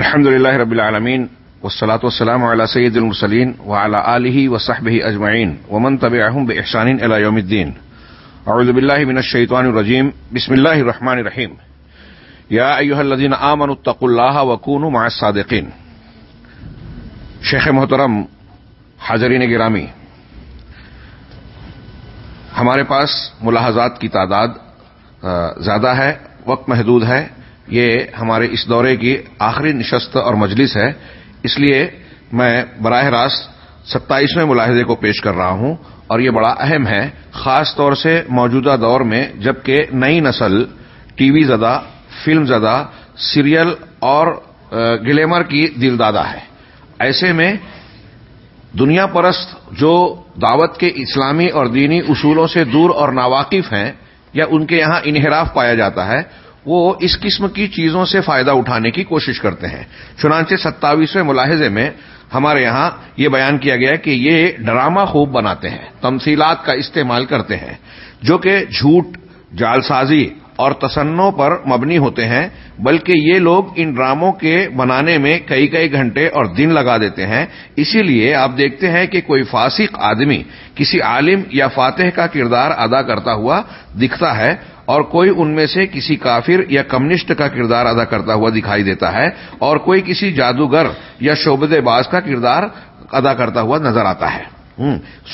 الحمد لله رب العالمين والصلاة والسلام على سيد المرسلين وعلى آله وصحبه أجمعين ومن تبعهم بإحسان إلى يوم الدين. أعوذ بالله من الشيطان الرجيم. بسم الله الرحمن الرحيم. يا أيها الذين آمنوا اتقوا الله وكونوا مع الصادقين. شیخ محترم حاضرین گرامی، ہمارے پاس ملاحظات کی تعداد زیادہ ہے، وقت محدود ہے۔ یہ ہمارے اس دورے کی آخری نشست اور مجلس ہے۔ اس لیے میں براہ راست ستائیسویں ملاحظے کو پیش کر رہا ہوں اور یہ بڑا اہم ہے، خاص طور سے موجودہ دور میں جبکہ نئی نسل ٹی وی زدہ، فلم زدہ، سیریل اور گلیمر کی دل دادا ہے۔ ایسے میں دنیا پرست جو دعوت کے اسلامی اور دینی اصولوں سے دور اور ناواقف ہیں یا ان کے یہاں انحراف پایا جاتا ہے وہ اس قسم کی چیزوں سے فائدہ اٹھانے کی کوشش کرتے ہیں۔ چنانچہ ستاویسویں ملاحظے میں ہمارے یہاں یہ بیان کیا گیا کہ یہ ڈرامہ خوب بناتے ہیں، تمثیلات کا استعمال کرتے ہیں، جو کہ جھوٹ، جالسازی اور تصنوں پر مبنی ہوتے ہیں، بلکہ یہ لوگ ان ڈراموں کے بنانے میں کئی کئی گھنٹے اور دن لگا دیتے ہیں۔ اسی لیے آپ دیکھتے ہیں کہ کوئی فاسق آدمی کسی عالم یا فاتح کا کردار ادا کرتا ہوا دکھتا ہے اور کوئی ان میں سے کسی کافر یا کمیونسٹ کا کردار ادا کرتا ہوا دکھائی دیتا ہے اور کوئی کسی جادوگر یا شعبد باز کا کردار ادا کرتا ہوا نظر آتا ہے۔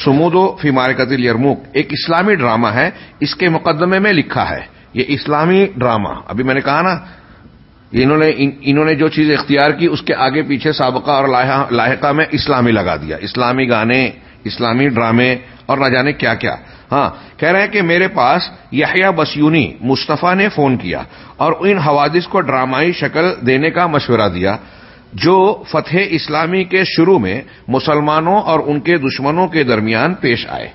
سمودو فیمار قتل یرموک ایک اسلامی ڈرامہ ہے، اس کے مقدمے میں لکھا ہے، یہ اسلامی ڈرامہ۔ ابھی میں نے کہا نا، انہوں نے انہوں نے جو چیز اختیار کی، اس کے آگے پیچھے سابقہ اور لاحقہ میں اسلامی لگا دیا۔ اسلامی گانے، اسلامی ڈرامے اور نہ جانے کیا کیا۔ ہاں کہہ رہے ہیں کہ میرے پاس یحییٰ بسیونی، مصطفیٰ نے فون کیا اور ان حوادث کو ڈرامائی شکل دینے کا مشورہ دیا، جو فتح اسلامی کے شروع میں مسلمانوں اور ان کے دشمنوں کے درمیان پیش آئے،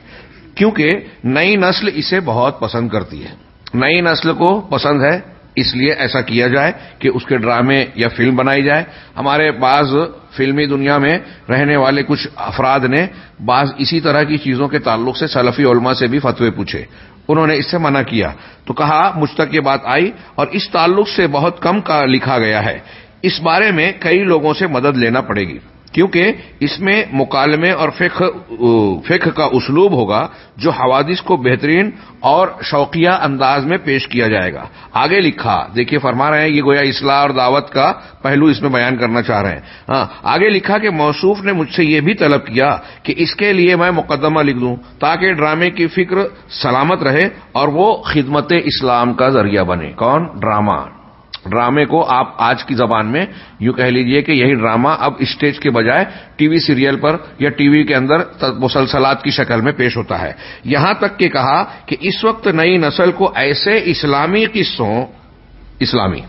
کیونکہ نئی نسل اسے بہت پسند کرتی ہے۔ نئی نسل کو پسند ہے، اس لیے ایسا کیا جائے کہ اس کے ڈرامے یا فلم بنائی جائے۔ ہمارے بعض فلمی دنیا میں رہنے والے کچھ افراد نے بعض اسی طرح کی چیزوں کے تعلق سے سلفی علماء سے بھی فتوے پوچھے۔ انہوں نے اس سے منع کیا۔ تو کہا، مجھ تک یہ بات آئی اور اس تعلق سے بہت کم کا لکھا گیا ہے۔ اس بارے میں کئی لوگوں سے مدد لینا پڑے گی۔ کیونکہ اس میں مکالمے اور فکر کا اسلوب ہوگا جو حوادث کو بہترین اور شوقیہ انداز میں پیش کیا جائے گا۔ آگے لکھا، دیکھیے فرما رہے ہیں، یہ گویا اصلاح اور دعوت کا پہلو اس میں بیان کرنا چاہ رہے ہیں۔ ہاں آگے لکھا کہ موصوف نے مجھ سے یہ بھی طلب کیا کہ اس کے لیے میں مقدمہ لکھ دوں تاکہ ڈرامے کی فکر سلامت رہے اور وہ خدمت اسلام کا ذریعہ بنے۔ کون؟ ڈرامہ ڈرامے کو آپ آج کی زبان میں یوں کہہ لیجیے کہ یہی ڈرامہ اب اسٹیج کے بجائے ٹی وی سیریل پر یا ٹی وی کے اندر مسلسلات کی شکل میں پیش ہوتا ہے۔ یہاں تک کہ کہا کہ اس وقت نئی نسل کو ایسے اسلامی قصوں، اسلامی،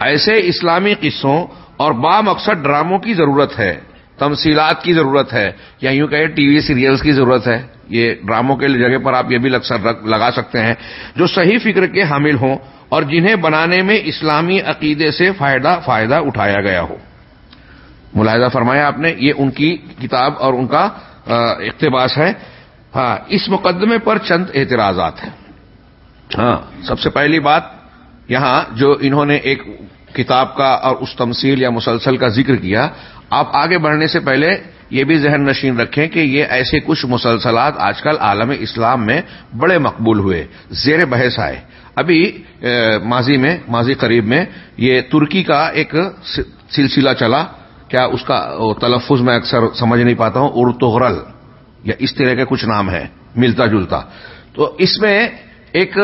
ایسے اسلامی قصوں اور با مقصد ڈراموں کی ضرورت ہے، تمثیلات کی ضرورت ہے، یا یوں کہ ٹی وی سیریلز کی ضرورت ہے۔ یہ ڈراموں کے جگہ پر آپ یہ بھی لگا سکتے ہیں۔ جو صحیح فکر کے حامل ہوں اور جنہیں بنانے میں اسلامی عقیدے سے فائدہ فائدہ اٹھایا گیا ہو۔ ملاحظہ فرمایا آپ نے، یہ ان کی کتاب اور ان کا اقتباس ہے۔ ہاں اس مقدمے پر چند اعتراضات ہیں۔ ہاں سب سے پہلی بات، یہاں جو انہوں نے ایک کتاب کا اور اس تمثیل یا مسلسل کا ذکر کیا، آپ آگے بڑھنے سے پہلے یہ بھی ذہن نشین رکھیں کہ یہ ایسے کچھ مسلسلات آج کل عالم اسلام میں بڑے مقبول ہوئے، زیر بحث آئے۔ ابھی ماضی میں، ماضی قریب میں یہ ترکی کا ایک سلسلہ چلا۔ کیا اس کا تلفظ میں اکثر سمجھ نہیں پاتا ہوں؟ ارتغرل یا اس طرح کے کچھ نام ہے ملتا جلتا۔ تو اس میں ایک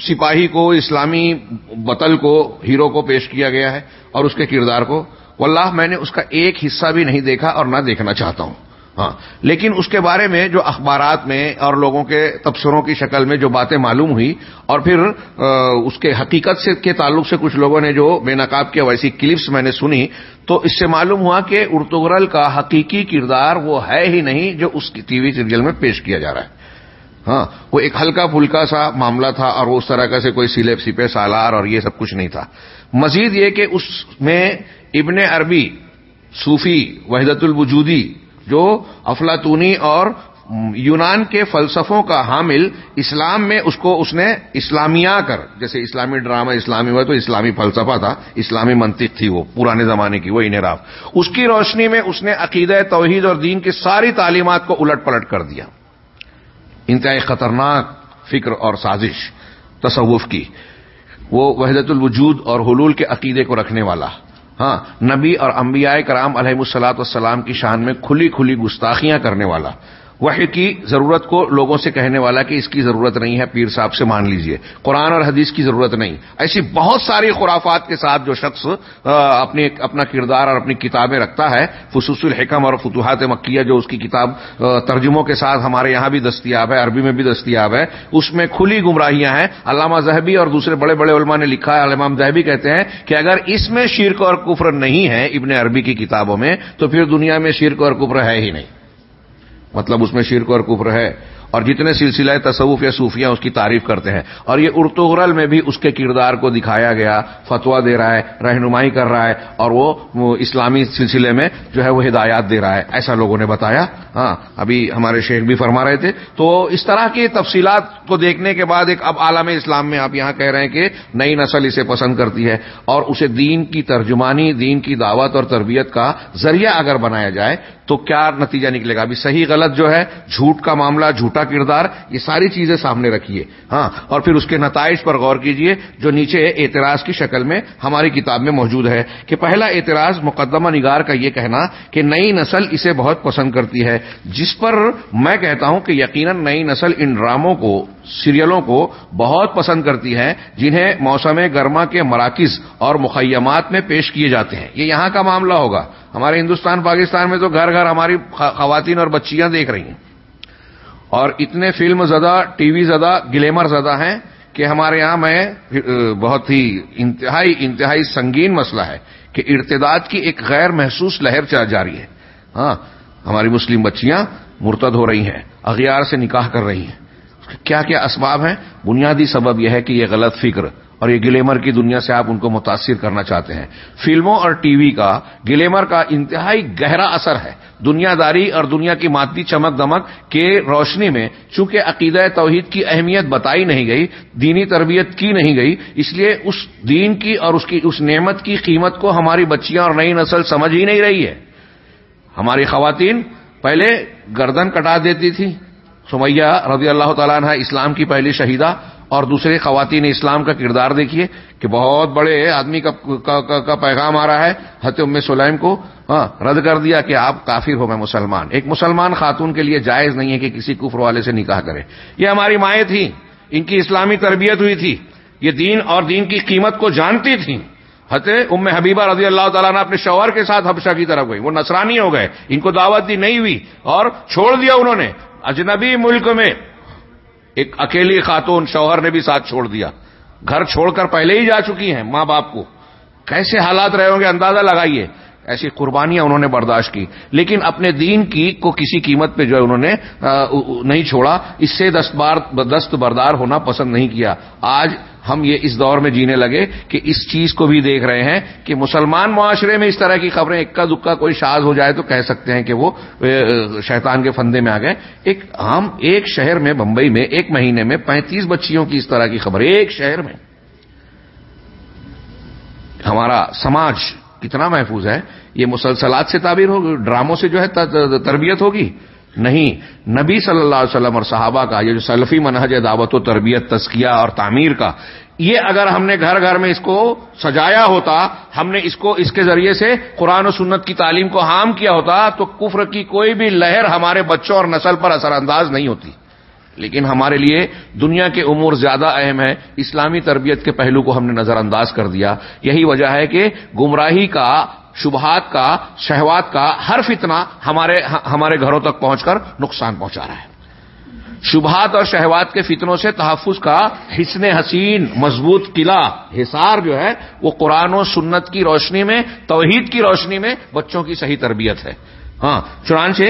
سپاہی کو، اسلامی بطل کو، ہیرو کو پیش کیا گیا ہے اور اس کے کردار کو۔ واللہ، میں نے اس کا ایک حصہ بھی نہیں دیکھا اور نہ دیکھنا چاہتا ہوں۔ ہاں۔ لیکن اس کے بارے میں جو اخبارات میں اور لوگوں کے تبصروں کی شکل میں جو باتیں معلوم ہوئی اور پھر اس کے حقیقت سے، کے تعلق سے کچھ لوگوں نے جو بے نقاب کی ویسی کلپس میں نے سنی، تو اس سے معلوم ہوا کہ ارتغرل کا حقیقی کردار وہ ہے ہی نہیں جو اس ٹی وی سیریل میں پیش کیا جا رہا ہے۔ ہاں وہ ایک ہلکا پھلکا سا معاملہ تھا اور وہ اس طرح کا سے کوئی سیلپ سپے سالار اور یہ سب کچھ نہیں تھا۔ مزید یہ کہ اس میں ابن عربی صوفی وحدت الوجودی جو افلاطونی اور یونان کے فلسفوں کا حامل اسلام میں اس کو اس نے اسلامیہ کر، جیسے اسلامی ڈرامہ اسلامی ہوا تو اسلامی فلسفہ تھا، اسلامی منطق تھی وہ، پرانے زمانے کی وہ انحراف۔ اس کی روشنی میں اس نے عقیدہ توحید اور دین کی ساری تعلیمات کو الٹ پلٹ کر دیا۔ انتہائی خطرناک فکر اور سازش، تصوف کی۔ وہ وحدت الوجود اور حلول کے عقیدے کو رکھنے والا۔ ہاں نبی اور انبیاء کرام علیہ السلاط والسلام کی شان میں کھلی کھلی گستاخیاں کرنے والا۔ وحی کی ضرورت کو لوگوں سے کہنے والا کہ اس کی ضرورت نہیں ہے، پیر صاحب سے مان لیجیے۔ قرآن اور حدیث کی ضرورت نہیں۔ ایسی بہت ساری خرافات کے ساتھ جو شخص اپنے اپنا کردار اور اپنی کتابیں رکھتا ہے، فصوص الحکم اور فتوحات مکیہ جو اس کی کتاب ترجموں کے ساتھ ہمارے یہاں بھی دستیاب ہے، عربی میں بھی دستیاب ہے، اس میں کھلی گمراہیاں ہیں۔ علامہ زہبی اور دوسرے بڑے بڑے علماء نے لکھا ہے، علامہ زہبی کہتے ہیں کہ اگر اس میں شرک اور کفر نہیں ہے ابن عربی کی کتابوں میں، تو پھر دنیا میں شرک اور کفر ہے ہی نہیں۔ مطلب اس میں شرک اور کفر ہے اور جتنے سلسلہ تصوف یا صوفیاں اس کی تعریف کرتے ہیں اور یہ ارتغرل میں بھی اس کے کردار کو دکھایا گیا فتوا دے رہا ہے، رہنمائی کر رہا ہے اور وہ اسلامی سلسلے میں جو ہے وہ ہدایات دے رہا ہے۔ ایسا لوگوں نے بتایا۔ ہاں ابھی ہمارے شیخ بھی فرما رہے تھے۔ تو اس طرح کی تفصیلات کو دیکھنے کے بعد ایک اب عالم اسلام میں آپ یہاں کہہ رہے ہیں کہ نئی نسل اسے پسند کرتی ہے اور اسے دین کی ترجمانی، دین کی دعوت اور تربیت کا ذریعہ اگر بنایا جائے تو کیا نتیجہ نکلے گا؟ ابھی صحیح غلط جو ہے، جھوٹ کا معاملہ، جھوٹا کردار، یہ ساری چیزیں سامنے رکھیے۔ ہاں اور پھر اس کے نتائج پر غور کیجیے، جو نیچے اعتراض کی شکل میں ہماری کتاب میں موجود ہے کہ پہلا اعتراض مقدمہ نگار کا یہ کہنا کہ نئی نسل اسے بہت پسند کرتی ہے، جس پر میں کہتا ہوں کہ یقیناً نئی نسل ان ڈراموں کو، سیریلوں کو بہت پسند کرتی ہے، جنہیں موسم گرما کے مراکز اور مخیمات میں پیش کیے جاتے ہیں۔ یہ یہاں کا معاملہ ہوگا۔ ہمارے ہندوستان، پاکستان میں تو گھر گھر ہماری خواتین اور بچیاں دیکھ رہی ہیں۔ اور اتنے فلم زدہ، ٹی وی زدہ، گلیمر زدہ ہیں کہ ہمارے یہاں میں بہت ہی انتہائی انتہائی سنگین مسئلہ ہے کہ ارتداد کی ایک غیر محسوس لہر جاری ہے۔ ہاں ہماری مسلم بچیاں مرتد ہو رہی ہیں، اغیار سے نکاح کر رہی ہیں۔ کیا کیا اسباب ہیں؟ بنیادی سبب یہ ہے کہ یہ غلط فکر اور یہ گلیمر کی دنیا سے آپ ان کو متاثر کرنا چاہتے ہیں۔ فلموں اور ٹی وی کا گلیمر کا انتہائی گہرا اثر ہے۔ دنیا داری اور دنیا کی مادی چمک دمک کے روشنی میں چونکہ عقیدہ توحید کی اہمیت بتائی نہیں گئی، دینی تربیت کی نہیں گئی، اس لیے اس دین کی اور اس کی، اس نعمت کی قیمت کو ہماری بچیاں اور نئی نسل سمجھ ہی نہیں رہی ہے۔ ہماری خواتین پہلے گردن کٹا دیتی تھی۔ سمیہ رضی اللہ تعالیٰ عنہ اسلام کی پہلی شہیدہ اور دوسرے خواتین اسلام کا کردار دیکھیے کہ بہت بڑے آدمی کا پیغام آ رہا ہے حت ام سلیم کو۔ ہاں رد کر دیا کہ آپ کافر ہو، میں مسلمان۔ ایک مسلمان خاتون کے لیے جائز نہیں ہے کہ کسی کفر والے سے نکاح کرے۔ یہ ہماری مائیں تھیں، ان کی اسلامی تربیت ہوئی تھی۔ یہ دین اور دین کی قیمت کو جانتی تھیں۔ حت ام حبیبہ رضی اللہ تعالیٰ نے اپنے شوہر کے ساتھ حبشہ کی طرف گئی وہ نصرانی ہو گئے۔ ان کو دعوت دی نہیں ہوئی اور چھوڑ دیا انہوں نے۔ اجنبی ملک میں ایک اکیلی خاتون شوہر نے بھی ساتھ چھوڑ دیا۔ گھر چھوڑ کر پہلے ہی جا چکی ہیں ماں باپ کو۔ کیسے حالات رہے ہوں گے اندازہ لگائیے۔ ایسی قربانیاں انہوں نے برداشت کی۔ لیکن اپنے دین کی کو کسی قیمت پہ جو ہے انہوں نے نہیں چھوڑا۔ اس سے دست بار دست بردار ہونا پسند نہیں کیا۔ آج ہم یہ اس دور میں جینے لگے کہ اس چیز کو بھی دیکھ رہے ہیں کہ مسلمان معاشرے میں اس طرح کی خبریں اکا دکا کوئی شاز ہو جائے تو کہہ سکتے ہیں کہ وہ شیطان کے فندے میں آ گئے۔ ایک عام ایک شہر میں، بمبئی میں، ایک مہینے میں پینتیس بچیوں کی اس طرح کی خبر، ایک شہر میں۔ ہمارا سماج کتنا محفوظ ہے، یہ مسلسلات سے تعبیر ہوگی، ڈراموں سے جو ہے تربیت ہوگی۔ نہیں نبی صلی اللہ علیہ وسلم اور صحابہ کا، یہ جو سلفی منہج دعوت و تربیت تسکیہ اور تعمیر کا، یہ اگر ہم نے گھر گھر میں اس کو سجایا ہوتا، ہم نے اس کو اس کے ذریعے سے قرآن و سنت کی تعلیم کو حام کیا ہوتا، تو کفر کی کوئی بھی لہر ہمارے بچوں اور نسل پر اثر انداز نہیں ہوتی۔ لیکن ہمارے لیے دنیا کے امور زیادہ اہم ہے اسلامی تربیت کے پہلو کو ہم نے نظر انداز کر دیا۔ یہی وجہ ہے کہ گمراہی کا شبہات کا، شہوات کا ہر فتنہ ہمارے ہمارے گھروں تک پہنچ کر نقصان پہنچا رہا ہے۔ شبہات اور شہوات کے فتنوں سے تحفظ کا حسن حسین مضبوط قلعہ، حصار جو ہے، وہ قرآن و سنت کی روشنی میں، توحید کی روشنی میں بچوں کی صحیح تربیت ہے۔ ہاں چنانچہ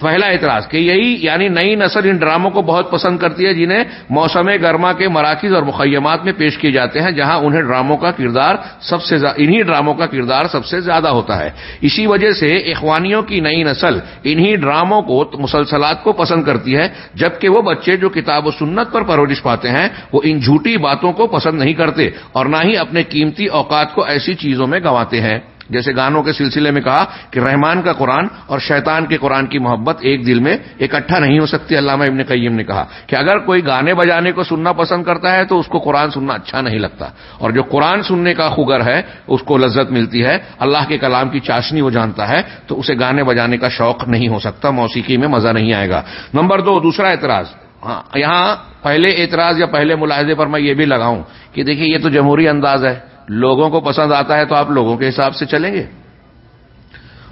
پہلا اعتراض کہ یہی یعنی نئی نسل ان ڈراموں کو بہت پسند کرتی ہے جنہیں موسم گرما کے مراکز اور مخیمات میں پیش کیے جاتے ہیں، جہاں انہیں ڈراموں کا کردار سب سے انہی ڈراموں کا کردار سب سے زیادہ ہوتا ہے۔ اسی وجہ سے اخوانیوں کی نئی نسل انہی ڈراموں کو مسلسلات کو پسند کرتی ہے، جبکہ وہ بچے جو کتاب و سنت پر پرورش پاتے ہیں، وہ ان جھوٹی باتوں کو پسند نہیں کرتے اور نہ ہی اپنے قیمتی اوقات کو ایسی چیزوں میں گنواتے ہیں۔ جیسے گانوں کے سلسلے میں کہا کہ رحمان کا قرآن اور شیطان کے قرآن کی محبت ایک دل میں اکٹھا نہیں ہو سکتی، علامہ ابن قیم نے کہا۔ کہ اگر کوئی گانے بجانے کو سننا پسند کرتا ہے تو اس کو قرآن سننا اچھا نہیں لگتا۔ اور جو قرآن سننے کا خگر ہے، اس کو لذت ملتی ہے۔ اللہ کے کلام کی چاشنی وہ جانتا ہے، تو اسے گانے بجانے کا شوق نہیں ہو سکتا، موسیقی میں مزہ نہیں آئے گا۔ نمبر دو، دوسرا اعتراض۔ ہاں یہاں پہلے اعتراض یا پہلے ملاحظے پر میں یہ بھی لگاؤں کہ دیکھیے، یہ تو جمہوری انداز ہے۔ لوگوں کو پسند آتا ہے تو آپ لوگوں کے حساب سے چلیں گے۔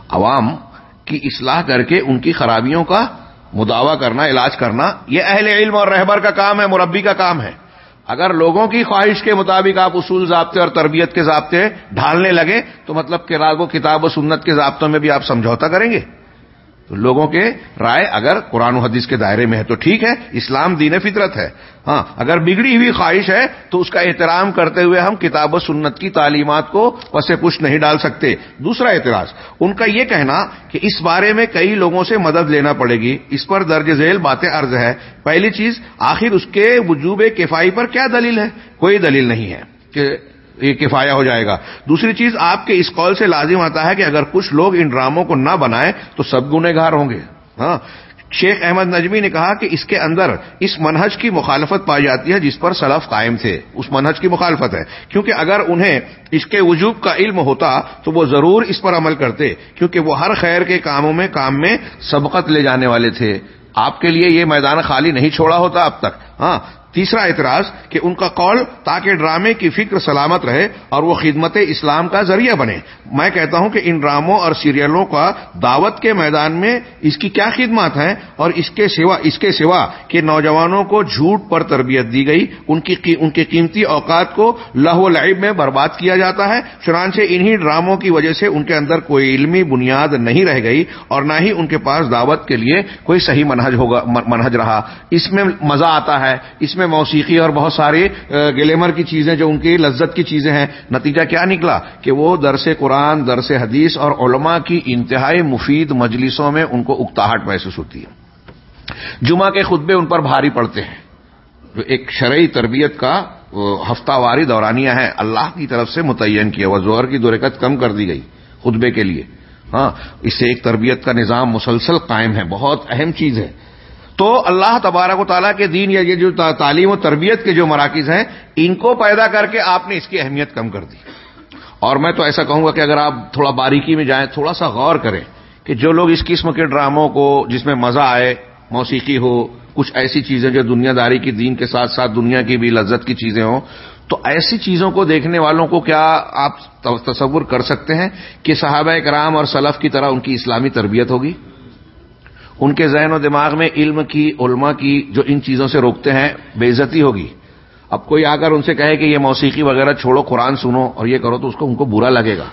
عوام کی اصلاح کر کے ان کی خرابیوں کا مداوع کرنا، علاج کرنا، یہ اہل علم اور رہبر کا کام ہے، مربی کا کام ہے۔ اگر لوگوں کی خواہش کے مطابق آپ اصول ضابطے اور تربیت کے ضابطے ڈھالنے لگے تو مطلب کہ راگ و کتاب و سنت کے ضابطوں میں بھی آپ سمجھوتا کریں گے۔ لوگوں کے رائے اگر قرآن و حدیث کے دائرے میں ہے تو ٹھیک ہے، اسلام دین فطرت ہے۔ ہاں اگر بگڑی ہوئی خواہش ہے تو اس کا احترام کرتے ہوئے ہم کتاب و سنت کی تعلیمات کو پسے پش نہیں ڈال سکتے۔ دوسرا اعتراض، ان کا یہ کہنا کہ اس بارے میں کئی لوگوں سے مدد لینا پڑے گی۔ اس پر درج ذیل باتیں ارض ہے پہلی چیز، آخر اس کے وجوب کفائی پر کیا دلیل ہے؟ کوئی دلیل نہیں ہے کہ یہ کفایا ہو جائے گا۔ دوسری چیز، آپ کے اس کال سے لازم آتا ہے کہ اگر کچھ لوگ ان ڈراموں کو نہ بنائیں تو سب گنہ گار ہوں گے۔ ہاں۔ شیخ احمد نجمی نے کہا کہ اس کے اندر اس منہج کی مخالفت پائی جاتی ہے جس پر سلف قائم تھے۔ اس منہج کی مخالفت ہے۔ کیونکہ اگر انہیں اس کے وجوب کا علم ہوتا تو وہ ضرور اس پر عمل کرتے، کیونکہ وہ ہر خیر کے کاموں میں، کام میں سبقت لے جانے والے تھے۔ آپ کے لیے یہ میدان خالی نہیں چھوڑا ہوتا اب تک۔ ہاں۔ تیسرا اعتراض کہ ان کا قول تاکہ ڈرامے کی فکر سلامت رہے اور وہ خدمت اسلام کا ذریعہ بنے۔ میں کہتا ہوں کہ ان ڈراموں اور سیریلوں کا دعوت کے میدان میں اس کی کیا خدمات ہیں اور اس کے سوا، اس کے سوا کہ نوجوانوں کو جھوٹ پر تربیت دی گئی، ان کی ان کے قیمتی اوقات کو لہو لعب میں برباد کیا جاتا ہے۔ چنانچہ انہی ڈراموں کی وجہ سے ان کے اندر کوئی علمی بنیاد نہیں رہ گئی اور نہ ہی ان کے پاس دعوت کے لیے کوئی صحیح منہج ہوگا منہج رہا۔ اس میں مزہ آتا ہے، اس میں میں موسیقی اور بہت سارے گلیمر کی چیزیں جو ان کی لذت کی چیزیں ہیں، نتیجہ کیا نکلا؟ کہ وہ درس قرآن، درس حدیث اور علماء کی انتہائی مفید مجلسوں میں ان کو اکتاہٹ محسوس ہوتی ہے۔ جمعہ کے خطبے ان پر بھاری پڑتے ہیں۔ جو ایک شرعی تربیت کا ہفتہ واری دورانیہ ہے، اللہ کی طرف سے متعین کیا وہ زہر کی دورکت کم کر دی گئی خطبے کے لیے۔ ہاں اس سے ایک تربیت کا نظام مسلسل قائم ہے، بہت اہم چیز ہے۔ تو اللہ تبارک و تعالیٰ کے دین یا یہ جو تعلیم و تربیت کے جو مراکز ہیں، ان کو پیدا کر کے آپ نے اس کی اہمیت کم کر دی۔ اور میں تو ایسا کہوں گا کہ اگر آپ تھوڑا باریکی میں جائیں، تھوڑا سا غور کریں کہ جو لوگ اس قسم کے ڈراموں کو، جس میں مزہ آئے، موسیقی ہو، کچھ ایسی چیزیں جو دنیا داری کی، دین کے ساتھ ساتھ دنیا کی بھی لذت کی چیزیں ہوں، تو ایسی چیزوں کو دیکھنے والوں کو کیا آپ تصور کر سکتے ہیں کہ صحابہ کرام اور سلف کی طرح ان کی اسلامی تربیت ہوگی؟ ان کے ذہن و دماغ میں علم کی، علماء کی جو ان چیزوں سے روکتے ہیں، بے عزتی ہوگی۔ اب کوئی آ کر ان سے کہے کہ یہ موسیقی وغیرہ چھوڑو، قرآن سنو اور یہ کرو تو اس کو، ان کو برا لگے گا۔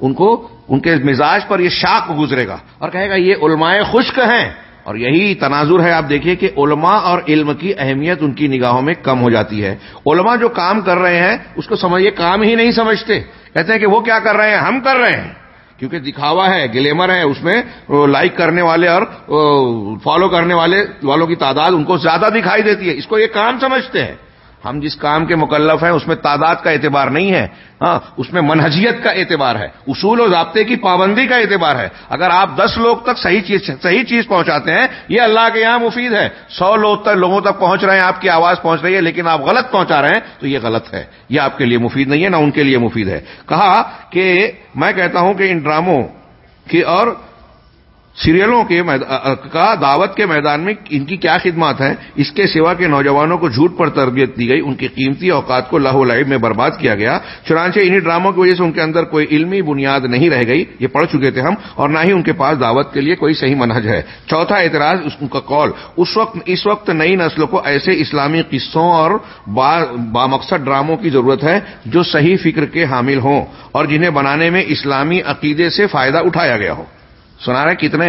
ان کو، ان کے مزاج پر یہ شاک گزرے گا۔ اور کہے گا یہ علماء خشک ہیں۔ اور یہی تناظر ہے، آپ دیکھیے کہ علماء اور علم کی اہمیت ان کی نگاہوں میں کم ہو جاتی ہے۔ علماء جو کام کر رہے ہیں، اس کو سمجھیے کام ہی نہیں سمجھتے۔ کہتے ہیں کہ وہ کیا کر رہے ہیں؟ ہم کر رہے ہیں۔ کیونکہ دکھاوا ہے، گلیمر ہے، اس میں لائک کرنے والے اور فالو کرنے والے والوں کی تعداد ان کو زیادہ دکھائی دیتی ہے۔ اس کو یہ کام سمجھتے ہیں۔ ہم جس کام کے مکلف ہیں، اس میں تعداد کا اعتبار نہیں ہے۔ ہاں اس میں منہجیت کا اعتبار ہے۔ اصول و ضابطے کی پابندی کا اعتبار ہے۔ اگر آپ دس لوگ تک صحیح چیز صحیح چیز پہنچاتے ہیں، یہ اللہ کے یہاں مفید ہے۔ سو لوگ تک، لوگوں تک پہنچ رہے ہیں، آپ کی آواز پہنچ رہی ہے، لیکن آپ غلط پہنچا رہے ہیں، تو یہ غلط ہے۔ یہ آپ کے لیے مفید نہیں ہے، نہ ان کے لیے مفید ہے۔ کہا کہ میں کہتا ہوں کہ ان ڈراموں کی اور سیریلوں کے کا دعوت کے میدان میں ان کی کیا خدمات ہیں؟ اس کے سوا کے نوجوانوں کو جھوٹ پر تربیت دی گئی، ان کی قیمتی اوقات کو لاہو لائب میں برباد کیا گیا۔ چنانچہ انہی ڈراموں کی وجہ سے ان کے اندر کوئی علمی بنیاد نہیں رہ گئی۔ یہ پڑھ چکے تھے ہم، اور نہ ہی ان کے پاس دعوت کے لیے کوئی صحیح منہج ہے۔ چوتھا اعتراض، اس کا کال اس وقت اس وقت نئی نسلوں کو ایسے اسلامی قصوں اور بامقصد ڈراموں کی ضرورت ہے جو صحیح فکر کے حامل ہوں اور جنہیں بنانے میں اسلامی عقیدے سے فائدہ اٹھایا گیا ہو۔ سنا رہے کتنے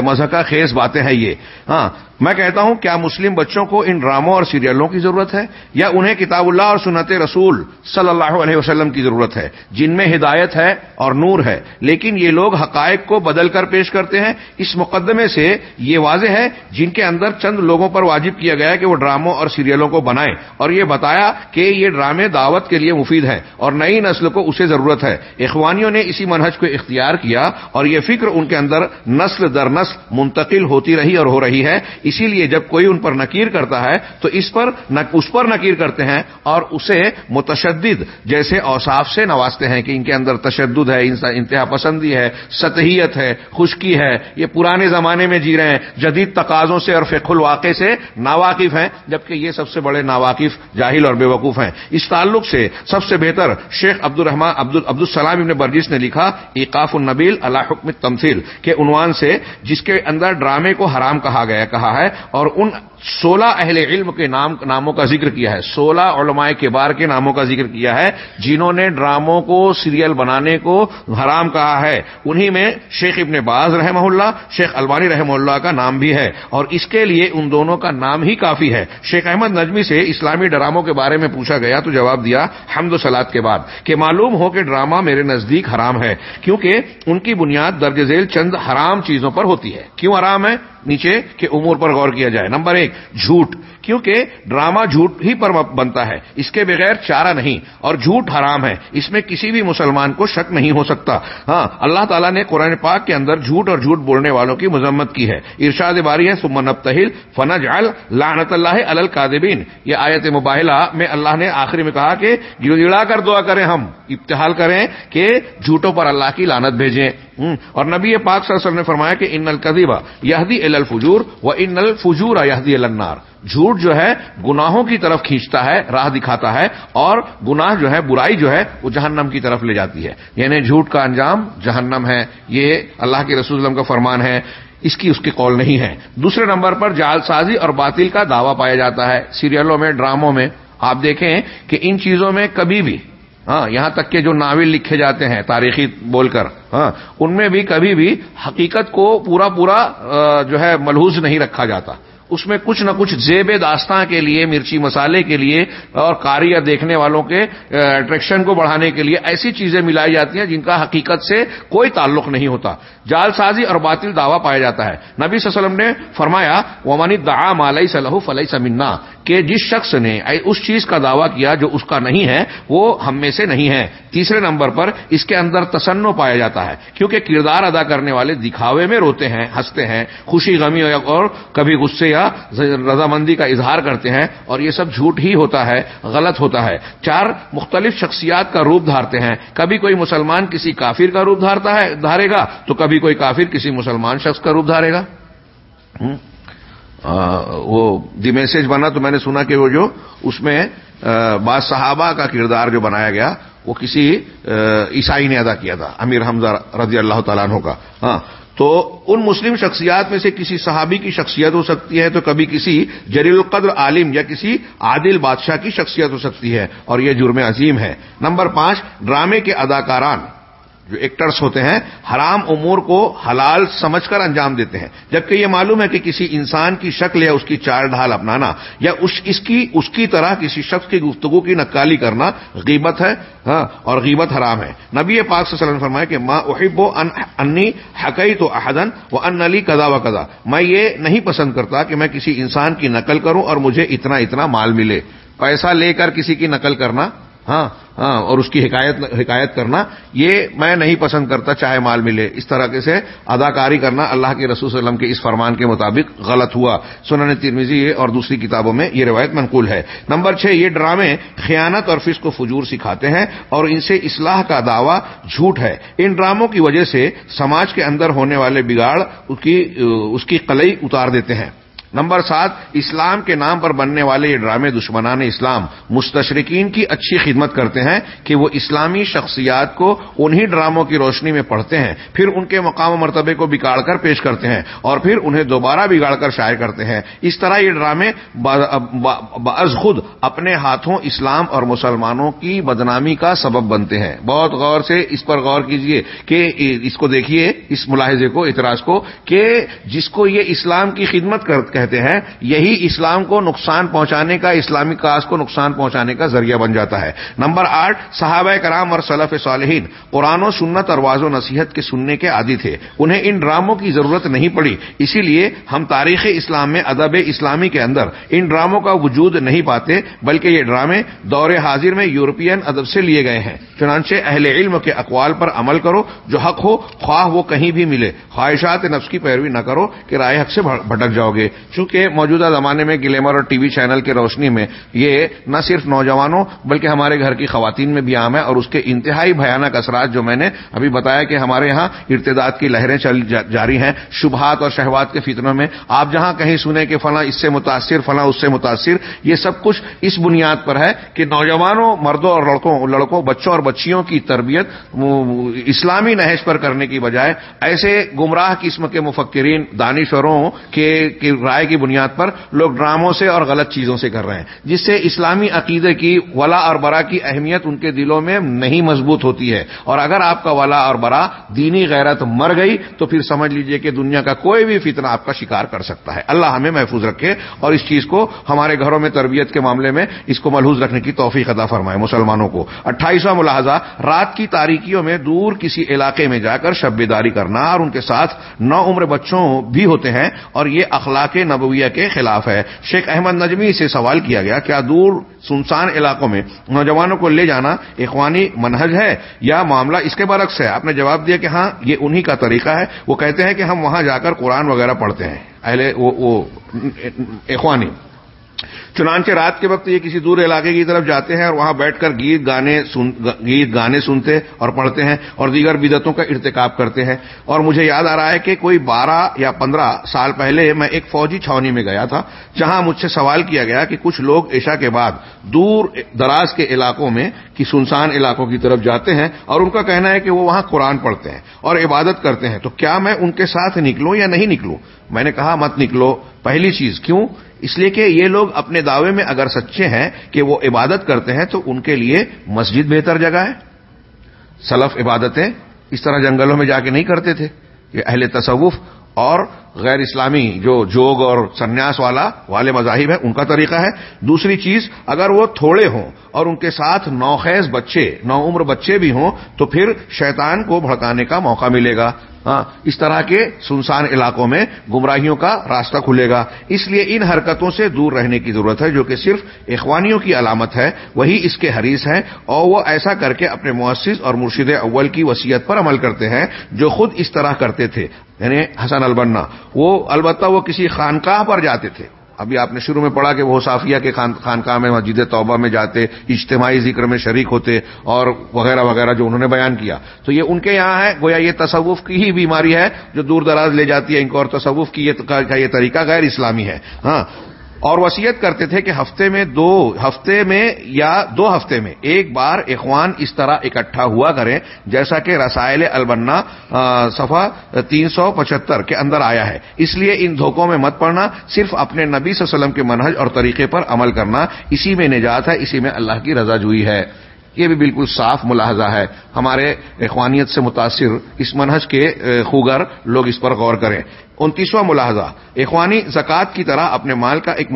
مذہقہ خیز باتیں ہیں یہ۔ ہاں میں کہتا ہوں، کیا مسلم بچوں کو ان ڈراموں اور سیریلوں کی ضرورت ہے؟ یا انہیں کتاب اللہ اور سنت رسول صلی اللہ علیہ وسلم کی ضرورت ہے؟ جن میں ہدایت ہے اور نور ہے، لیکن یہ لوگ حقائق کو بدل کر پیش کرتے ہیں۔ اس مقدمے سے یہ واضح ہے، جن کے اندر چند لوگوں پر واجب کیا گیا کہ وہ ڈراموں اور سیریلوں کو بنائیں۔ اور یہ بتایا کہ یہ ڈرامے دعوت کے لیے مفید ہیں اور نئی نسل کو اسے ضرورت ہے۔ اخوانیوں نے اسی منہج کو اختیار کیا اور یہ فکر ان کے اندر نسل در نسل منتقل ہوتی رہی اور ہو رہی ہے۔ اسی لیے جب کوئی ان پر نکیر کرتا ہے، تو اس پر اس پر نکیر کرتے ہیں اور اسے متشدد، جیسے اوصاف سے نوازتے ہیں کہ ان کے اندر تشدد ہے انتہا پسندی ہے، سطحیت ہے، خشکی ہے، یہ پرانے زمانے میں جی رہے ہیں، جدید تقاضوں سے اور فق الواقع سے ناواقف ہیں، جبکہ یہ سب سے بڑے ناواقف، جاہل اور بے وقوف ہیں۔ اس تعلق سے سب سے بہتر شیخ عبد الرحمان عبد، عبدالسلام ابن برجس نے لکھا، ایقاف النبیل اللہ حکم تمثیل کے عنوان سے جس کے اندر ڈرامے کو حرام کہا گیا، کہا ہے اور ان سولہ اہل علم کے نام ناموں کا ذکر کیا ہے۔ سولہ علماء کے بار کے ناموں کا ذکر کیا ہے جنہوں نے ڈراموں کو، سیریل بنانے کو حرام کہا ہے۔ انہی میں شیخ ابن باز رحمہ اللہ، شیخ البانی رحمہ اللہ کا نام بھی ہے۔ اور اس کے لیے ان دونوں کا نام ہی کافی ہے۔ شیخ احمد نجمی سے اسلامی ڈراموں کے بارے میں پوچھا گیا تو جواب دیا حمد و سلاد کے بعد کہ معلوم ہو کہ ڈرامہ میرے نزدیک حرام ہے کیونکہ ان کی بنیاد درج ذیل چند حرام چیزوں پر ہوتی ہے۔ کیوں حرام ہے؟ نیچے کے امور پر غور کیا جائے۔ نمبر ایک جھوٹ۔ کیونکہ ڈرامہ جھوٹ ہی پر بنتا ہے۔ اس کے بغیر چارہ نہیں، اور جھوٹ حرام ہے۔ اس میں کسی بھی مسلمان کو شک نہیں ہو سکتا۔ ہاں اللہ تعالیٰ نے قرآن پاک کے اندر جھوٹ اور جھوٹ بولنے والوں کی مذمت کی ہے۔ ارشاد باری ہے سمن ابتحل فنج لعنت اللہ القادبین یہ آیت مباحلہ میں اللہ نے آخری میں کہا کہ گڑ کر دعا کریں ہم، ابتحال کریں کہ جھوٹوں پر اللہ کی لانت بھیجیں۔ اور نبی پاک صلی اللہ علیہ وسلم نے فرمایا کہ ان القدیبہ یہدی الفجور و ان الفجور یہدی النار۔ جھوٹ جو ہے گناہوں کی طرف کھینچتا ہے، راہ دکھاتا ہے اور گناہ جو ہے، برائی جو ہے، وہ جہنم کی طرف لے جاتی ہے۔ یعنی جھوٹ کا انجام جہنم ہے۔ یہ اللہ کے رسول اللہ کا فرمان ہے۔ اس کی اس کی قول نہیں ہے۔ دوسرے نمبر پر جال سازی اور باطل کا دعویٰ پایا جاتا ہے۔ سیریلوں میں، ڈراموں میں آپ دیکھیں کہ ان چیزوں میں کبھی بھی ہاں یہاں تک کہ جو ناول لکھے جاتے ہیں تاریخی بول کر ہاں ان میں بھی کبھی بھی حقیقت کو پورا پورا جو ہے، ملحوظ نہیں رکھا جاتا۔ اس میں کچھ نہ کچھ زیب داستان کے لیے، مرچی مسالے کے لیے اور کاری یا دیکھنے والوں کے اٹریکشن کو بڑھانے کے لیے ایسی چیزیں ملائی جاتی ہیں جن کا حقیقت سے کوئی تعلق نہیں ہوتا۔ جال سازی اور باطل دعویٰ پایا جاتا ہے۔ نبی صلی اللہ علیہ وسلم نے فرمایا ومانی دا مالی صلاح فلئی سمنا کہ جس شخص نے اس چیز کا دعویٰ کیا جو اس کا نہیں ہے، وہ ہم میں سے نہیں ہے۔ تیسرے نمبر پر اس کے اندر تسنو پایا جاتا ہے، کیونکہ کردار ادا کرنے والے دکھاوے میں روتے ہیں، ہنستے ہیں، خوشی، غمی اور کبھی غصے یا رضامندی کا اظہار کرتے ہیں اور یہ سب جھوٹ ہی ہوتا ہے، غلط ہوتا ہے۔ چار، مختلف شخصیات کا روپ دھارتے ہیں۔ کبھی کوئی مسلمان کسی کافر کا روپ دھارتا ہے، دھارے گا تو کبھی کوئی کافر کسی مسلمان شخص کا روپ دھارے گا؟ وہ دی میسج بنا تو میں نے سنا کہ وہ جو اس میں بعض صحابہ کا کردار جو بنایا گیا، وہ کسی عیسائی نے ادا کیا تھا، امیر حمزہ رضی اللہ تعالیٰ عنہ کا۔ ہاں۔ تو ان مسلم شخصیات میں سے کسی صحابی کی شخصیت ہو سکتی ہے تو کبھی کسی جلیل القدر عالم یا کسی عادل بادشاہ کی شخصیت ہو سکتی ہے اور یہ جرم عظیم ہے۔ نمبر پانچ، ڈرامے کے اداکاران۔ جو ایکٹرس ہوتے ہیں، حرام امور کو حلال سمجھ کر انجام دیتے ہیں۔ جبکہ یہ معلوم ہے کہ کسی انسان کی شکل یا اس کی چار ڈھال اپنانا یا اس اس کی اس کی طرح کسی شخص کی گفتگو کی نقالی کرنا غیبت ہے ہاں اور غیبت حرام ہے۔ نبی پاک سے وسلم فرمائے کہ ماں احب و انی حقی تو احدن و ان علی کدا و کدا میں یہ نہیں پسند کرتا کہ میں کسی انسان کی نقل کروں اور مجھے اتنا اتنا مال ملے۔ پیسہ لے کر کسی کی نقل کرنا ہاں ہاں اور اس کی حکایت حکایت کرنا، یہ میں نہیں پسند کرتا چاہے مال ملے۔ اس طرح سے اداکاری کرنا اللہ کے رسول صلی اللہ علیہ وسلم کے اس فرمان کے مطابق غلط ہوا۔ سنن ترمیزی اور دوسری کتابوں میں یہ روایت منقول ہے۔ نمبر چھ، یہ ڈرامے خیانت اور فسق و فجور سکھاتے ہیں اور ان سے اصلاح کا دعویٰ جھوٹ ہے۔ ان ڈراموں کی وجہ سے سماج کے اندر ہونے والے بگاڑ اس کی قلعی اتار دیتے ہیں۔ نمبر سات، اسلام کے نام پر بننے والے یہ ڈرامے دشمنان اسلام مستشرقین کی اچھی خدمت کرتے ہیں کہ وہ اسلامی شخصیات کو انہی ڈراموں کی روشنی میں پڑھتے ہیں، پھر ان کے مقام و مرتبے کو بگاڑ کر پیش کرتے ہیں اور پھر انہیں دوبارہ بگاڑ کر شائع کرتے ہیں۔ اس طرح یہ ڈرامے بعض خود اپنے ہاتھوں اسلام اور مسلمانوں کی بدنامی کا سبب بنتے ہیں۔ بہت غور سے اس پر غور کیجیے کہ اس کو دیکھیے اس ملاحظے کو، اعتراض کو کہ جس کو یہ اسلام کی خدمت کہتے ہیں، یہی اسلام کو نقصان پہنچانے کا، اسلامی کاس کو نقصان پہنچانے کا ذریعہ بن جاتا ہے۔ نمبر آٹھ، صحابہ کرام اور صلف صالحین، قرآن و سنت اور واض و نصیحت کے سننے کے عادی تھے۔ انہیں ان ڈراموں کی ضرورت نہیں پڑی، اسی لیے ہم تاریخ اسلام میں ادب اسلامی کے اندر ان ڈراموں کا وجود نہیں پاتے، بلکہ یہ ڈرامے دور حاضر میں یورپین ادب سے لیے گئے ہیں۔ چنانچہ اہل علم کے اقوال پر عمل کرو، جو حق ہو، خواہ وہ کہیں بھی ملے۔ خواہشات نفس کی پیروی نہ کرو، کہ رائے حق سے بھٹک جاؤ گے۔ چونکہ موجودہ زمانے میں گلیمر اور ٹی وی چینل کی روشنی میں یہ نہ صرف نوجوانوں بلکہ ہمارے گھر کی خواتین میں بھی عام ہے اور اس کے انتہائی بھیانک اثرات جو میں نے ابھی بتایا کہ ہمارے ہاں ارتداد کی لہریں چل جاری ہیں، شبہات اور شہوات کے فطروں میں۔ آپ جہاں کہیں سنیں کہ فلاں اس سے متاثر، فلاں اس سے متاثر، یہ سب کچھ اس بنیاد پر ہے کہ نوجوانوں، مردوں اور لڑکوں لڑکوں، بچوں اور بچیوں کی تربیت اسلامی نہج پر کرنے کی بجائے ایسے گمراہ قسم کے مفکرین، دانشوروں کے رائے کی بنیاد پر لوگ ڈراموں سے اور غلط چیزوں سے کر رہے ہیں۔ جس سے اسلامی عقیدے کی ولا اور برا کی اہمیت ان کے دلوں میں نہیں مضبوط ہوتی ہے۔ اور اگر آپ کا ولا اور برا دینی غیرت مر گئی تو پھر سمجھ لیجیے کہ دنیا کا کوئی بھی فتنہ آپ کا شکار کر سکتا ہے۔ اللہ ہمیں محفوظ رکھے اور اس چیز کو ہمارے گھروں میں تربیت کے معاملے میں اس کو ملحوظ رکھنے کی توفیق ادا فرمائے مسلمانوں کو۔ اٹھائیسواں ملاحظہ، رات کی تاریکیوں میں دور کسی علاقے میں جا کر شبیداری کرنا اور ان کے ساتھ نو عمر بچوں بھی ہوتے ہیں اور یہ اخلاق نبویہ کے خلاف ہے۔ شیخ احمد نجمی سے سوال کیا گیا، کیا دور سنسان علاقوں میں نوجوانوں کو لے جانا اخوانی منہج ہے یا معاملہ اس کے برعکس ہے؟ آپ نے جواب دیا کہ ہاں یہ انہی کا طریقہ ہے۔ وہ کہتے ہیں کہ ہم وہاں جا کر قرآن وغیرہ پڑھتے ہیں۔ اہل وہ اخوانی۔ چنانچہ رات کے وقت یہ کسی دور علاقے کی طرف جاتے ہیں اور وہاں بیٹھ کر گیت گانے سن، گیت گانے سنتے اور پڑھتے ہیں اور دیگر بدتوں کا ارتکاب کرتے ہیں۔ اور مجھے یاد آ رہا ہے کہ کوئی بارہ یا پندرہ سال پہلے میں ایک فوجی چھاونی میں گیا تھا، جہاں مجھ سے سوال کیا گیا کہ کچھ لوگ عشاء کے بعد دور دراز کے علاقوں میں کی سنسان علاقوں کی طرف جاتے ہیں اور ان کا کہنا ہے کہ وہ وہاں قرآن پڑھتے ہیں اور عبادت کرتے ہیں۔ تو کیا میں ان کے ساتھ نکلوں یا نہیں نکلوں؟ میں نے کہا، مت نکلو۔ پہلی چیز، کیوں؟ اس لیے کہ یہ لوگ اپنے دعوے میں اگر سچے ہیں کہ وہ عبادت کرتے ہیں تو ان کے لیے مسجد بہتر جگہ ہے۔ سلف عبادتیں اس طرح جنگلوں میں جا کے نہیں کرتے تھے۔ یہ اہل تصوف اور غیر اسلامی جو جوگ اور سنیاس والا والے مذاہب ہیں، ان کا طریقہ ہے۔ دوسری چیز، اگر وہ تھوڑے ہوں اور ان کے ساتھ نوخیز بچے نو عمر بچے بھی ہوں، تو پھر شیطان کو بھڑکانے کا موقع ملے گا۔ ہاں اس طرح کے سنسان علاقوں میں گمراہیوں کا راستہ کھلے گا۔ اس لیے ان حرکتوں سے دور رہنے کی ضرورت ہے، جو کہ صرف اخوانیوں کی علامت ہے، وہی اس کے حریث ہیں۔ اور وہ ایسا کر کے اپنے مؤثر اور مرشد اول کی وصیت پر عمل کرتے ہیں، جو خود اس طرح کرتے تھے۔ یعنی حسن البنا، وہ البتہ وہ کسی خانقاہ پر جاتے تھے۔ ابھی آپ نے شروع میں پڑھا کہ وہ صافیہ کے خانقاہ میں، مسجد توبہ میں جاتے، اجتماعی ذکر میں شریک ہوتے اور وغیرہ وغیرہ جو انہوں نے بیان کیا۔ تو یہ ان کے یہاں ہے، گویا یہ تصوف کی ہی بیماری ہے جو دور دراز لے جاتی ہے۔ ان کو اور تصوف کی یہ طریقہ غیر اسلامی ہے۔ ہاں اور وصیت کرتے تھے کہ ہفتے میں دو ہفتے میں یا دو ہفتے میں ایک بار اخوان اس طرح اکٹھا ہوا کریں جیسا کہ رسائل البنا صفحہ تین سو پچہتر کے اندر آیا ہے۔ اس لیے ان دھوکوں میں مت پڑنا، صرف اپنے نبی صلی اللہ علیہ وسلم کے منہج اور طریقے پر عمل کرنا، اسی میں نجات ہے، اسی میں اللہ کی رضا جوئی ہے۔ یہ بھی بالکل صاف ملاحظہ ہے۔ ہمارے اخوانیت سے متاثر اس منہج کے خوگر لوگ اس پر غور کریں۔ انتیسواں ملاحظہ، اخوانی زکوٰۃ کی طرح اپنے مال کا ایک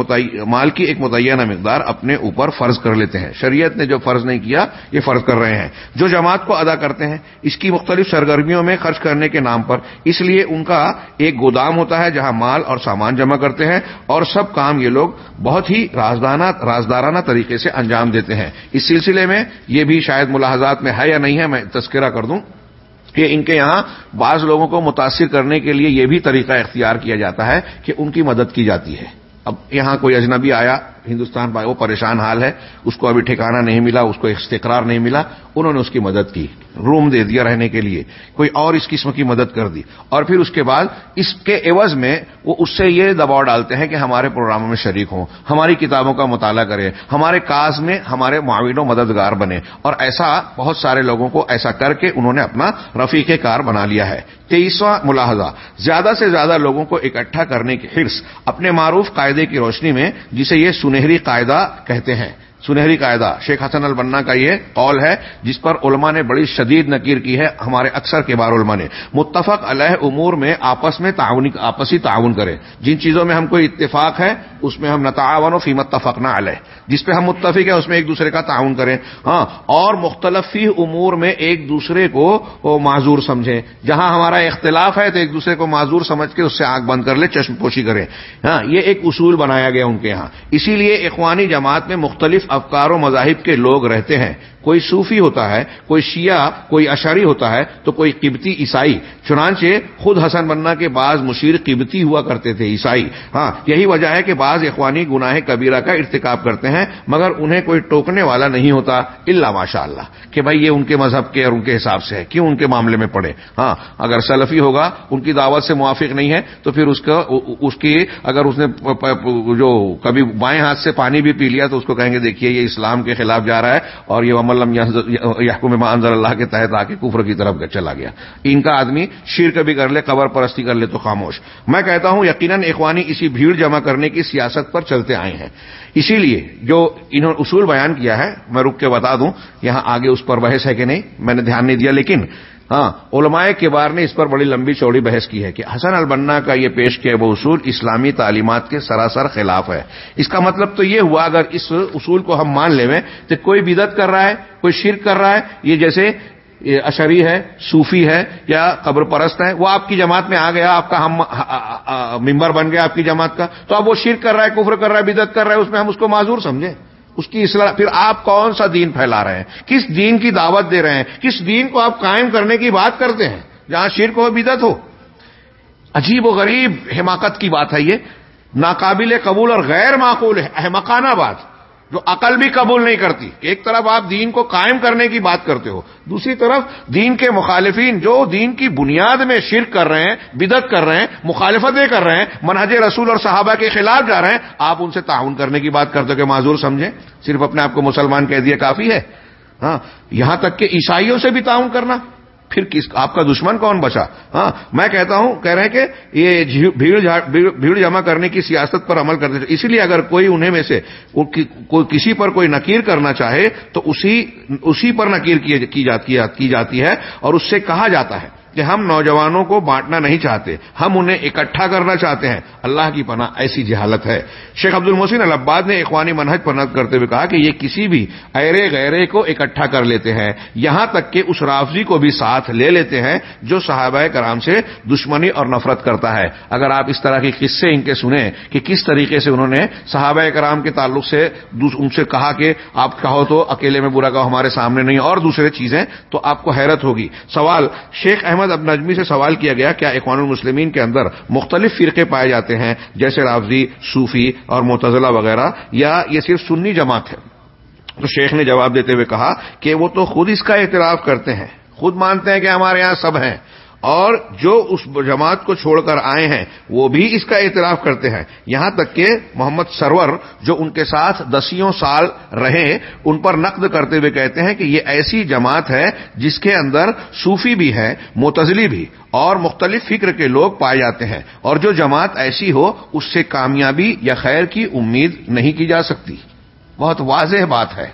مال کی ایک متعینہ مقدار اپنے اوپر فرض کر لیتے ہیں۔ شریعت نے جو فرض نہیں کیا، یہ فرض کر رہے ہیں۔ جو جماعت کو ادا کرتے ہیں، اس کی مختلف سرگرمیوں میں خرچ کرنے کے نام پر۔ اس لیے ان کا ایک گودام ہوتا ہے جہاں مال اور سامان جمع کرتے ہیں اور سب کام یہ لوگ بہت ہی رازدانہ، رازدارانہ طریقے سے انجام دیتے ہیں۔ اس سلسلے میں یہ بھی شاید ملاحظات میں ہے یا نہیں ہے، میں تذکرہ کر دوں کہ ان کے یہاں بعض لوگوں کو متاثر کرنے کے لیے یہ بھی طریقہ اختیار کیا جاتا ہے کہ ان کی مدد کی جاتی ہے۔ اب یہاں کوئی اجنبی آیا ہندوستان وہ پریشان حال ہے، اس کو ابھی ٹھکانا نہیں ملا، اس کو استقرار نہیں ملا، انہوں نے اس کی مدد کی، روم دے دیا رہنے کے لیے، کوئی اور اس قسم کی مدد کر دی۔ اور پھر اس کے بعد اس کے عوض میں وہ اس سے یہ دباؤ ڈالتے ہیں کہ ہمارے پروگراموں میں شریک ہوں، ہماری کتابوں کا مطالعہ کریں، ہمارے کاز میں ہمارے معاون و مددگار بنے اور ایسا بہت سارے لوگوں کو ایسا کر کے انہوں نے اپنا رفیق کار بنا لیا ہے۔ تیئیسواں ملاحظہ، زیادہ سے زیادہ لوگوں کو اکٹھا کرنے کی حرص، اپنے معروف قاعدے کی روشنی میں، جسے یہ سنے سنہری قاعدہ کہتے ہیں۔ سنہری قاعدہ، شیخ حسن البنا کا یہ قول ہے، جس پر علماء نے بڑی شدید نکیر کی ہے ہمارے اکثر کے بار علماء نے۔ متفق علیہ امور میں آپس میں تعاونی آپسی تعاون کرے جن چیزوں میں ہم کو اتفاق ہے، اس میں ہم نہ تعاون و فیمت تفق نہ علیہ۔ جس پہ ہم متفق ہیں، اس میں ایک دوسرے کا تعاون کریں۔ ہاں اور مختلفی امور میں ایک دوسرے کو معذور سمجھیں۔ جہاں ہمارا اختلاف ہے، تو ایک دوسرے کو معذور سمجھ کے اس سے آنکھ بند کر لے چشم پوشی کریں۔ ہاں یہ ایک اصول بنایا گیا ان کے ہاں اسی لیے اخوانی جماعت میں مختلف افکار و مذاہب کے لوگ رہتے ہیں۔ کوئی صوفی ہوتا ہے، کوئی شیعہ، کوئی اشاری ہوتا ہے تو کوئی قبطی عیسائی۔ چنانچہ خود حسن بننا کے بعض مشیر قبطی ہوا کرتے تھے عیسائی۔ ہاں یہی وجہ ہے کہ بعض اخوانی گناہ کبیرہ کا ارتکاب کرتے ہیں، مگر انہیں کوئی ٹوکنے والا نہیں ہوتا اللہ ماشاء اللہ کہ بھائی یہ ان کے مذہب کے اور ان کے حساب سے ہے۔ کیوں ان کے معاملے میں پڑے ہاں اگر سلفی ہوگا، ان کی دعوت سے موافق نہیں ہے تو پھر اس کا، اس کی اگر اس نے جو کبھی بائیں ہاتھ سے پانی بھی پی لیا تو اس کو کہیں گے، دیکھیے یہ اسلام کے خلاف جا رہا ہے اور یہ ملم یحکم انضر اللہ کے تحت آ کے کفر کی طرف چلا گیا۔ ان کا آدمی شیر کبھی کر لے، قبر پرستی کر لے تو خاموش۔ میں کہتا ہوں، یقیناً اخوانی اسی بھیڑ جمع کرنے کی سیاست پر چلتے آئے ہیں۔ اسی لیے جو انہوں نے اصول بیان کیا ہے، میں رک کے بتا دوں، یہاں آگے اس پر بحث ہے کہ نہیں، میں نے دھیان نہیں دیا، لیکن ہاں علماء کے بار نے اس پر بڑی لمبی چوڑی بحث کی ہے کہ حسن البنا کا یہ پیش کیا وہ اصول اسلامی تعلیمات کے سراسر خلاف ہے۔ اس کا مطلب تو یہ ہوا اگر اس اصول کو ہم مان لیں تو کوئی بدت کر رہا ہے، کوئی شرک کر رہا ہے، یہ جیسے اشری ہے، صوفی ہے یا قبر پرست ہے، وہ آپ کی جماعت میں آ گیا، آپ کا ہم ممبر بن گیا آپ کی جماعت کا، تو اب وہ شرک کر رہا ہے، کفر کر رہا ہے بدت کر رہا ہے، اس میں ہم اس کو معذور سمجھیں۔ اس کی اصلاح پھر آپ کون سا دین پھیلا رہے ہیں؟ کس دین کی دعوت دے رہے ہیں؟ کس دین کو آپ قائم کرنے کی بات کرتے ہیں؟ جہاں شرک ہو بدت ہو۔ عجیب و غریب حماقت کی بات ہے یہ۔ ناقابل قبول اور غیر معقول ہے، احمقانہ بات۔ جو عقل بھی قبول نہیں کرتی ایک طرف آپ دین کو قائم کرنے کی بات کرتے ہو، دوسری طرف دین کے مخالفین جو دین کی بنیاد میں شرک کر رہے ہیں بدت کر رہے ہیں مخالفتیں کر رہے ہیں، منہج رسول اور صحابہ کے خلاف جا رہے ہیں، آپ ان سے تعاون کرنے کی بات کرتے ہو کہ معذور سمجھیں، صرف اپنے آپ کو مسلمان کہہ دیا کافی ہے۔ ہاں یہاں تک کہ عیسائیوں سے بھی تعاون کرنا۔ پھر کس آپ کا دشمن کون بچا؟ ہاں میں کہتا ہوں، کہہ رہے ہیں کہ یہ بھیڑ جمع کرنے کی سیاست پر عمل کرتے اسی لیے اگر کوئی انہیں میں سے کسی پر کوئی نکیر کرنا چاہے، تو اسی اسی پر نکیر کی جاتی ہے اور اس سے کہا جاتا ہے۔ کہ ہم نوجوانوں کو بانٹنا نہیں چاہتے، ہم انہیں اکٹھا کرنا چاہتے ہیں۔ اللہ کی پناہ ایسی جہالت ہے۔ شیخ عبد المحسن الباد نے اخوانی منہج پر نقد کرتے ہوئے کہا کہ یہ کسی بھی ایرے غیرے کو اکٹھا کر لیتے ہیں۔ یہاں تک کہ اس رافضی کو بھی ساتھ لے لیتے ہیں جو صحابہ کرام سے دشمنی اور نفرت کرتا ہے۔ اگر آپ اس طرح کے قصے ان کے سنیں کہ کس طریقے سے انہوں نے صحابہ کرام کے تعلق سے ان سے کہا کہ آپ کہو تو اکیلے میں برا کہو، ہمارے سامنے نہیں، اور دوسرے چیزیں، تو آپ کو حیرت ہوگی۔ سوال شیخ احمد احمد اب نجمی سے سوال کیا گیا، کیا اخوان المسلمین کے اندر مختلف فرقے پائے جاتے ہیں، جیسے رافضی، صوفی اور متضلہ وغیرہ، یا یہ صرف سنی جماعت ہے؟ تو شیخ نے جواب دیتے ہوئے کہا کہ وہ تو خود اس کا اعتراف کرتے ہیں۔ خود مانتے ہیں کہ ہمارے یہاں سب ہیں۔ اور جو اس جماعت کو چھوڑ کر آئے ہیں، وہ بھی اس کا اعتراف کرتے ہیں۔ یہاں تک کہ محمد سرور جو ان کے ساتھ دسیوں سال رہے، ان پر نقد کرتے ہوئے کہتے ہیں کہ یہ ایسی جماعت ہے جس کے اندر صوفی بھی ہے متضلی بھی اور مختلف فکر کے لوگ پائے جاتے ہیں۔ اور جو جماعت ایسی ہو، اس سے کامیابی یا خیر کی امید نہیں کی جا سکتی۔ بہت واضح بات ہے۔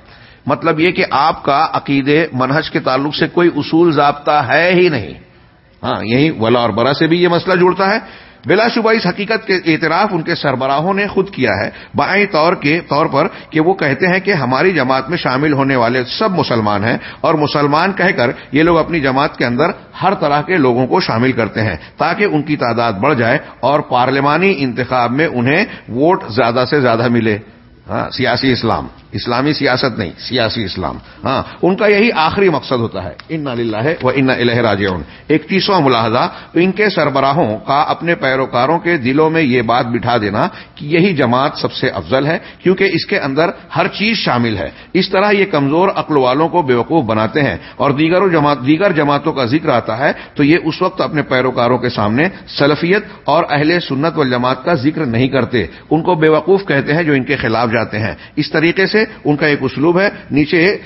مطلب یہ کہ آپ کا عقیدے، منہج کے تعلق سے کوئی اصول ضابطہ ہے ہی نہیں۔ ہاں یہی ولا اور برا سے بھی یہ مسئلہ جڑتا ہے۔ بلا شبہ اس حقیقت کے اعتراف ان کے سربراہوں نے خود کیا ہے۔ بائیں طور کے طور پر کہ وہ کہتے ہیں کہ ہماری جماعت میں شامل ہونے والے سب مسلمان ہیں اور مسلمان کہہ کر یہ لوگ اپنی جماعت کے اندر ہر طرح کے لوگوں کو شامل کرتے ہیں تاکہ ان کی تعداد بڑھ جائے اور پارلیمانی انتخاب میں انہیں ووٹ زیادہ سے زیادہ ملے۔ ہاں سیاسی اسلام۔ اسلامی سیاست نہیں، سیاسی اسلام۔ ہاں ان کا یہی آخری مقصد ہوتا ہے۔ ان اللہ و ان الہ راجعون۔ اکتیسواں ملاحظہ، ان کے سربراہوں کا اپنے پیروکاروں کے دلوں میں یہ بات بٹھا دینا کہ یہی جماعت سب سے افضل ہے، کیونکہ اس کے اندر ہر چیز شامل ہے۔ اس طرح یہ کمزور عقل والوں کو بیوقوف بناتے ہیں۔ اور دیگر جماعت، دیگر جماعتوں کا ذکر آتا ہے، تو یہ اس وقت اپنے پیروکاروں کے سامنے سلفیت اور اہل سنت و جماعت کا ذکر نہیں کرتے۔ ان کو بیوقوف کہتے ہیں جو ان کے خلاف جاتے ہیں۔ اس طریقے سے ان کا ایک اسلوب ہے۔ نیچے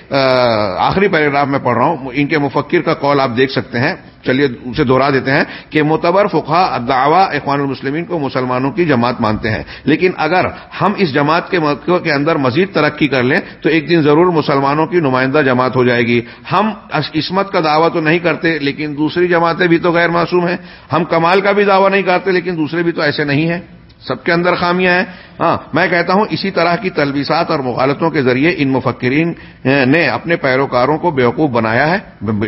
آخری پیراگراف میں پڑھ رہا ہوں۔ ان کے مفکر کا کال آپ دیکھ سکتے ہیں۔ چلیے، اسے دوہرا دیتے ہیں کہ معتبر فقہ دعوی اخوان المسلمین کو مسلمانوں کی جماعت مانتے ہیں۔ لیکن اگر ہم اس جماعت کے کے اندر مزید ترقی کر لیں، تو ایک دن ضرور مسلمانوں کی نمائندہ جماعت ہو جائے گی۔ ہم عصمت کا دعویٰ تو نہیں کرتے، لیکن دوسری جماعتیں بھی تو غیر معصوم ہیں۔ ہم کمال کا بھی دعویٰ نہیں کرتے، لیکن دوسرے بھی تو ایسے نہیں ہیں۔ سب کے اندر خامیاں ہیں۔ ہاں میں کہتا ہوں اسی طرح کی تلبیسات اور مغالطوں کے ذریعے ان مفکرین نے اپنے پیروکاروں کو بیوقوف بنایا ہے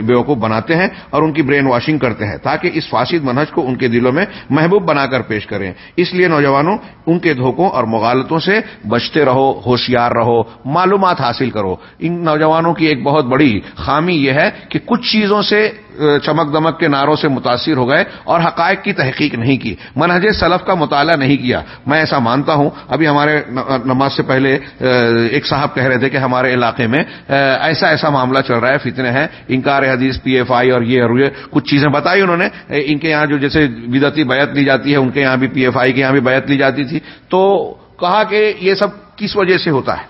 بیوقوف بناتے ہیں اور ان کی برین واشنگ کرتے ہیں تاکہ اس فاسد منہج کو ان کے دلوں میں محبوب بنا کر پیش کریں۔ اس لیے نوجوانوں، ان کے دھوکوں اور مغالطوں سے بچتے رہو، ہوشیار رہو، معلومات حاصل کرو۔ ان نوجوانوں کی ایک بہت بڑی خامی یہ ہے کہ کچھ چیزوں سے چمک دمک کے ناروں سے متاثر ہو گئے اور حقائق کی تحقیق نہیں کی۔ منہج سلف کا مطالعہ نہیں کیا۔ میں ایسا مانتا ہوں ابھی ہمارے نماز سے پہلے ایک صاحب کہہ رہے تھے کہ ہمارے علاقے میں ایسا ایسا معاملہ چل رہا ہے، فتنے ہیں، انکار حدیث، پی ایف آئی اور یہ اور یہ، کچھ چیزیں بتائی انہوں نے ان کے یہاں جو جیسے بدتی بیعت لی جاتی ہے، ان کے یہاں بھی پی ایف آئی کے یہاں بھی بیعت لی جاتی تھی۔ تو کہا کہ یہ سب کس وجہ سے ہوتا ہے؟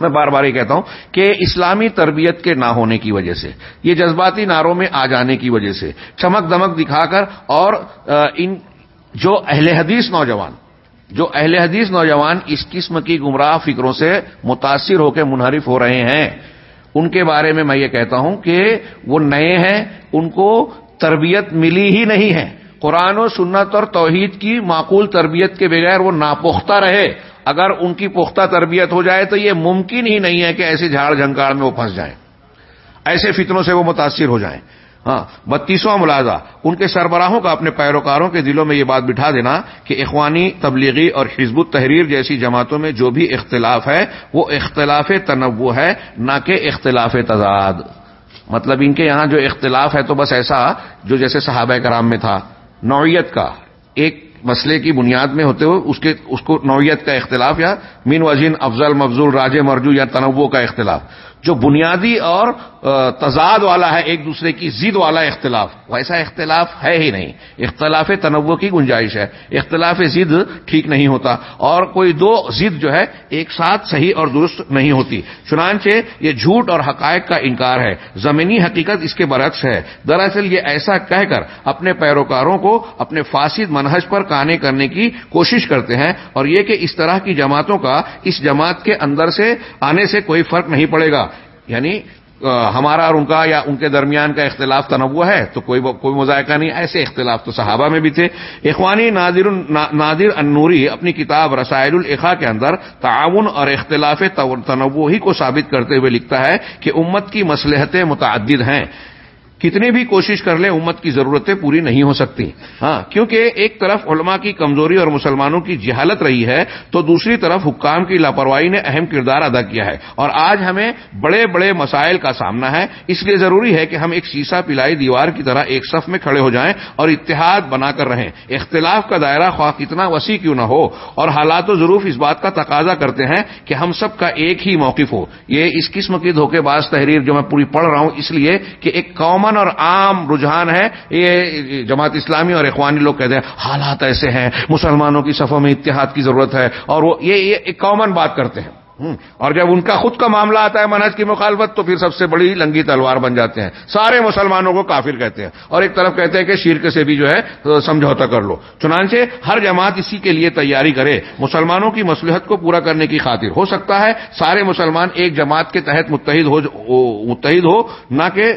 میں بار بار یہ کہتا ہوں کہ اسلامی تربیت کے نہ ہونے کی وجہ سے، یہ جذباتی ناروں میں آ جانے کی وجہ سے، چمک دمک دکھا کر اور ان جو اہل حدیث نوجوان جو اہل حدیث نوجوان اس قسم کی گمراہ فکروں سے متاثر ہو کے منحرف ہو رہے ہیں۔ ان کے بارے میں میں یہ کہتا ہوں کہ وہ نئے ہیں، ان کو تربیت ملی ہی نہیں ہے۔ قرآن و سنت اور توحید کی معقول تربیت کے بغیر وہ ناپختہ رہے۔ اگر ان کی پختہ تربیت ہو جائے تو یہ ممکن ہی نہیں ہے کہ ایسے جھاڑ جھنکاڑ میں وہ پھنس جائیں۔ ایسے فتنوں سے وہ متاثر ہو جائیں۔ ہاں بتیسواں ملازہ ان کے سربراہوں کا اپنے پیروکاروں کے دلوں میں یہ بات بٹھا دینا کہ اخوانی تبلیغی اور حزب التحریر جیسی جماعتوں میں جو بھی اختلاف ہے، وہ اختلاف تنوع ہے، نہ کہ اختلاف تضاد۔ مطلب ان کے یہاں جو اختلاف ہے تو بس ایسا جو جیسے صحابہ کرام میں تھا۔ نوعیت کا، ایک مسئلے کی بنیاد میں ہوتے ہوئے اس کے، اس کو نوعیت کا اختلاف یا مین وزین افضل مفضول راج مرجو یا تنوع کا اختلاف۔ جو بنیادی اور تضاد والا ہے، ایک دوسرے کی زد والا اختلاف۔ ویسا اختلاف ہے ہی نہیں۔ اختلاف تنوع کی گنجائش ہے۔ اختلاف زد ٹھیک نہیں ہوتا۔ اور کوئی دو زد جو ہے، ایک ساتھ صحیح اور درست نہیں ہوتی۔ چنانچہ یہ جھوٹ اور حقائق کا انکار ہے۔ زمینی حقیقت اس کے برعکس ہے۔ دراصل یہ ایسا کہہ کر اپنے پیروکاروں کو اپنے فاسد منہج پر کانے کرنے کی کوشش کرتے ہیں۔ اور یہ کہ اس طرح کی جماعتوں کا اس جماعت کے اندر سے آنے سے کوئی فرق نہیں پڑے گا۔ یعنی ہمارا اور ان کا یا ان کے درمیان کا اختلاف تنوع ہے، تو کوئی کوئی مذائقہ نہیں، ایسے اختلاف تو صحابہ میں بھی تھے۔ اخوانی نادر نادر انوری اپنی کتاب رسائل الاخا کے اندر تعاون اور اختلاف تنوع ہی کو ثابت کرتے ہوئے لکھتا ہے کہ امت کی مصلحتیں متعدد ہیں۔ کتنی بھی کوشش کر لیں، امت کی ضرورتیں پوری نہیں ہو سکتی۔ ہاں کیونکہ ایک طرف علماء کی کمزوری اور مسلمانوں کی جہالت رہی ہے، تو دوسری طرف حکام کی لاپرواہی نے اہم کردار ادا کیا ہے۔ اور آج ہمیں بڑے بڑے مسائل کا سامنا ہے۔ اس لیے ضروری ہے کہ ہم ایک سیسا پلائی دیوار کی طرح ایک صف میں کھڑے ہو جائیں اور اتحاد بنا کر رہیں۔ اختلاف کا دائرہ خواہ کتنا وسیع کیوں نہ ہو۔ اور حالات و ضرور اس بات کا تقاضا کرتے ہیں کہ ہم سب کا ایک ہی موقف ہو۔ یہ اس قسم کی دھوکے باز تحریر جو میں پوری پڑھ رہا ہوں، اس لیے کہ ایک قوم اور عام رجحان ہے، یہ جماعت اسلامی اور اخوانی لوگ کہتے ہیں، حالات ایسے ہیں، مسلمانوں کی صفوں میں اتحاد کی ضرورت ہے، اور وہ یہ ایک کامن بات کرتے ہیں۔ اور جب ان کا خود کا معاملہ آتا ہے منہج کی مخالفت، تو پھر سب سے بڑی لنگی تلوار بن جاتے ہیں۔ سارے مسلمانوں کو کافر کہتے ہیں۔ اور ایک طرف کہتے ہیں کہ شرک سے بھی جو ہے سمجھوتا کر لو۔ چنانچہ ہر جماعت اسی کے لیے تیاری کرے۔ مسلمانوں کی مصلحت کو پورا کرنے کی خاطر۔ ہو سکتا ہے سارے مسلمان ایک جماعت کے تحت متحد ہو متحد ہو، نہ کہ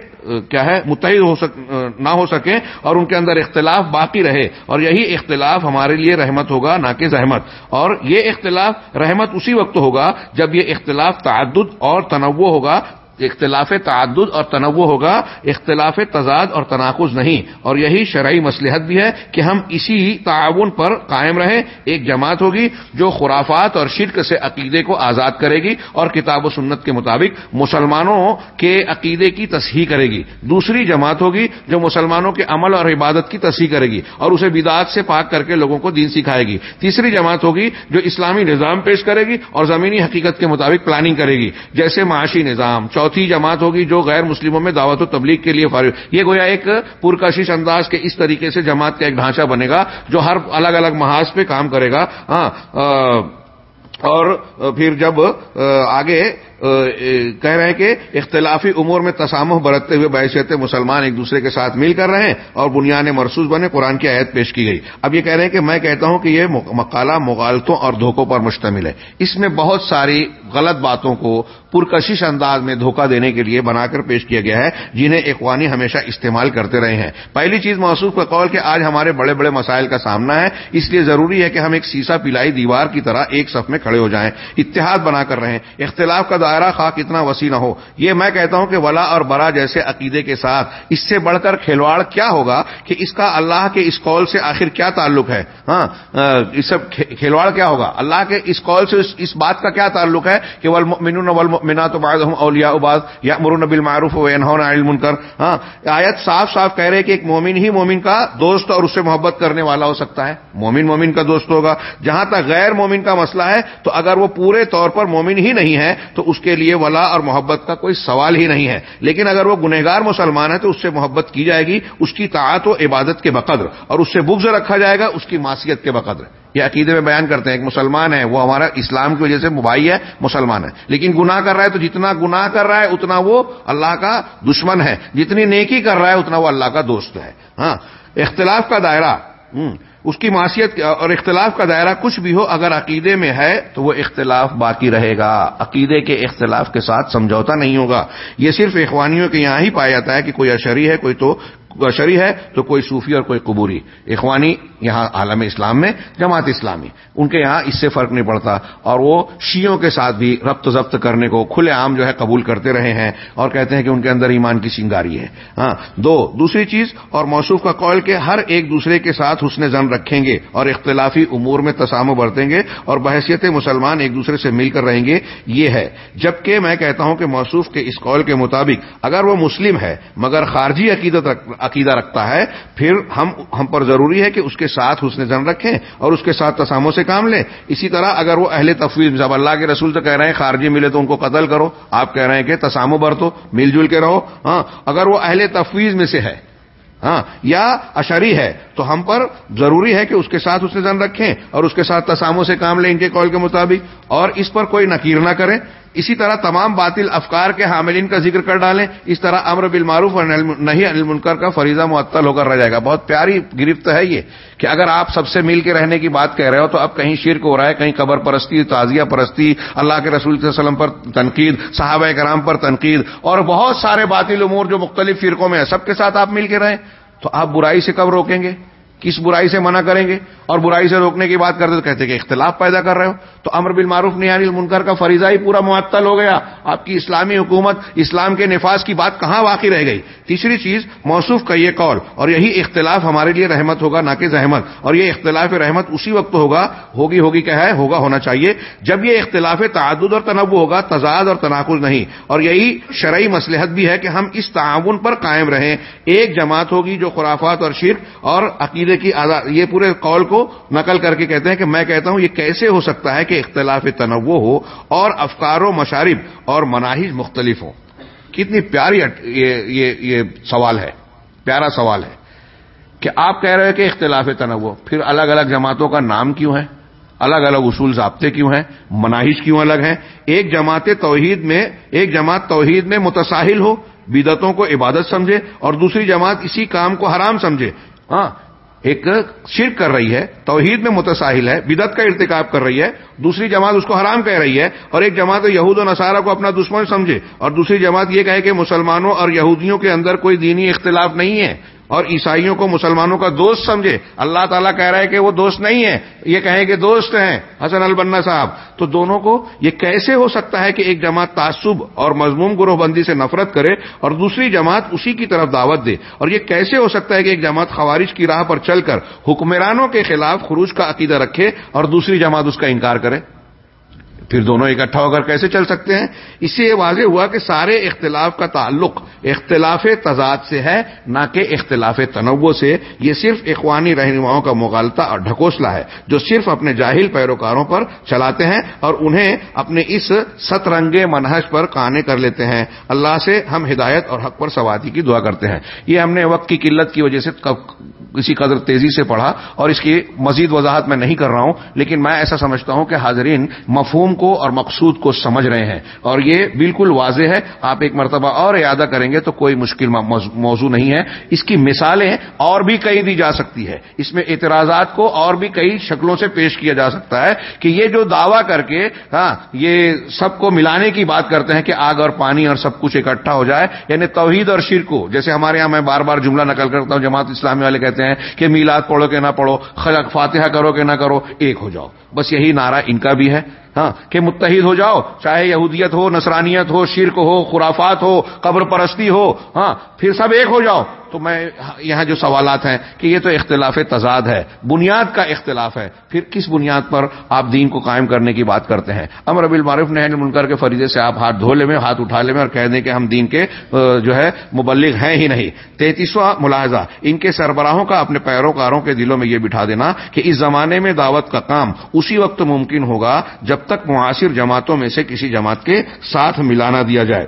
کیا ہے، متحد ہو سک نہ ہو سکیں اور ان کے اندر اختلاف باقی رہے اور یہی اختلاف ہمارے لیے رحمت ہوگا، نہ کہ زحمت اور یہ اختلاف رحمت اسی وقت ہوگا جب یہ اختلاف تعدد اور تنوع ہوگا اختلاف تعدد اور تنوع ہوگا، اختلاف تضاد اور تناقض نہیں۔ اور یہی شرعی مسلحت بھی ہے کہ ہم اسی تعاون پر قائم رہیں، ایک جماعت ہوگی جو خرافات اور شرک سے عقیدے کو آزاد کرے گی اور کتاب و سنت کے مطابق مسلمانوں کے عقیدے کی تصحیح کرے گی۔ دوسری جماعت ہوگی جو مسلمانوں کے عمل اور عبادت کی تصحیح کرے گی اور اسے بدعات سے پاک کر کے لوگوں کو دین سکھائے گی۔ تیسری جماعت ہوگی جو اسلامی نظام پیش کرے گی اور زمینی حقیقت کے مطابق پلاننگ کرے گی، جیسے معاشی نظام چوتھی جماعت ہوگی جو غیر مسلموں میں دعوت و تبلیغ کے لیے فارغ یہ گویا ایک پرکشش انداز کے اس طریقے سے جماعت کا ایک ڈھانچہ بنے گا جو ہر الگ الگ محاذ پہ کام کرے گا۔ ہاں اور پھر جب آگے کہہ رہے ہیں کہ اختلافی امور میں تسامح برتتے ہوئے بحثیت مسلمان ایک دوسرے کے ساتھ مل کر رہے ہیں اور بنیاد مرسوس بنے، قرآن کی عید پیش کی گئی۔ اب یہ کہہ رہے ہیں کہ میں کہتا ہوں کہ یہ مقالہ مغالتوں اور دھوکوں پر مشتمل ہے۔ اس میں بہت ساری غلط باتوں کو پرکشش انداز میں دھوکہ دینے کے لیے بنا کر پیش کیا گیا ہے، جنہیں اخوانی ہمیشہ استعمال کرتے رہے ہیں۔ پہلی چیز محسوس کا قول کہ آج ہمارے بڑے بڑے مسائل کا سامنا ہے، اس لیے ضروری ہے کہ ہم ایک سیسا پلائی دیوار کی طرح ایک صف میں کھڑے ہو جائیں، اتحاد بنا کر رہے ہیں اختلاف کا دائرہ خواہ کتنا وسیع نہ ہو۔ یہ میں کہتا ہوں کہ ولا اور برا جیسے عقیدے کے ساتھ، اس سے بڑھ کر کھلواڑ کیا ہوگا کہ اس کا اللہ کے اس قول سے آخر کیا تعلق ہے؟ ہاں اس سے کھلواڑ کیا ہوگا؟ اللہ کے اس قول سے اس بات کا کیا تعلق ہے کہ تو بعض ہم اولیا اباد یا مرون نبی معروف منکر ہاں آیت صاف صاف کہہ رہے کہ ایک مومن ہی مومن کا دوست اور اس سے محبت کرنے والا ہو سکتا ہے۔ مومن مومن کا دوست ہوگا۔ جہاں تک غیر مومن کا مسئلہ ہے، تو اگر وہ پورے طور پر مومن ہی نہیں ہے، تو اس کے لیے ولا اور محبت کا کوئی سوال ہی نہیں ہے۔ لیکن اگر وہ گنہگار مسلمان ہے، تو اس سے محبت کی جائے گی۔ اس کی طاعت و عبادت کے بقدر، اور اس سے بغض رکھا جائے گا، اس کی معاشیت کے بقدر۔ یہ عقیدے میں بیان کرتے ہیں ایک مسلمان ہے وہ ہمارا اسلام کی وجہ سے مبائی ہے، مسلمان ہے لیکن گناہ کر رہا ہے تو جتنا گناہ کر رہا ہے، اتنا وہ اللہ کا دشمن ہے۔ جتنی نیکی کر رہا ہے، اتنا وہ اللہ کا دوست ہے۔ ہاں اختلاف کا دائرہ اس کی معاشیت اور اختلاف کا دائرہ کچھ بھی ہو، اگر عقیدے میں ہے تو وہ اختلاف باقی رہے گا۔ عقیدے کے اختلاف کے ساتھ سمجھوتا نہیں ہوگا۔ یہ صرف اخوانیوں کے یہاں ہی پایا جاتا ہے کہ کوئی اشری ہے، کوئی تو شری ہے تو کوئی صوفی اور کوئی قبوری۔ اخوانی یہاں عالم اسلام میں، جماعت اسلامی۔ ان کے یہاں اس سے فرق نہیں پڑتا۔ اور وہ شیوں کے ساتھ بھی ربط ضبط کرنے کو کھلے عام جو ہے قبول کرتے رہے ہیں اور کہتے ہیں کہ ان کے اندر ایمان کی سنگاری ہے۔ ہاں دو، دوسری چیز اور موصوف کا قول کے ہر ایک دوسرے کے ساتھ حسن زن رکھیں گے اور اختلافی امور میں تسامو برتیں گے اور بحثیت مسلمان ایک دوسرے سے مل کر رہیں گے۔ یہ ہے۔ جبکہ میں کہتا ہوں کہ موصوف کے اس قول کے مطابق اگر وہ مسلم ہے مگر خارجی عقیدت عقیدہ رکھتا ہے، پھر ہم ہم پر ضروری ہے کہ اس کے ساتھ حسن زن رکھیں اور اس کے ساتھ تساموں سے کام لیں۔ اسی طرح اگر وہ اہل تفویض جب اللہ کے رسول تو کہہ رہے ہیں، خارجی ملے تو ان کو قتل کرو، آپ کہہ رہے ہیں کہ تسامو برتو مل جل کے رہو۔ ہاں اگر وہ اہل تفویض میں سے ہے ہاں یا اشری ہے تو ہم پر ضروری ہے کہ اس کے ساتھ اس نے زن رکھیں اور اس کے ساتھ تساموں سے کام لیں ان کے کال کے مطابق اور اس پر کوئی نکیر نہ کریں۔ اسی طرح تمام باطل افکار کے حاملین کا ذکر کر ڈالیں۔ اس طرح امر بالمعروف اور نہیں انل منکر کا فریضہ معطل ہو کر رہ جائے گا۔ بہت پیاری گرفت ہے یہ کہ اگر آپ سب سے مل کے رہنے کی بات کہہ رہے ہو تو اب کہیں شرک ہو رہا ہے، کہیں قبر پرستی، تعزیہ پرستی، اللہ کے رسول صلی اللہ علیہ وسلم پر تنقید، صحابہ کرام پر تنقید اور بہت سارے باطل امور جو مختلف فرقوں میں ہیں، سب کے ساتھ آپ مل کے رہیں۔ تو آپ برائی سے کب روکیں گے؟ کس برائی سے منع کریں گے اور برائی سے روکنے کی بات کرتے تو کہتے کہ اختلاف پیدا کر رہے ہو تو امر بالمعروف نیانی المنکر کا فریضہ ہی پورا معطل ہو گیا۔ آپ کی اسلامی حکومت اسلام کے نفاذ کی بات کہاں واقع رہ گئی؟ تیسری چیز، موصوف کا یہ قول، اور یہی اختلاف ہمارے لیے رحمت ہوگا، نہ کہ زحمت۔ اور یہ اختلاف رحمت اسی وقت ہوگا، ہوگی ہوگی کیا ہے؟ ہوگا، ہونا چاہیے۔ جب یہ اختلاف تعدد اور تنوع ہوگا، تضاد اور تناقض نہیں۔ اور یہی شرعی مسلحت بھی ہے کہ ہم اس تعاون پر قائم رہیں۔ ایک جماعت ہوگی جو خرافات اور شرک اور عقیدے کی آزاد یہ پورے قول کو نقل کر کے کہتے ہیں کہ میں کہتا ہوں یہ کیسے ہو سکتا ہے کہ اختلاف تنوع ہو اور افکار و مشارب اور مناہج مختلف ہوں۔ کتنی پیاری یہ یہ, یہ سوال ہے۔ پیارا سوال ہے کہ آپ کہہ رہے ہیں کہ اختلاف تنوع پھر الگ الگ جماعتوں کا نام کیوں ہے؟ الگ الگ اصول ضابطے کیوں ہیں؟ مناہج کیوں الگ ہیں؟ ایک جماعت توحید میں ایک جماعت توحید میں متساہل ہو بدتوں کو عبادت سمجھے اور دوسری جماعت اسی کام کو حرام سمجھے۔ ہاں ایک شرک کر رہی ہے، توحید میں متساہل ہے بدت کا ارتکاب کر رہی ہے، دوسری جماعت اس کو حرام کہہ رہی ہے اور ایک جماعت یہود و نصارہ کو اپنا دشمن سمجھے اور دوسری جماعت یہ کہے کہ مسلمانوں اور یہودیوں کے اندر کوئی دینی اختلاف نہیں ہے۔ اور عیسائیوں کو مسلمانوں کا دوست سمجھے۔ اللہ تعالیٰ کہہ رہا ہے کہ وہ دوست نہیں ہے، یہ کہیں کہ دوست ہیں، حسن البنا صاحب۔ تو دونوں کو یہ کیسے ہو سکتا ہے کہ ایک جماعت تعصب اور مضموم گروہ بندی سے نفرت کرے اور دوسری جماعت اسی کی طرف دعوت دے؟ اور یہ کیسے ہو سکتا ہے کہ ایک جماعت خوارش کی راہ پر چل کر حکمرانوں کے خلاف خروج کا عقیدہ رکھے اور دوسری جماعت اس کا انکار کرے؟ پھر دونوں اکٹھا ہو کر کیسے چل سکتے ہیں؟ اس سے یہ واضح ہوا کہ سارے اختلاف کا تعلق اختلاف تضاد سے ہے، نہ کہ اختلاف تنوع سے۔ یہ صرف اخوانی رہنماؤں کا مغالطہ اور ڈھکوسلا ہے، جو صرف اپنے جاہل پیروکاروں پر چلاتے ہیں اور انہیں اپنے اس سترنگے منہج پر کانے کر لیتے ہیں۔ اللہ سے ہم ہدایت اور حق پر سوادی کی دعا کرتے ہیں۔ یہ ہم نے وقت کی قلت کی وجہ سے کسی قدر تیزی سے پڑھا اور اس کی مزید وضاحت میں نہیں کر رہا ہوں، لیکن میں ایسا سمجھتا ہوں کہ حاضرین مفہوم کو اور مقصود کو سمجھ رہے ہیں۔ اور یہ بالکل واضح ہے۔ آپ ایک مرتبہ اور اعادہ کریں گے تو کوئی مشکل موضوع نہیں ہے۔ اس کی مثالیں اور بھی کئی دی جا سکتی ہے۔ اس میں اعتراضات کو اور بھی کئی شکلوں سے پیش کیا جا سکتا ہے کہ یہ جو دعویٰ کر کے ہاں یہ سب کو ملانے کی بات کرتے ہیں کہ آگ اور پانی اور سب کچھ اکٹھا ہو جائے یعنی توحید اور شیر کو۔ جیسے ہمارے یہاں میں بار بار جملہ نقل کرتا ہوں، جماعت اسلامی والے کہتے ہیں کہ میلاد پڑھو کہ نہ پڑھو، خلق فاتحہ کرو کہ نہ کرو، ایک ہو جاؤ۔ بس یہی نعرہ ان کا بھی ہے۔ ہاں کہ متحد ہو جاؤ، چاہے یہودیت ہو، نصرانیت ہو، شرک ہو، خرافات ہو، قبر پرستی ہو ہاں پھر سب ایک ہو جاؤ۔ تو میں یہاں جو سوالات ہیں کہ یہ تو اختلاف تضاد ہے، بنیاد کا اختلاف ہے، پھر کس بنیاد پر آپ دین کو قائم کرنے کی بات کرتے ہیں؟ امر ابل معروف نے منکر کے فریضے سے آپ ہاتھ دھو لے میں، ہاتھ اٹھا لے میں اور کہہ دیں کہ ہم دین کے جو ہے، مبلغ ہیں ہی نہیں۔ تینتیسواں ملاحظہ، ان کے سربراہوں کا اپنے پیروکاروں کے دلوں میں یہ بٹھا دینا کہ اس زمانے میں دعوت کا کام اسی وقت ممکن ہوگا جب تک معاصر جماعتوں میں سے کسی جماعت کے ساتھ ملانا دیا جائے۔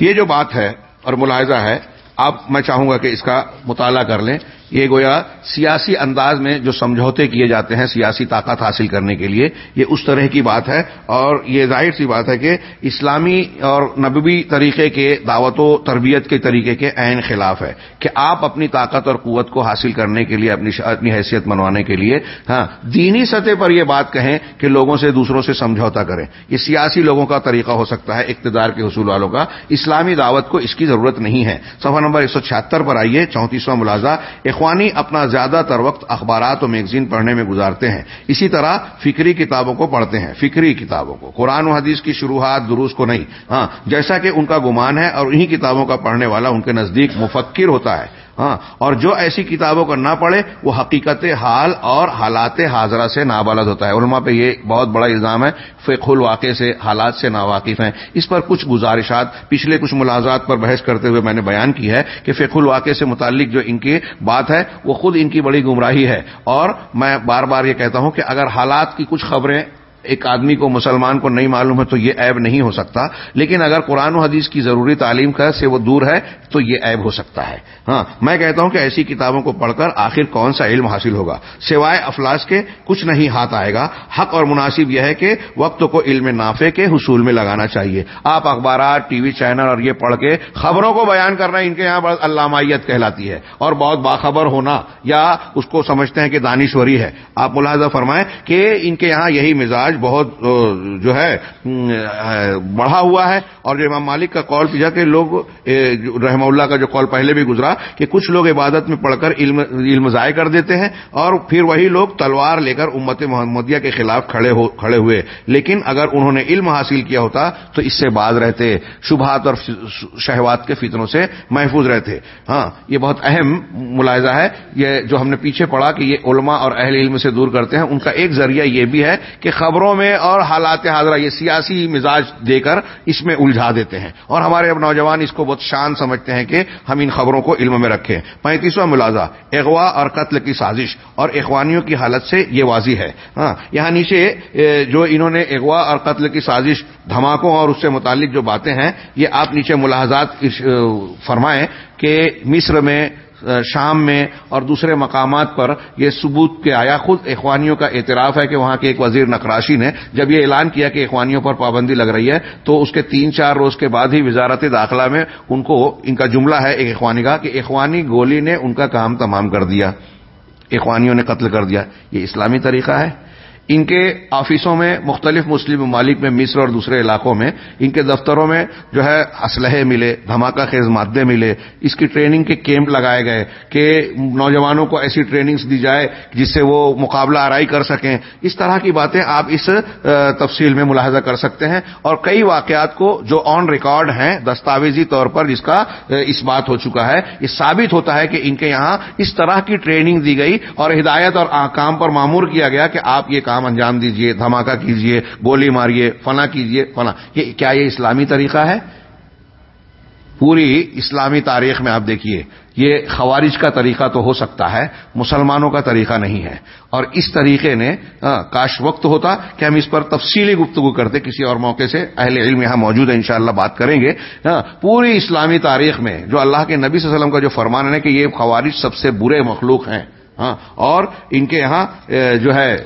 یہ جو بات ہے اور ملاحظہ ہے، اب میں چاہوں گا کہ اس کا مطالعہ کر لیں۔ یہ گویا سیاسی انداز میں جو سمجھوتے کیے جاتے ہیں سیاسی طاقت حاصل کرنے کے لیے، یہ اس طرح کی بات ہے اور یہ ظاہر سی بات ہے کہ اسلامی اور نبوی طریقے کے دعوت و تربیت کے طریقے کے عین خلاف ہے کہ آپ اپنی طاقت اور قوت کو حاصل کرنے کے لیے، اپنی اپنی حیثیت منوانے کے لیے ہاں دینی سطح پر یہ بات کہیں کہ لوگوں سے دوسروں سے سمجھوتا کریں۔ یہ سیاسی لوگوں کا طریقہ ہو سکتا ہے اقتدار کے حصول والوں کا۔ اسلامی دعوت کو اس کی ضرورت نہیں ہے۔ صفحہ نمبر ایک سو چھہتر پر آئیے، چونتیسواں ملازہ اخوانی اپنا زیادہ تر وقت اخبارات و میگزین پڑھنے میں گزارتے ہیں۔ اسی طرح فکری کتابوں کو پڑھتے ہیں، فکری کتابوں کو۔ قرآن و حدیث کی شروعات دروس کو نہیں۔ ہاں جیسا کہ ان کا گمان ہے اور انہی کتابوں کا پڑھنے والا ان کے نزدیک مفکر ہوتا ہے۔ ہاں اور جو ایسی کتابوں کو نہ پڑھے، وہ حقیقت حال اور حالات حاضرہ سے نابالد ہوتا ہے۔ علماء پہ یہ بہت بڑا الزام ہے فیق الواقع سے حالات سے ناواقف ہیں۔ اس پر کچھ گزارشات، پچھلے کچھ ملازات پر بحث کرتے ہوئے میں نے بیان کی ہے کہ فیق الواقع سے متعلق جو ان کی بات ہے، وہ خود ان کی بڑی گمراہی ہے۔ اور میں بار بار یہ کہتا ہوں کہ اگر حالات کی کچھ خبریں ایک آدمی کو مسلمان کو نہیں معلوم ہے تو یہ عیب نہیں ہو سکتا، لیکن اگر قرآن و حدیث کی ضروری تعلیم کا سے وہ دور ہے تو یہ عیب ہو سکتا ہے۔ ہاں میں کہتا ہوں کہ ایسی کتابوں کو پڑھ کر آخر کون سا علم حاصل ہوگا؟ سوائے افلاس کے کچھ نہیں ہاتھ آئے گا۔ حق اور مناسب یہ ہے کہ وقت کو علم نافع کے حصول میں لگانا چاہیے۔ آپ اخبارات، ٹی وی چینل اور یہ پڑھ کے خبروں کو بیان کرنا ان کے یہاں بڑا علامائیت کہلاتی ہے۔ اور بہت باخبر ہونا یا اس کو سمجھتے ہیں کہ دانشوری ہے۔ آپ ملاحظہ فرمائیں کہ ان کے یہاں یہی مزاج آج بہت جو ہے بڑھا ہوا ہے۔ اور جو امام مالک کا قول پجا کہ لوگ رحم اللہ کا جو قول پہلے بھی گزرا کہ کچھ لوگ عبادت میں پڑھ کر علم علم ضائع کر دیتے ہیں اور پھر وہی لوگ تلوار لے کر امت محمدیہ کے خلاف کھڑے کھڑے ہوئے۔ لیکن اگر انہوں نے علم حاصل کیا ہوتا تو اس سے باز رہتے، شبہات اور شہوات کے فطروں سے محفوظ رہتے۔ ہاں یہ بہت اہم ملاحظہ ہے۔ یہ جو ہم نے پیچھے پڑھا کہ یہ علماء اور اہل علم سے دور کرتے ہیں، ان کا ایک ذریعہ یہ بھی ہے کہ خبروں خبروں میں اور حالات حاضرہ یہ سیاسی مزاج دے کر اس میں الجھا دیتے ہیں اور ہمارے اب نوجوان اس کو بہت شان سمجھتے ہیں کہ ہم ان خبروں کو علم میں رکھیں۔ پینتیسواں ملازہ اغوا اور قتل کی سازش اور اخوانیوں کی حالت سے یہ واضح ہے۔ ہاں یہاں نیچے جو انہوں نے اغوا اور قتل کی سازش دھماکوں اور اس سے متعلق جو باتیں ہیں، یہ آپ نیچے ملاحظات فرمائیں کہ مصر میں شام میں اور دوسرے مقامات پر یہ ثبوت کے آیا خود اخوانیوں کا اعتراف ہے کہ وہاں کے ایک وزیر نقراشی نے جب یہ اعلان کیا کہ اخوانیوں پر پابندی لگ رہی ہے، تو اس کے تین چار روز کے بعد ہی وزارت داخلہ میں ان کو ان کا جملہ ہے ایک اخوانی کا کہ اخوانی گولی نے ان کا کام تمام کر دیا، اخوانیوں نے قتل کر دیا۔ یہ اسلامی طریقہ ہے۔ ان کے آفیسوں میں مختلف مسلم ممالک میں، مصر اور دوسرے علاقوں میں، ان کے دفتروں میں جو ہے اسلحے ملے، دھماکہ خیز مادے ملے، اس کی ٹریننگ کے کیمپ لگائے گئے کہ نوجوانوں کو ایسی ٹریننگز دی جائے جس سے وہ مقابلہ آرائی کر سکیں۔ اس طرح کی باتیں آپ اس تفصیل میں ملاحظہ کر سکتے ہیں اور کئی واقعات کو جو آن ریکارڈ ہیں دستاویزی طور پر جس کا اس بات ہو چکا ہے۔ یہ ثابت ہوتا ہے کہ ان کے یہاں اس طرح کی ٹریننگ دی گئی اور ہدایت اور کام پر معمور کیا گیا کہ آپ یہ کام انجام دیجیے، دھماکہ کیجیے، گولی ماریے، فنا کیجیے، فنا۔ یہ کیا یہ اسلامی طریقہ ہے؟ پوری اسلامی تاریخ میں آپ دیکھیے، یہ خوارج کا طریقہ تو ہو سکتا ہے، مسلمانوں کا طریقہ نہیں ہے۔ اور اس طریقے نے کاش وقت ہوتا کہ ہم اس پر تفصیلی گفتگو کرتے، کسی اور موقع سے اہل علم یہاں موجود ہے انشاءاللہ بات کریں گے۔ پوری اسلامی تاریخ میں جو اللہ کے نبی صلی اللہ علیہ وسلم کا جو فرمان ہے کہ یہ خوارج سب سے برے مخلوق ہیں ہاں اور ان کے یہاں جو ہے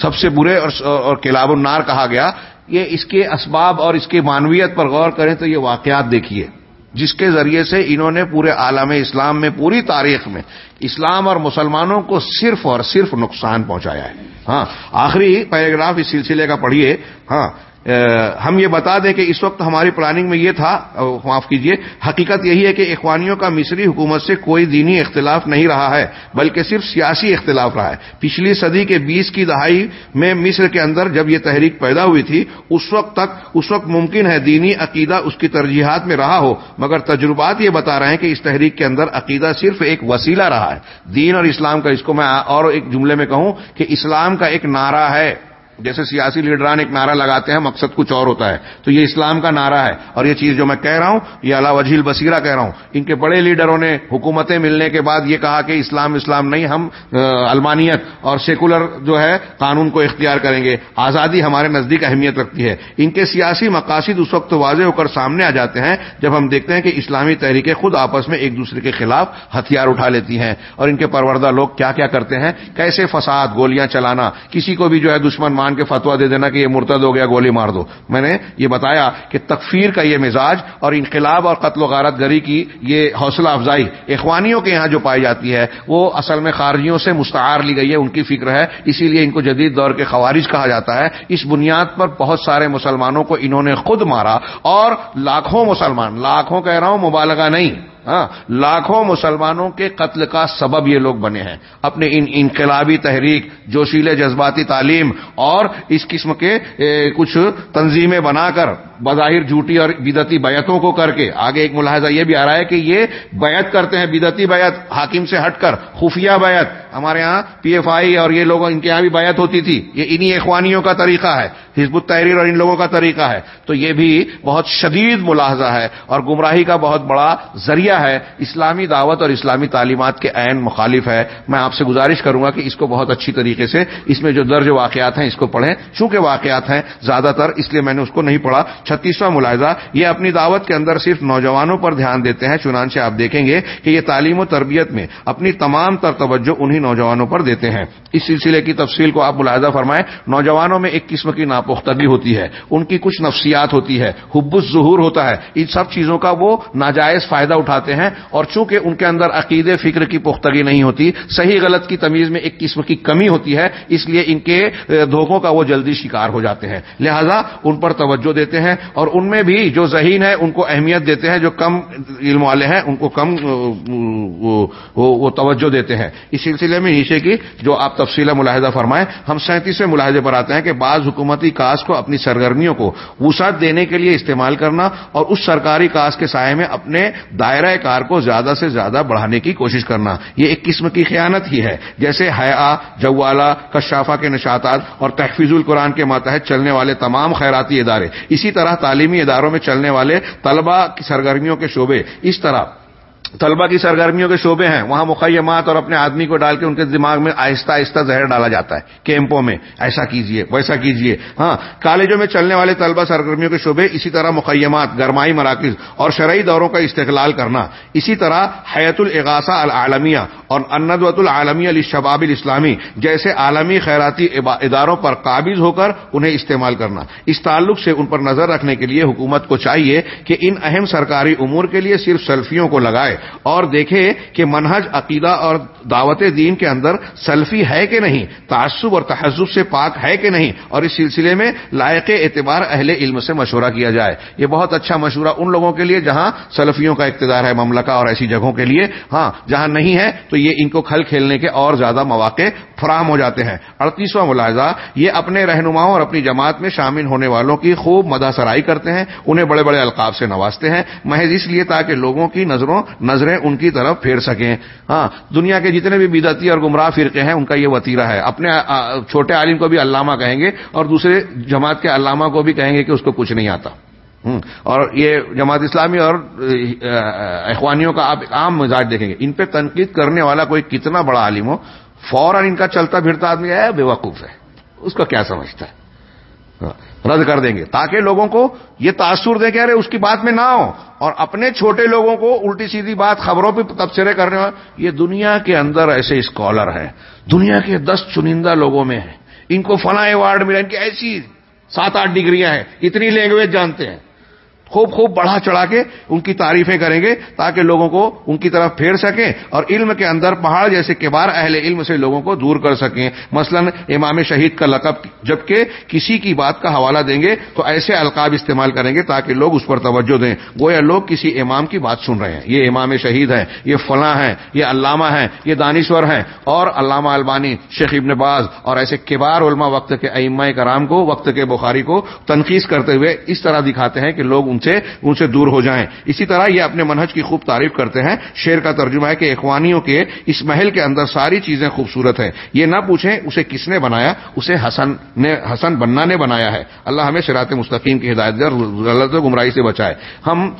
سب سے برے اور کلاب النار کہا گیا، یہ اس کے اسباب اور اس کی معنویت پر غور کریں تو یہ واقعات دیکھیے۔ جس کے ذریعے سے انہوں نے پورے عالم اسلام میں، پوری تاریخ میں اسلام اور مسلمانوں کو صرف اور صرف نقصان پہنچایا ہے۔ ہاں آخری پیراگراف اس سلسلے کا پڑھیے۔ ہاں ہم یہ بتا دیں کہ اس وقت ہماری پلاننگ میں یہ تھا معاف کیجیے حقیقت یہی ہے کہ اخوانیوں کا مصری حکومت سے کوئی دینی اختلاف نہیں رہا ہے، بلکہ صرف سیاسی اختلاف رہا ہے۔ پچھلی صدی کے بیس کی دہائی میں مصر کے اندر جب یہ تحریک پیدا ہوئی تھی، اس وقت تک، اس وقت ممکن ہے دینی عقیدہ اس کی ترجیحات میں رہا ہو، مگر تجربات یہ بتا رہے ہیں کہ اس تحریک کے اندر عقیدہ صرف ایک وسیلہ رہا ہے۔ دین اور اسلام کا، اس کو میں اور ایک جملے میں کہوں کہ اسلام کا ایک نعرہ ہے۔ جیسے سیاسی لیڈران ایک نعرہ لگاتے ہیں، مقصد کچھ اور ہوتا ہے۔ تو یہ اسلام کا نعرہ ہے۔ اور یہ چیز جو میں کہہ رہا ہوں، یہ اللہ وجیل بصیرہ کہہ رہا ہوں۔ ان کے بڑے لیڈروں نے حکومتیں ملنے کے بعد یہ کہا کہ اسلام اسلام نہیں، ہم المانیت اور سیکولر جو ہے، قانون کو اختیار کریں گے۔ آزادی ہمارے نزدیک اہمیت رکھتی ہے۔ ان کے سیاسی مقاصد اس وقت واضح ہو کر سامنے آ جاتے ہیں، جب ہم دیکھتے ہیں کہ اسلامی تحریکیں خود آپس میں ایک دوسرے کے خلاف ہتھیار اٹھا لیتی ہیں۔ اور ان کے پروردہ لوگ کیا کیا کرتے ہیں؟ کیسے فساد، گولیاں چلانا، کسی کو بھی جو ہے دشمن مان کے فتوا دے دینا کہ یہ مرتد ہو گیا، گولی مار دو۔ میں نے یہ بتایا کہ تکفیر کا یہ مزاج اور انقلاب اور قتل و غارت گری کی یہ حوصلہ افزائی اخوانیوں کے یہاں جو پائی جاتی ہے، وہ اصل میں خارجیوں سے مستعار لی گئی ہے، ان کی فکر ہے، اسی لیے ان کو جدید دور کے خوارج کہا جاتا ہے۔ اس بنیاد پر بہت سارے مسلمانوں کو انہوں نے خود مارا اور لاکھوں مسلمان، لاکھوں کہہ رہا ہوں، مبالغہ نہیں۔ ہاں لاکھوں مسلمانوں کے قتل کا سبب یہ لوگ بنے ہیں۔ اپنے ان انقلابی تحریک، جوشیلے جذباتی تعلیم اور اس قسم کے کچھ تنظیمیں بنا کر۔ بظاہر جھوٹی اور بدتی بیتوں کو کر کے۔ آگے ایک ملاحظہ یہ بھی آ رہا ہے کہ یہ بیعت کرتے ہیں بدتی بیعت، حاکم سے ہٹ کر، خفیہ بیعت۔ ہمارے ہاں پی ایف آئی اور یہ لوگوں، ان کے یہاں بھی بیعت ہوتی تھی۔ یہ انہی اخوانیوں کا طریقہ ہے، حزب التحریر اور ان لوگوں کا طریقہ ہے۔ تو یہ بھی بہت شدید ملاحظہ ہے اور گمراہی کا بہت بڑا ذریعہ ہے۔ اسلامی دعوت اور اسلامی تعلیمات کے عین مخالف ہے۔ میں آپ سے گزارش کروں گا کہ اس کو بہت اچھی طریقے سے، اس میں جو درج واقعات ہیں، اس کو پڑھیں۔ چونکہ واقعات ہیں زیادہ تر، اس لیے میں نے اس کو نہیں پڑھا۔ چھتیسواں ملاحظہ، یہ اپنی دعوت کے اندر صرف نوجوانوں پر دھیان دیتے ہیں، چنانچہ آپ دیکھیں گے کہ یہ تعلیم و تربیت میں اپنی تمام تر توجہ انہی نوجوانوں پر دیتے ہیں۔ اس سلسلے کی تفصیل کو آپ ملاحظہ فرمائیں، نوجوانوں میں ایک قسم کی ناپختگی ہوتی ہے، ان کی کچھ نفسیات ہوتی ہے، حب الظہور ہوتا ہے، ان سب چیزوں کا وہ ناجائز فائدہ اٹھاتے ہیں اور چونکہ ان کے اندر عقید فکر کی پختگی نہیں ہوتی، صحیح غلط کی تمیز میں ایک قسم کی کمی ہوتی ہے، اس لیے ان کے دھوکوں کا وہ جلدی شکار ہو جاتے ہیں۔ لہذا ان پر توجہ دیتے ہیں اور ان میں بھی جو ذہین ہے ان کو اہمیت دیتے ہیں، جو کم علم والے ہیں، ان کو کم وہ توجہ دیتے ہیں۔ اس سلسلے میں نیچے کی جو آپ تفصیل ملاحظہ فرمائیں، ہم سینتیسویں ملاحظے پر آتے ہیں کہ بعض حکومتی کاس کو اپنی سرگرمیوں کو وسعت دینے کے لیے استعمال کرنا اور اس سرکاری کاس کے سائے میں اپنے دائرہ کار کو زیادہ سے زیادہ بڑھانے کی کوشش کرنا۔ یہ ایک قسم کی خیانت ہی ہے۔ جیسے حیا جوالا کشافہ کے نشاطات اور تحفیظ القرآن کے ماتحت چلنے والے تمام خیراتی ادارے۔ اسی طرح طرح تعلیمی اداروں میں چلنے والے طلبہ کی سرگرمیوں کے شعبے اس طرح۔ طلبہ کی سرگرمیوں کے شعبے ہیں، وہاں مقیمات اور اپنے آدمی کو ڈال کے ان کے دماغ میں آہستہ آہستہ زہر ڈالا جاتا ہے، کیمپوں میں، ایسا کیجیے، ویسا کیجیے۔ ہاں کالجوں میں چلنے والے طلبہ سرگرمیوں کے شعبے اسی طرح مقیمات، گرمائی مراکز اور شرعی دوروں کا استقلال کرنا۔ اسی طرح حیت الاغاثہ العالمیہ اور اندوت العالمی علی شباب الاسلامی، جیسے عالمی خیراتی اداروں پر قابض ہو کر انہیں استعمال کرنا۔ اس تعلق سے ان پر نظر رکھنے کے لیے حکومت کو چاہیے کہ ان اہم سرکاری امور کے لیے صرف سیلفیوں کو لگائے اور دیکھے کہ منہج عقیدہ اور دعوت دین کے اندر سلفی ہے کہ نہیں؟ تعصب اور تحزب سے پاک ہے کہ نہیں؟ اور اس سلسلے میں لائق اعتبار اہل علم سے مشورہ کیا جائے۔ یہ بہت اچھا مشورہ ان لوگوں کے لیے جہاں سلفیوں کا اقتدار ہے مملکہ اور ایسی جگہوں کے لیے۔ ہاں جہاں نہیں ہے تو یہ ان کو کھل کھیلنے کے اور زیادہ مواقع فراہم ہو جاتے ہیں۔ اڑتیسواں ملاحظہ، یہ اپنے رہنماؤں اور اپنی جماعت میں شامل ہونے والوں کی خوب مدہ سرائی کرتے ہیں، انہیں بڑے بڑے القاب سے نوازتے ہیں۔ محض اس لیے تاکہ لوگوں کی نظروں، نظریں ان کی طرف پھیر سکیں۔ ہاں دنیا کے جتنے بھی بدعتی اور گمراہ فرقے ہیں، ان کا یہ وطیرہ ہے۔ اپنے چھوٹے عالم کو بھی علامہ کہیں گے اور دوسرے جماعت کے علامہ کو بھی کہیں گے کہ اس کو کچھ نہیں آتا۔ اور یہ جماعت اسلامی اور اخوانیوں کا آپ عام مزاج دیکھیں گے۔ ان پہ تنقید کرنے والا کوئی کتنا بڑا عالم ہو فوراً ان کا چلتا پھرتا آدمی ہے، بے وقوف ہے۔ اس کو کیا سمجھتا ہے؟ ہاں، رد کر دیں گے۔ تاکہ لوگوں کو یہ تاثر دے کہ ارے اس کی بات میں نہ ہو اور اپنے چھوٹے لوگوں کو الٹی سیدھی بات خبروں پہ تبصرے کرنے والے یہ دنیا کے اندر ایسے اسکالر ہیں۔ دنیا کے دس چنندہ لوگوں میں ہیں۔ ان کو فلاں ایوارڈ ملا۔ ان کی ایسی سات آٹھ ڈگریاں ہیں۔ اتنی لینگویج جانتے ہیں۔ خوب خوب بڑھا چڑھا کے ان کی تعریفیں کریں گے تاکہ لوگوں کو ان کی طرف پھیر سکیں اور علم کے اندر پہاڑ جیسے کبار اہل علم سے لوگوں کو دور کر سکیں۔ مثلا امام شہید کا لقب، جبکہ کسی کی بات کا حوالہ دیں گے تو ایسے القاب استعمال کریں گے تاکہ لوگ اس پر توجہ دیں۔ گویا لوگ کسی امام کی بات سن رہے ہیں۔ یہ امام شہید ہے یہ فلاں ہے یہ علامہ ہے یہ دانشور ہیں اور علامہ البانی، شیخ ابن باز اور ایسے کبار علماء وقت کے ائمہ کرام کو، وقت کے بخاری کو تنقید کرتے ہوئے اس طرح دکھاتے ہیں کہ لوگ ان سے ان سے دور ہو جائیں۔ اسی طرح یہ اپنے منہج کی خوب تعریف کرتے ہیں۔ شیر کا ترجمہ ہے کہ اخوانیوں کے اس محل کے اندر ساری چیزیں خوبصورت ہیں۔ یہ نہ پوچھیں اسے کس نے بنایا، اسے حسن نے، حسن بننا نے بنایا ہے۔ اللہ ہمیں شراط مستقیم کی ہدایت دے غلط گمراہی سے بچائے۔ ہم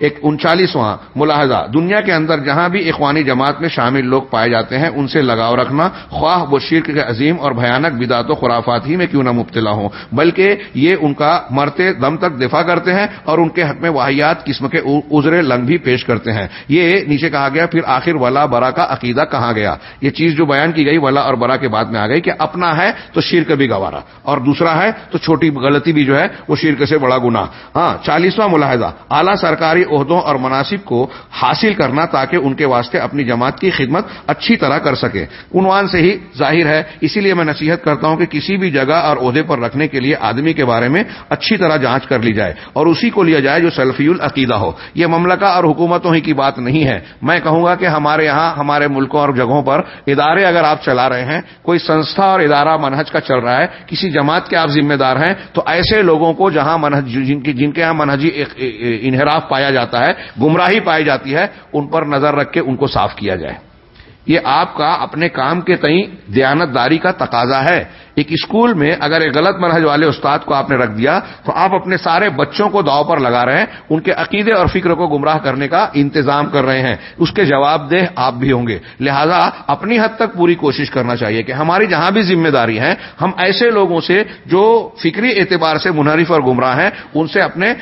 ایک انچالیسواں ملاحظہ۔ دنیا کے اندر جہاں بھی اخوانی جماعت میں شامل لوگ پائے جاتے ہیں، ان سے لگاؤ رکھنا، خواہ وہ شرک کے عظیم اور بھیانک بدات و خرافات ہی میں کیوں نہ مبتلا ہوں۔ بلکہ یہ ان کا مرتے دم تک دفاع کرتے ہیں اور ان کے حق میں واحیات قسم کے ازرے لنگ بھی پیش کرتے ہیں۔ یہ نیچے کہا گیا، پھر آخر ولا برا کا عقیدہ کہاں گیا۔ یہ چیز جو بیان کی گئی، ولا اور برا کے بعد میں آ گئی کہ اپنا ہے تو شرک بھی گوارا، اور دوسرا ہے تو چھوٹی غلطی بھی جو ہے وہ شرک سے بڑا گنا ہاں چالیسواں ملاحظہ، اعلیٰ سرکاری عہدوں اور مناسب کو حاصل کرنا تاکہ ان کے واسطے اپنی جماعت کی خدمت اچھی طرح کر سکے۔ عنوان سے ہی ظاہر ہے، اسی لیے میں نصیحت کرتا ہوں کہ کسی بھی جگہ اور عہدے پر رکھنے کے لیے آدمی کے بارے میں اچھی طرح جانچ کر لی جائے۔ اور اسی کو لیا جائے جو سلفی العقیدہ ہو۔ یہ مملکہ اور حکومتوں ہی کی بات نہیں ہے۔ میں کہوں گا کہ ہمارے یہاں، ہمارے ملکوں اور جگہوں پر ادارے اگر آپ چلا رہے ہیں، کوئی سنستھا اور ادارہ منہج کا چل رہا ہے، کسی جماعت کے آپ ذمہ دار ہیں، تو ایسے لوگوں کو جہاں منہج، جن کی، جن کے یہاں منہجی انحراف پایا جاتا ہے، گمراہی پائی جاتی ہے، ان پر نظر رکھ کے ان کو صاف کیا جائے۔ یہ آپ کا اپنے کام کے تئیں دیانت داری کا تقاضا ہے۔ ایک اسکول میں اگر ایک غلط مرحج والے استاد کو آپ نے رکھ دیا، تو آپ اپنے سارے بچوں کو داؤ پر لگا رہے ہیں، ان کے عقیدے اور فکر کو گمراہ کرنے کا انتظام کر رہے ہیں۔ اس کے جواب دہ آپ بھی ہوں گے۔ لہذا اپنی حد تک پوری کوشش کرنا چاہیے کہ ہماری جہاں بھی ذمہ داری ہے ہم ایسے لوگوں سے جو فکری اعتبار سے منحرف اور گمراہ ہیں، ان سے اپنے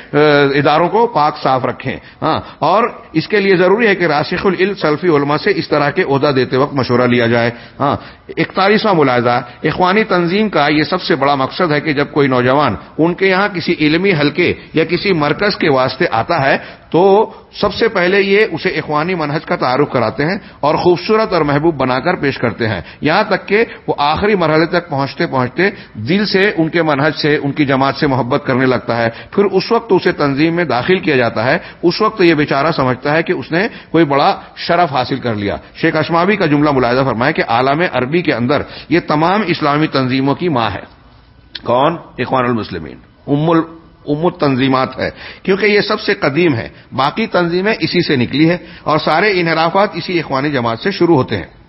اداروں کو پاک صاف رکھیں۔ ہاں اور اس کے لیے ضروری ہے کہ راشق العل سلفی علماء سے اس طرح کے عہدہ دیتے وقت مشورہ لیا جائے۔ ہاں اکتالیسواں ملاحظہ، اخوانی تنظیم تنظیم کا یہ سب سے بڑا مقصد ہے کہ جب کوئی نوجوان ان کے یہاں کسی علمی حلقے یا کسی مرکز کے واسطے آتا ہے تو سب سے پہلے یہ اسے اخوانی منہج کا تعارف کراتے ہیں اور خوبصورت اور محبوب بنا کر پیش کرتے ہیں۔ یہاں تک کہ وہ آخری مرحلے تک پہنچتے پہنچتے دل سے ان کے منہج سے، ان کی جماعت سے محبت کرنے لگتا ہے۔ پھر اس وقت اسے تنظیم میں داخل کیا جاتا ہے۔ اس وقت یہ بیچارہ سمجھتا ہے کہ اس نے کوئی بڑا شرف حاصل کر لیا۔ شیخ اشمابی کا جملہ ملاحظہ فرمایا کہ عالم عربی کے اندر یہ تمام اسلامی تنظیموں کی ماں ہے۔ کون؟ اخوان المسلمین۔ ام امت تنظیمات ہے، کیونکہ یہ سب سے قدیم ہے، باقی تنظیمیں اسی سے نکلی ہے اور سارے انحرافات اسی اخوانی جماعت سے شروع ہوتے ہیں۔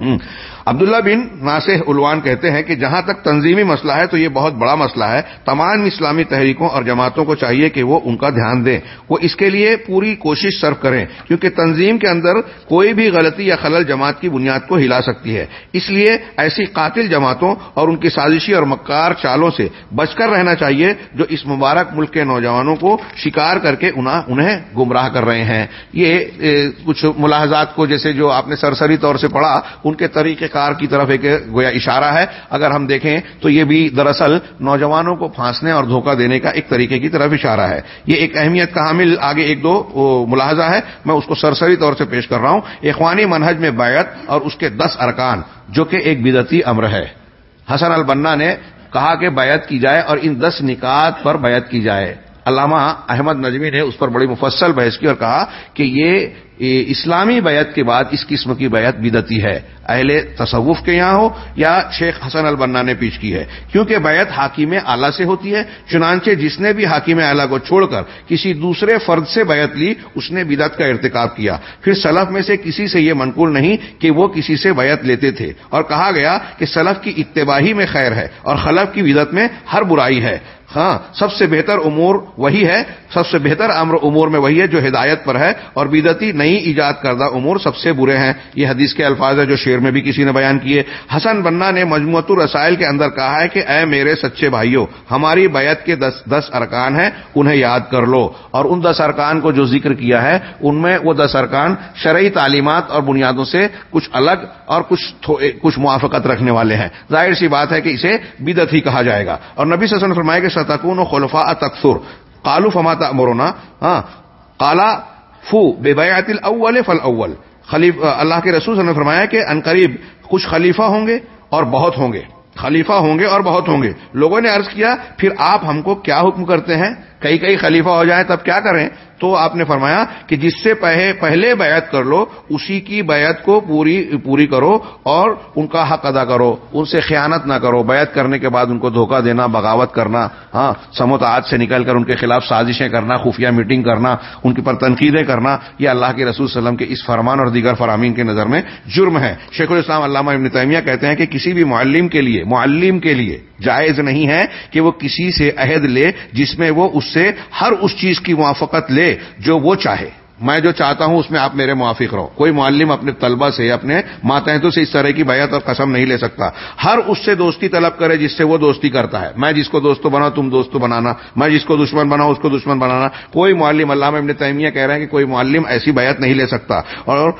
عبداللہ بن ناصح الوان کہتے ہیں کہ جہاں تک تنظیمی مسئلہ ہے تو یہ بہت بڑا مسئلہ ہے۔ تمام اسلامی تحریکوں اور جماعتوں کو چاہیے کہ وہ ان کا دھیان دیں۔ وہ اس کے لیے پوری کوشش صرف کریں، کیونکہ تنظیم کے اندر کوئی بھی غلطی یا خلل جماعت کی بنیاد کو ہلا سکتی ہے۔ اس لیے ایسی قاتل جماعتوں اور ان کی سازشی اور مکار چالوں سے بچ کر رہنا چاہیے جو اس مبارک ملک کے نوجوانوں کو شکار کر کے انہیں گمراہ کر رہے ہیں۔ یہ کچھ ملاحظات کو جیسے جو آپ نے سرسری طور سے پڑھا ان کے طریقہ احتکار کی طرف ایک گویا اشارہ ہے۔ اگر ہم دیکھیں تو یہ بھی دراصل نوجوانوں کو پھانسنے اور دھوکہ دینے کا ایک طریقے کی طرف اشارہ ہے۔ یہ ایک اہمیت کا حامل آگے ایک دو ملاحظہ ہے۔ میں اس کو سرسری طور سے پیش کر رہا ہوں۔ اخوانی منہج میں بیعت اور اس کے دس ارکان، جو کہ ایک بدتی امر ہے۔ حسن البنا نے کہا کہ بیعت کی جائے اور ان دس نکات پر بیعت کی جائے۔ علامہ احمد نجمی نے اس پر بڑی مفصل بحث کی اور کہا کہ یہ اسلامی بیعت کے بعد اس قسم کی بیعت بدتی ہے۔ اہل تصوف کے یہاں ہو یا شیخ حسن البنا نے پیش کی ہے۔ کیونکہ بیعت حاکم اعلی سے ہوتی ہے، چنانچہ جس نے بھی حاکم اعلی کو چھوڑ کر کسی دوسرے فرد سے بیعت لی، اس نے بدت کا ارتکاب کیا۔ پھر سلف میں سے کسی سے یہ منقول نہیں کہ وہ کسی سے بیعت لیتے تھے۔ اور کہا گیا کہ سلف کی اتباہی میں خیر ہے اور خلف کی بدت میں ہر برائی ہے۔ ہاں سب سے بہتر امور وہی ہے، سب سے بہتر امر امور میں وہی ہے جو ہدایت پر ہے اور بدتی نئی ایجاد کردہ امور سب سے برے ہیں۔ یہ حدیث کے الفاظ ہے جو شعر میں بھی کسی نے بیان کیے۔ حسن بننا نے مجموعت الرسائل کے اندر کہا ہے کہ اے میرے سچے بھائیوں ہماری بیعت کے دس دس ارکان ہیں، انہیں یاد کر لو۔ اور ان دس ارکان کو جو ذکر کیا ہے، ان میں وہ دس ارکان شرعی تعلیمات اور بنیادوں سے کچھ الگ اور کچھ کچھ موافقت رکھنے والے ہیں۔ ظاہر سی بات ہے کہ اسے بدت ہی کہا جائے گا۔ اور نبی سسن فرمائے کہ ستکون و خلفا تقسر کالو فماتا مرونا ہاں کالا فو بے بیات الاول فل اول خلیف اللہ کے رسول صلی اللہ علیہ وسلم نے فرمایا کہ انقریب کچھ خلیفہ ہوں گے اور بہت ہوں گے۔ خلیفہ ہوں گے اور بہت ہوں گے۔ لوگوں نے عرض کیا، پھر آپ ہم کو کیا حکم کرتے ہیں؟ کئی کئی خلیفہ ہو جائیں تب کیا کریں؟ تو آپ نے فرمایا کہ جس سے پہلے بیعت کر لو، اسی کی بیعت کو پوری پوری کرو اور ان کا حق ادا کرو۔ ان سے خیانت نہ کرو۔ بیعت کرنے کے بعد ان کو دھوکہ دینا، بغاوت کرنا ہاں سموتعات سے نکل کر ان کے خلاف سازشیں کرنا، خفیہ میٹنگ کرنا، ان کے پر تنقیدیں کرنا، یہ اللہ کے رسول وسلم کے اس فرمان اور دیگر فرامین کے نظر میں جرم ہے۔ شیخ الاسلام علامہ ابن تیمیہ کہتے ہیں کہ کسی بھی معلم کے لیے معلم کے لیے جائز نہیں ہے کہ وہ کسی سے عہد لے جس میں وہ اس سے ہر اس چیز کی موافقت لے۔ جو وہ چاہے۔ میں جو چاہتا ہوں اس میں آپ میرے موافق رہو۔ کوئی معلم اپنے طلبہ سے اپنے ماتحتوں سے اس طرح کی بیعت اور قسم نہیں لے سکتا۔ ہر اس سے دوستی طلب کرے جس سے وہ دوستی کرتا ہے۔ میں جس کو دوستوں بنا تم دوستوں بنانا۔ میں جس کو دشمن بنا اس کو دشمن بنانا۔ کوئی معلم، علامہ ابن تیمیہ کہہ رہے ہیں کہ کوئی معلم ایسی بیعت نہیں لے سکتا۔ اور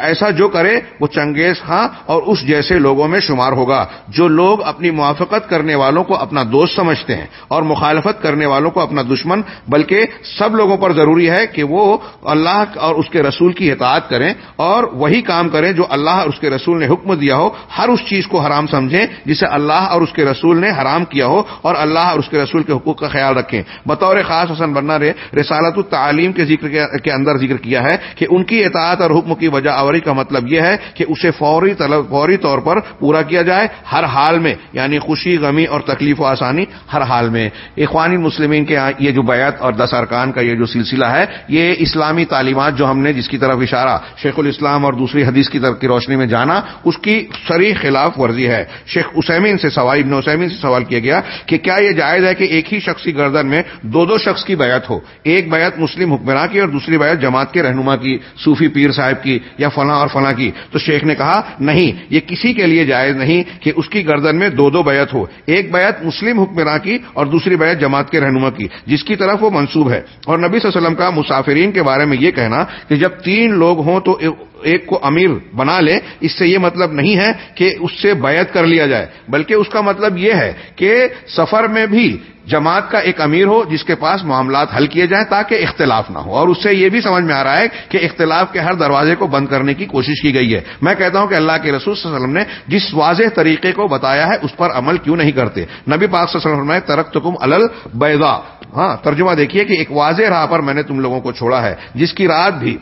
ایسا جو کرے وہ چنگیز خاں اور اس جیسے لوگوں میں شمار ہوگا۔ جو لوگ اپنی موافقت کرنے والوں کو اپنا دوست سمجھتے ہیں اور مخالفت کرنے والوں کو اپنا دشمن، بلکہ سب لوگوں پر ضروری ہے کہ وہ اللہ اور اس کے رسول کی اطاعت کریں اور وہی کام کریں جو اللہ اور اس کے رسول نے حکم دیا ہو، ہر اس چیز کو حرام سمجھیں جسے اللہ اور اس کے رسول نے حرام کیا ہو اور اللہ اور اس کے رسول کے حقوق کا خیال رکھیں۔ بطور خاص حسن بننا رے رسالت التعلیم کے ذکر کے اندر ذکر کیا ہے کہ ان کی اطاعت اور حکم کی وجہ آوری کا مطلب یہ ہے کہ اسے فوری فوری طور پر پورا کیا جائے ہر حال میں یعنی خوشی، غمی اور تکلیف و آسانی ہر حال میں۔ اخوانی مسلمین کے یہ جو بیعت اور دس ارکان کا یہ جو سلسلہ ہے، یہ اسلامی تعلیمات جو ہم نے جس کی طرف اشارہ شیخ الاسلام اور دوسری حدیث کی طرف کی روشنی میں جانا، اس کی سری خلاف ورزی ہے۔ شیخ اسمین سے سوال، ابن اسمین سے سوال کیا گیا کہ کیا یہ جائز ہے کہ ایک ہی شخصی گردن میں دو دو شخص کی بیعت ہو؟ ایک بیعت مسلم حکمراں کی اور دوسری بیعت جماعت کے رہنما کی، صوفی پیر صاحب کی یا فلاں اور فلاں کی۔ تو شیخ نے کہا، نہیں، یہ کسی کے لیے جائز نہیں کہ اس کی گردن میں دو دو بیعت ہو۔ ایک بیعت مسلم حکمراں کی اور دوسری بیعت جماعت کے رہنما کی، جس کی طرف وہ منسوب ہے۔ اور نبی صلی اللہ علیہ وسلم کا مسافرین کے بارے میں یہ کہنا کہ جب تین لوگ ہوں تو ایک کو امیر بنا لے، اس سے یہ مطلب نہیں ہے کہ اس سے بیعت کر لیا جائے، بلکہ اس کا مطلب یہ ہے کہ سفر میں بھی جماعت کا ایک امیر ہو جس کے پاس معاملات حل کیے جائیں تاکہ اختلاف نہ ہو۔ اور اس سے یہ بھی سمجھ میں آ رہا ہے کہ اختلاف کے ہر دروازے کو بند کرنے کی کوشش کی گئی ہے۔ میں کہتا ہوں کہ اللہ کے رسول صلی اللہ علیہ وسلم نے جس واضح طریقے کو بتایا ہے، اس پر عمل کیوں نہیں کرتے؟ نبی پاک صلی اللہ علیہ وسلم ترک تکم الل بیدا ہاں ترجمہ دیکھیے کہ ایک واضح راہ پر میں نے تم لوگوں کو چھوڑا ہے، جس کی رات بھی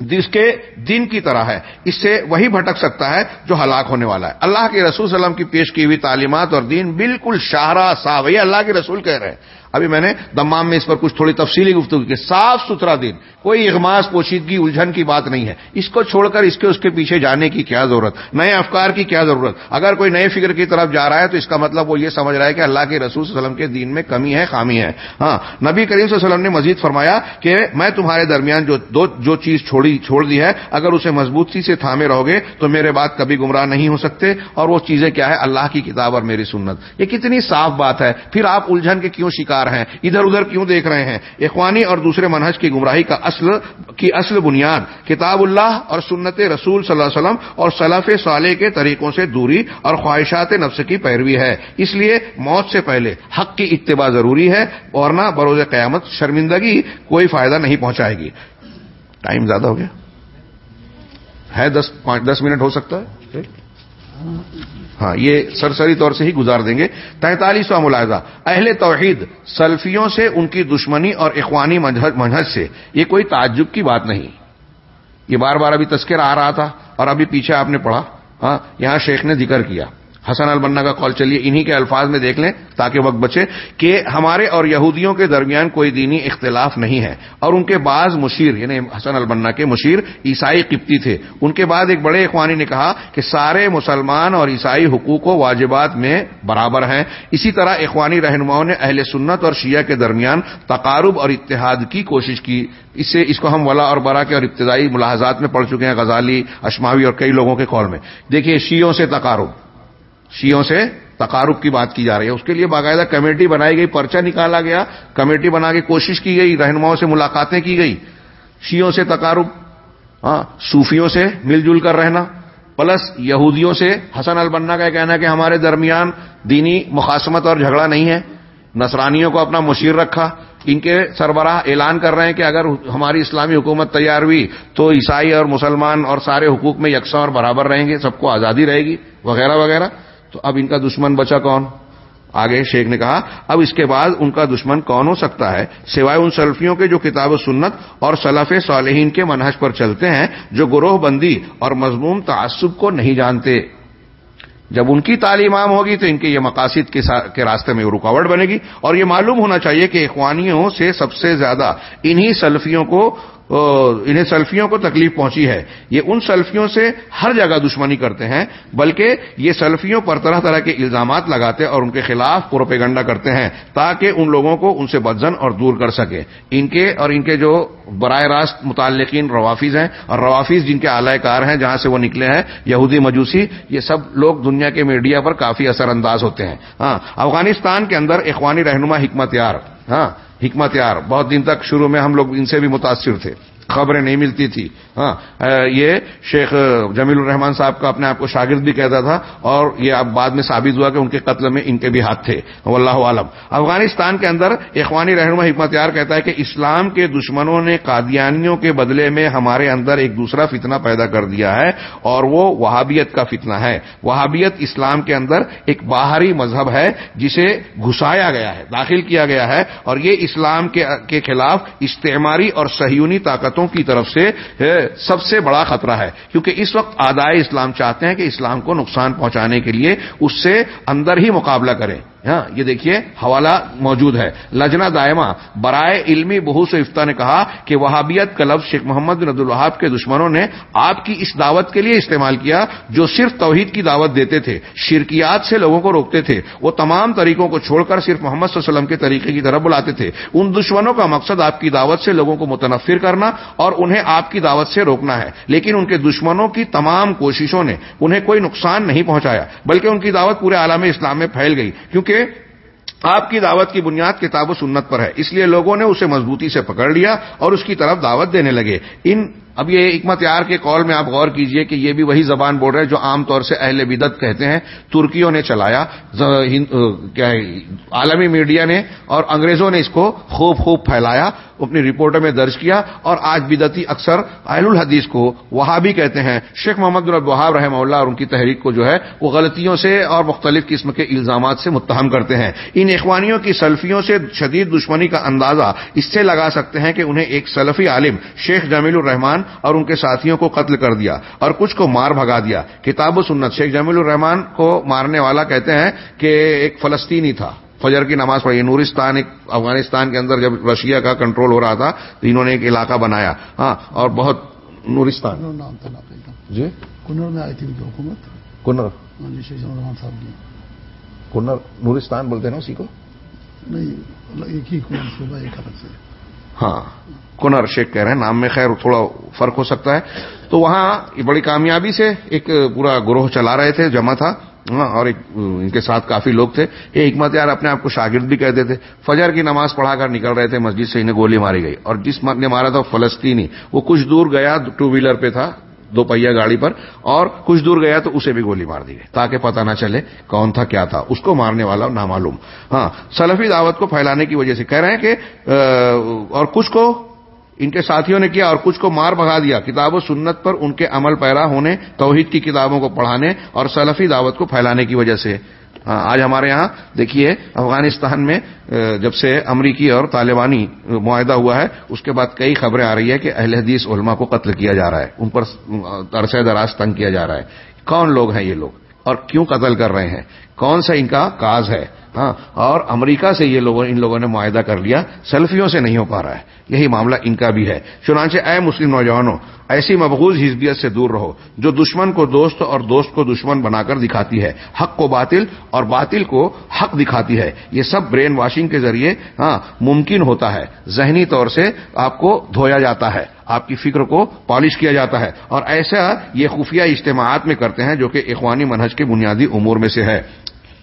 جس کے دن کی طرح ہے۔ اس سے وہی بھٹک سکتا ہے جو ہلاک ہونے والا ہے۔ اللہ کے رسول صلی اللہ علیہ وسلم کی پیش کی ہوئی تعلیمات اور دین بالکل شاہراہ صاحب یہ اللہ کے رسول کہہ رہے ہیں۔ ابھی میں نے دمام میں اس پر کچھ تھوڑی تفصیلی گفتگو کی۔ صاف ستھرا دن کوئی اغماس پوشیدگی الجھن کی بات نہیں ہے۔ اس کو چھوڑ کر اس کے اس کے پیچھے جانے کی کیا ضرورت؟ نئے افکار کی کیا ضرورت؟ اگر کوئی نئے فکر کی طرف جا رہا ہے تو اس کا مطلب وہ یہ سمجھ رہا ہے کہ اللہ کے رسول صلی اللہ علیہ وسلم کے دین میں کمی ہے، خامی ہے۔ ہاں نبی کریم صلی اللہ علیہ وسلم نے مزید فرمایا کہ میں تمہارے درمیان جو دو، جو چیز چھوڑی، چھوڑ دی ہے، اگر اسے مضبوطی سے تھامے رہو گے تو میرے بات کبھی گمراہ نہیں ہو سکتے۔ اور وہ چیزیں کیا ہے؟ اللہ کی کتاب اور میری سنت۔ یہ کتنی صاف بات ہے۔ پھر آپ الجھن کے کیوں شکار کار ہیں۔ ادھر ادھر کیوں دیکھ رہے ہیں؟ اخوانی اور دوسرے منہج کی گمراہی کا اصل کی اصل بنیاد کتاب اللہ اور سنت رسول صلی اللہ علیہ وسلم اور صلاف صالح کے طریقوں سے دوری اور خواہشات نفس کی پیروی ہے۔ اس لیے موت سے پہلے حق کی اتباع ضروری ہے اور نہ بروز قیامت شرمندگی کوئی فائدہ نہیں پہنچائے گی۔ ٹائم زیادہ ہو گیا۔ ہے دس پانچ دس منٹ ہو سکتا ہے؟ ہاں یہ سرسری طور سے ہی گزار دیں گے۔ تینتالیسواں ملاحظہ، اہل توحید، سلفیوں سے ان کی دشمنی اور اخوانی منہج سے۔ یہ کوئی تعجب کی بات نہیں۔ یہ بار بار ابھی تذکر آ رہا تھا اور ابھی پیچھے آپ نے پڑھا۔ ہاں یہاں شیخ نے ذکر کیا۔ حسن البنا کا کال چلیے، انہی کے الفاظ میں دیکھ لیں تاکہ وقت بچے کہ ہمارے اور یہودیوں کے درمیان کوئی دینی اختلاف نہیں ہے۔ اور ان کے بعض مشیر یعنی حسن البنا کے مشیر عیسائی قبطی تھے۔ ان کے بعد ایک بڑے اخوانی نے کہا کہ سارے مسلمان اور عیسائی حقوق و واجبات میں برابر ہیں۔ اسی طرح اخوانی رہنماؤں نے اہل سنت اور شیعہ کے درمیان تقارب اور اتحاد کی کوشش کی۔ اس سے اس کو ہم ولا اور برا کے اور ابتدائی ملاحظات میں پڑھ چکے ہیں، غزالی، اشماوی اور کئی لوگوں کے کال میں۔ دیکھیے شیوں سے تقارب۔ شیوں سے تقارب کی بات کی جا رہی ہے۔ اس کے لیے باقاعدہ کمیٹی بنائی گئی، پرچہ نکالا گیا۔ کمیٹی بنا کے کوشش کی گئی، رہنماؤں سے ملاقاتیں کی گئی۔ شیوں سے تقارب ہاں صوفیوں سے مل جل کر رہنا۔ پلس یہودیوں سے حسن البنا کا کہنا ہے کہ ہمارے درمیان دینی مخاسمت اور جھگڑا نہیں ہے۔ نصرانیوں کو اپنا مشیر رکھا۔ ان کے سربراہ اعلان کر رہے ہیں کہ اگر ہماری اسلامی حکومت تیار ہوئی تو عیسائی اور مسلمان اور سارے حقوق میں یکساں اور برابر رہیں گے، سب کو آزادی رہے گی، وغیرہ وغیرہ۔ تو اب ان کا دشمن بچا کون؟ آگے شیخ نے کہا، اب اس کے بعد ان کا دشمن کون ہو سکتا ہے؟ سوائے ان سلفیوں کے جو کتاب و سنت اور سلف صالحین کے منحج پر چلتے ہیں، جو گروہ بندی اور مضمون تعصب کو نہیں جانتے۔ جب ان کی تعلیم عام ہوگی تو ان کے یہ مقاصد کے راستے میں رکاوٹ بنے گی۔ اور یہ معلوم ہونا چاہیے کہ اخوانیوں سے سب سے زیادہ انہی سلفیوں کو انہیں سلفیوں کو تکلیف پہنچی ہے۔ یہ ان سلفیوں سے ہر جگہ دشمنی کرتے ہیں، بلکہ یہ سلفیوں پر طرح طرح کے الزامات لگاتے اور ان کے خلاف پروپیگنڈا کرتے ہیں تاکہ ان لوگوں کو ان سے بدزن اور دور کر سکے۔ ان کے اور ان کے جو براہ راست متعلقین روافظ ہیں اور روافظ جن کے اعلی کار ہیں، جہاں سے وہ نکلے ہیں، یہودی مجوسی، یہ سب لوگ دنیا کے میڈیا پر کافی اثر انداز ہوتے ہیں۔ ہاں افغانستان کے اندر اخوانی رہنما حکمت یار ہاں حکمت یار بہت دن تک شروع میں ہم لوگ ان سے بھی متاثر تھے۔ خبریں نہیں ملتی تھی۔ ہاں یہ شیخ جمیل الرحمان صاحب کا اپنے آپ کو شاگرد بھی کہتا تھا اور یہ اب بعد میں ثابت ہوا کہ ان کے قتل میں ان کے بھی ہاتھ تھے۔ واللہ عالم۔ افغانستان کے اندر اخوانی رہنما حکمت یار کہتا ہے کہ اسلام کے دشمنوں نے قادیانیوں کے بدلے میں ہمارے اندر ایک دوسرا فتنہ پیدا کر دیا ہے اور وہ وہابیت کا فتنہ ہے۔ وہابیت اسلام کے اندر ایک باہری مذہب ہے جسے گھسایا گیا ہے، داخل کیا گیا ہے اور یہ اسلام کے خلاف استعماری اور سہیونی طاقتوں کی طرف سے سب سے بڑا خطرہ ہے۔ کیونکہ اس وقت آدائے اسلام چاہتے ہیں کہ اسلام کو نقصان پہنچانے کے لیے اس سے اندر ہی مقابلہ کریں۔ ہاں یہ دیکھیے، حوالہ موجود ہے۔ لجنا دائمہ، برائے علمی بحوث افتا نے کہا کہ وہابیت کا لفظ شیخ محمد بن عبد الحاب کے دشمنوں نے آپ کی اس دعوت کے لیے استعمال کیا جو صرف توحید کی دعوت دیتے تھے۔ شرکیات سے لوگوں کو روکتے تھے۔ وہ تمام طریقوں کو چھوڑ کر صرف محمد صلی اللہ علیہ وسلم کے طریقے کی طرف بلاتے تھے۔ ان دشمنوں کا مقصد آپ کی دعوت سے لوگوں کو متنفر کرنا اور انہیں آپ کی دعوت سے روکنا ہے۔ لیکن ان کے دشمنوں کی تمام کوششوں نے انہیں کوئی نقصان نہیں پہنچایا، بلکہ ان کی دعوت پورے عالم اسلام میں پھیل گئی۔ کیونکہ آپ کی دعوت کی بنیاد کتاب و سنت پر ہے۔ اس لیے لوگوں نے اسے مضبوطی سے پکڑ لیا اور اس کی طرف دعوت دینے لگے۔ ان اب یہ حکمت یار کے کال میں آپ غور کیجیے کہ یہ بھی وہی زبان بول رہے ہیں جو عام طور سے اہل بدت کہتے ہیں، ترکیوں نے چلایا عالمی میڈیا نے اور انگریزوں نے اس کو خوب خوب پھیلایا، اپنی رپورٹوں میں درج کیا اور آج بدتی اکثر اہل الحدیث کو وہاں بھی کہتے ہیں۔ شیخ محمد البحاب رحمہ اللہ اور ان کی تحریک کو جو ہے، وہ غلطیوں سے اور مختلف قسم کے الزامات سے متہم کرتے ہیں۔ ان اخوانیوں کی سلفیوں سے شدید دشمنی کا اندازہ اس سے لگا سکتے ہیں کہ انہیں ایک سلفی عالم، شیخ جمیل الرحمان اور ان کے ساتھیوں کو قتل کر دیا اور کچھ کو مار بھگا دیا۔ کتاب و سنت شیخ جمیل الرحمان کو مارنے والا کہتے ہیں کہ ایک فلسطینی تھا۔ فجر کی نماز پڑھی نورستان ایک افغانستان کے اندر جب رشیا کا کنٹرول ہو رہا تھا تو انہوں نے ایک علاقہ بنایا۔ ہاں اور بہت نورستان۔ جی؟ کنر میں آئی تھی حکومت۔ کنر ہاں جی، کنر نورستان بولتے ہیں نا اسی کو؟ نہیں ایک ہی ہاں۔ کنر شیخ کہہ رہے ہیں، نام میں خیر تھوڑا فرق ہو سکتا ہے۔ تو وہاں بڑی کامیابی سے ایک پورا گروہ چلا رہے تھے، جمع تھا۔ ہاں، اور ایک، ان کے ساتھ کافی لوگ تھے۔ یہ حکمت یار اپنے آپ کو شاگرد بھی کہتے تھے۔ فجر کی نماز پڑھا کر نکل رہے تھے مسجد سے، انہیں گولی ماری گئی۔ اور جس نے مارا تھا فلسطینی، وہ کچھ دور گیا ٹو ویلر پہ تھا، دو پہیا گاڑی پر، اور کچھ دور گیا تو اسے بھی گولی مار دی گئی، تاکہ پتہ نہ چلے کون تھا کیا تھا۔ اس کو مارنے والا نامعلوم۔ ہاں سلفی دعوت کو پھیلانے کی وجہ سے کہہ رہے ہیں کہ اور کچھ کو ان کے ساتھیوں نے کیا اور کچھ کو مار بھگا دیا۔ کتاب و سنت پر ان کے عمل پیرا ہونے، توحید کی کتابوں کو پڑھانے اور سلفی دعوت کو پھیلانے کی وجہ سے۔ ہاں، آج ہمارے یہاں دیکھیے، افغانستان میں جب سے امریکی اور طالبانی معاہدہ ہوا ہے، اس کے بعد کئی خبریں آ رہی ہے کہ اہل حدیث علماء کو قتل کیا جا رہا ہے۔ ان پر عرصہ دراز تنگ کیا جا رہا ہے۔ کون لوگ ہیں یہ لوگ؟ اور کیوں قتل کر رہے ہیں؟ کون سا ان کا کاز ہے؟ ہاں اور امریکہ سے یہ لوگوں ان لوگوں نے معاہدہ کر لیا، سیلفیوں سے نہیں ہو پا رہا ہے۔ یہی معاملہ ان کا بھی ہے۔ چنانچہ، اے مسلم نوجوانوں، ایسی مقبوض حزبیت سے دور رہو جو دشمن کو دوست اور دوست کو دشمن بنا کر دکھاتی ہے۔ حق کو باطل اور باطل کو حق دکھاتی ہے۔ یہ سب برین واشنگ کے ذریعے ہاں ممکن ہوتا ہے۔ ذہنی طور سے آپ کو دھویا جاتا ہے۔ آپ کی فکر کو پالش کیا جاتا ہے۔ اور ایسا یہ خفیہ اجتماعات میں کرتے ہیں جو کہ اخوانی منہج کے بنیادی امور میں سے ہے۔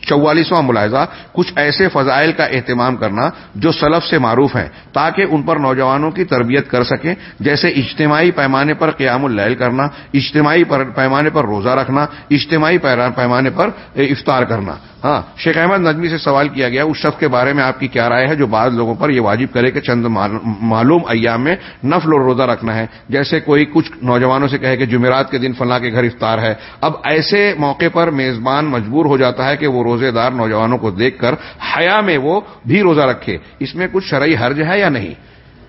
چوالیسواں ملاحظہ، کچھ ایسے فضائل کا اہتمام کرنا جو سلف سے معروف ہیں، تاکہ ان پر نوجوانوں کی تربیت کر سکیں، جیسے اجتماعی پیمانے پر قیام اللیل کرنا، اجتماعی پیمانے پر روزہ رکھنا، اجتماعی پیمانے پر افطار کرنا۔ ہاں شیخ احمد نجمی سے سوال کیا گیا، اس شخص کے بارے میں آپ کی کیا رائے ہے جو بعض لوگوں پر یہ واجب کرے کہ چند معلوم ایام میں نفل اور روزہ رکھنا ہے۔ جیسے کوئی کچھ نوجوانوں سے کہے کہ جمعرات کے دن فلاں کے گھر افطار ہے۔ اب ایسے موقع پر میزبان مجبور ہو جاتا ہے کہ وہ روزے دار نوجوانوں کو دیکھ کر حیا میں وہ بھی روزہ رکھے۔ اس میں کچھ شرعی حرج ہے یا نہیں؟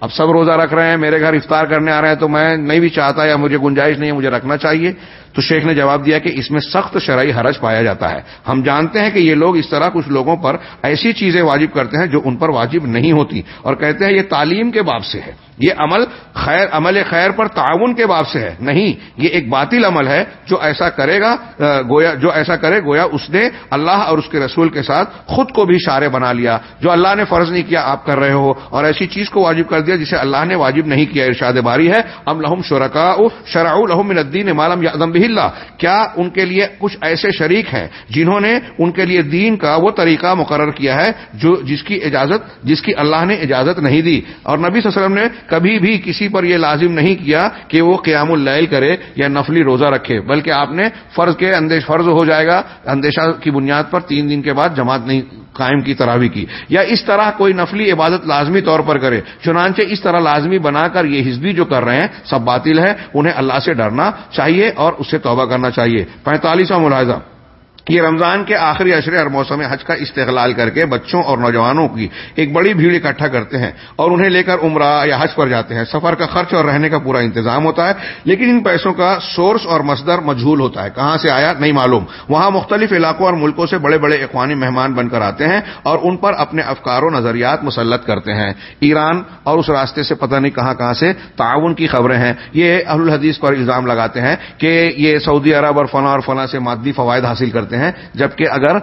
اب سب روزہ رکھ رہے ہیں، میرے گھر افطار کرنے آ رہے ہیں تو میں نہیں بھی چاہتا یا مجھے گنجائش نہیں ہے، مجھے رکھنا چاہیے۔ تو شیخ نے جواب دیا کہ اس میں سخت شرعی حرج پایا جاتا ہے۔ ہم جانتے ہیں کہ یہ لوگ اس طرح کچھ لوگوں پر ایسی چیزیں واجب کرتے ہیں جو ان پر واجب نہیں ہوتی اور کہتے ہیں یہ تعلیم کے باب سے ہے۔ یہ عمل خیر عمل خیر پر تعاون کے باب سے ہے۔ نہیں، یہ ایک باطل عمل ہے جو ایسا کرے گا گویا، جو ایسا کرے، گویا اس نے اللہ اور اس کے رسول کے ساتھ خود کو بھی شارے بنا لیا۔ جو اللہ نے فرض نہیں کیا، آپ کر رہے ہو اور ایسی چیز کو واجب کر دیا جسے اللہ نے واجب نہیں کیا، ارشاد باری ہے۔ ام لہم شرکا شرع الحم الدین مالم یادم اللہ کیا ان کے لیے کچھ ایسے شریک ہیں جنہوں نے ان کے لیے دین کا وہ طریقہ مقرر کیا ہے جو جس کی اجازت جس کی اللہ نے اجازت نہیں دی؟ اور نبی صلی اللہ علیہ وسلم نے کبھی بھی کسی پر یہ لازم نہیں کیا کہ وہ قیام اللیل کرے یا نفلی روزہ رکھے، بلکہ آپ نے فرض کے اندیش، فرض ہو جائے گا، اندیشہ کی بنیاد پر تین دن کے بعد جماعت نہیں قائم کی تراوی کی یا اس طرح کوئی نفلی عبادت لازمی طور پر کرے چنانچہ اس طرح لازمی بنا کر یہ حزبی جو کر رہے ہیں سب باطل ہے انہیں اللہ سے ڈرنا چاہیے اور اس سے توبہ کرنا چاہیے۔ پینتالیسواں ملاحظہ۔ یہ رمضان کے آخری اشرے اور موسم حج کا استقلال کر کے بچوں اور نوجوانوں کی ایک بڑی بھیڑ اکٹھا کرتے ہیں اور انہیں لے کر عمرہ یا حج پر جاتے ہیں۔ سفر کا خرچ اور رہنے کا پورا انتظام ہوتا ہے، لیکن ان پیسوں کا سورس اور مصدر مجھول ہوتا ہے۔ کہاں سے آیا؟ نہیں معلوم۔ وہاں مختلف علاقوں اور ملکوں سے بڑے بڑے اقوانی مہمان بن کر آتے ہیں اور ان پر اپنے افکار و نظریات مسلط کرتے ہیں۔ ایران اور اس راستے سے پتہ نہیں کہاں کہاں سے تعاون کی خبریں ہیں۔ یہ اہل الحدیث پر الزام لگاتے ہیں کہ یہ سعودی عرب اور فلاں اور فلاں سے مادی فوائد حاصل کرتے ہیں۔ جبکہ اگر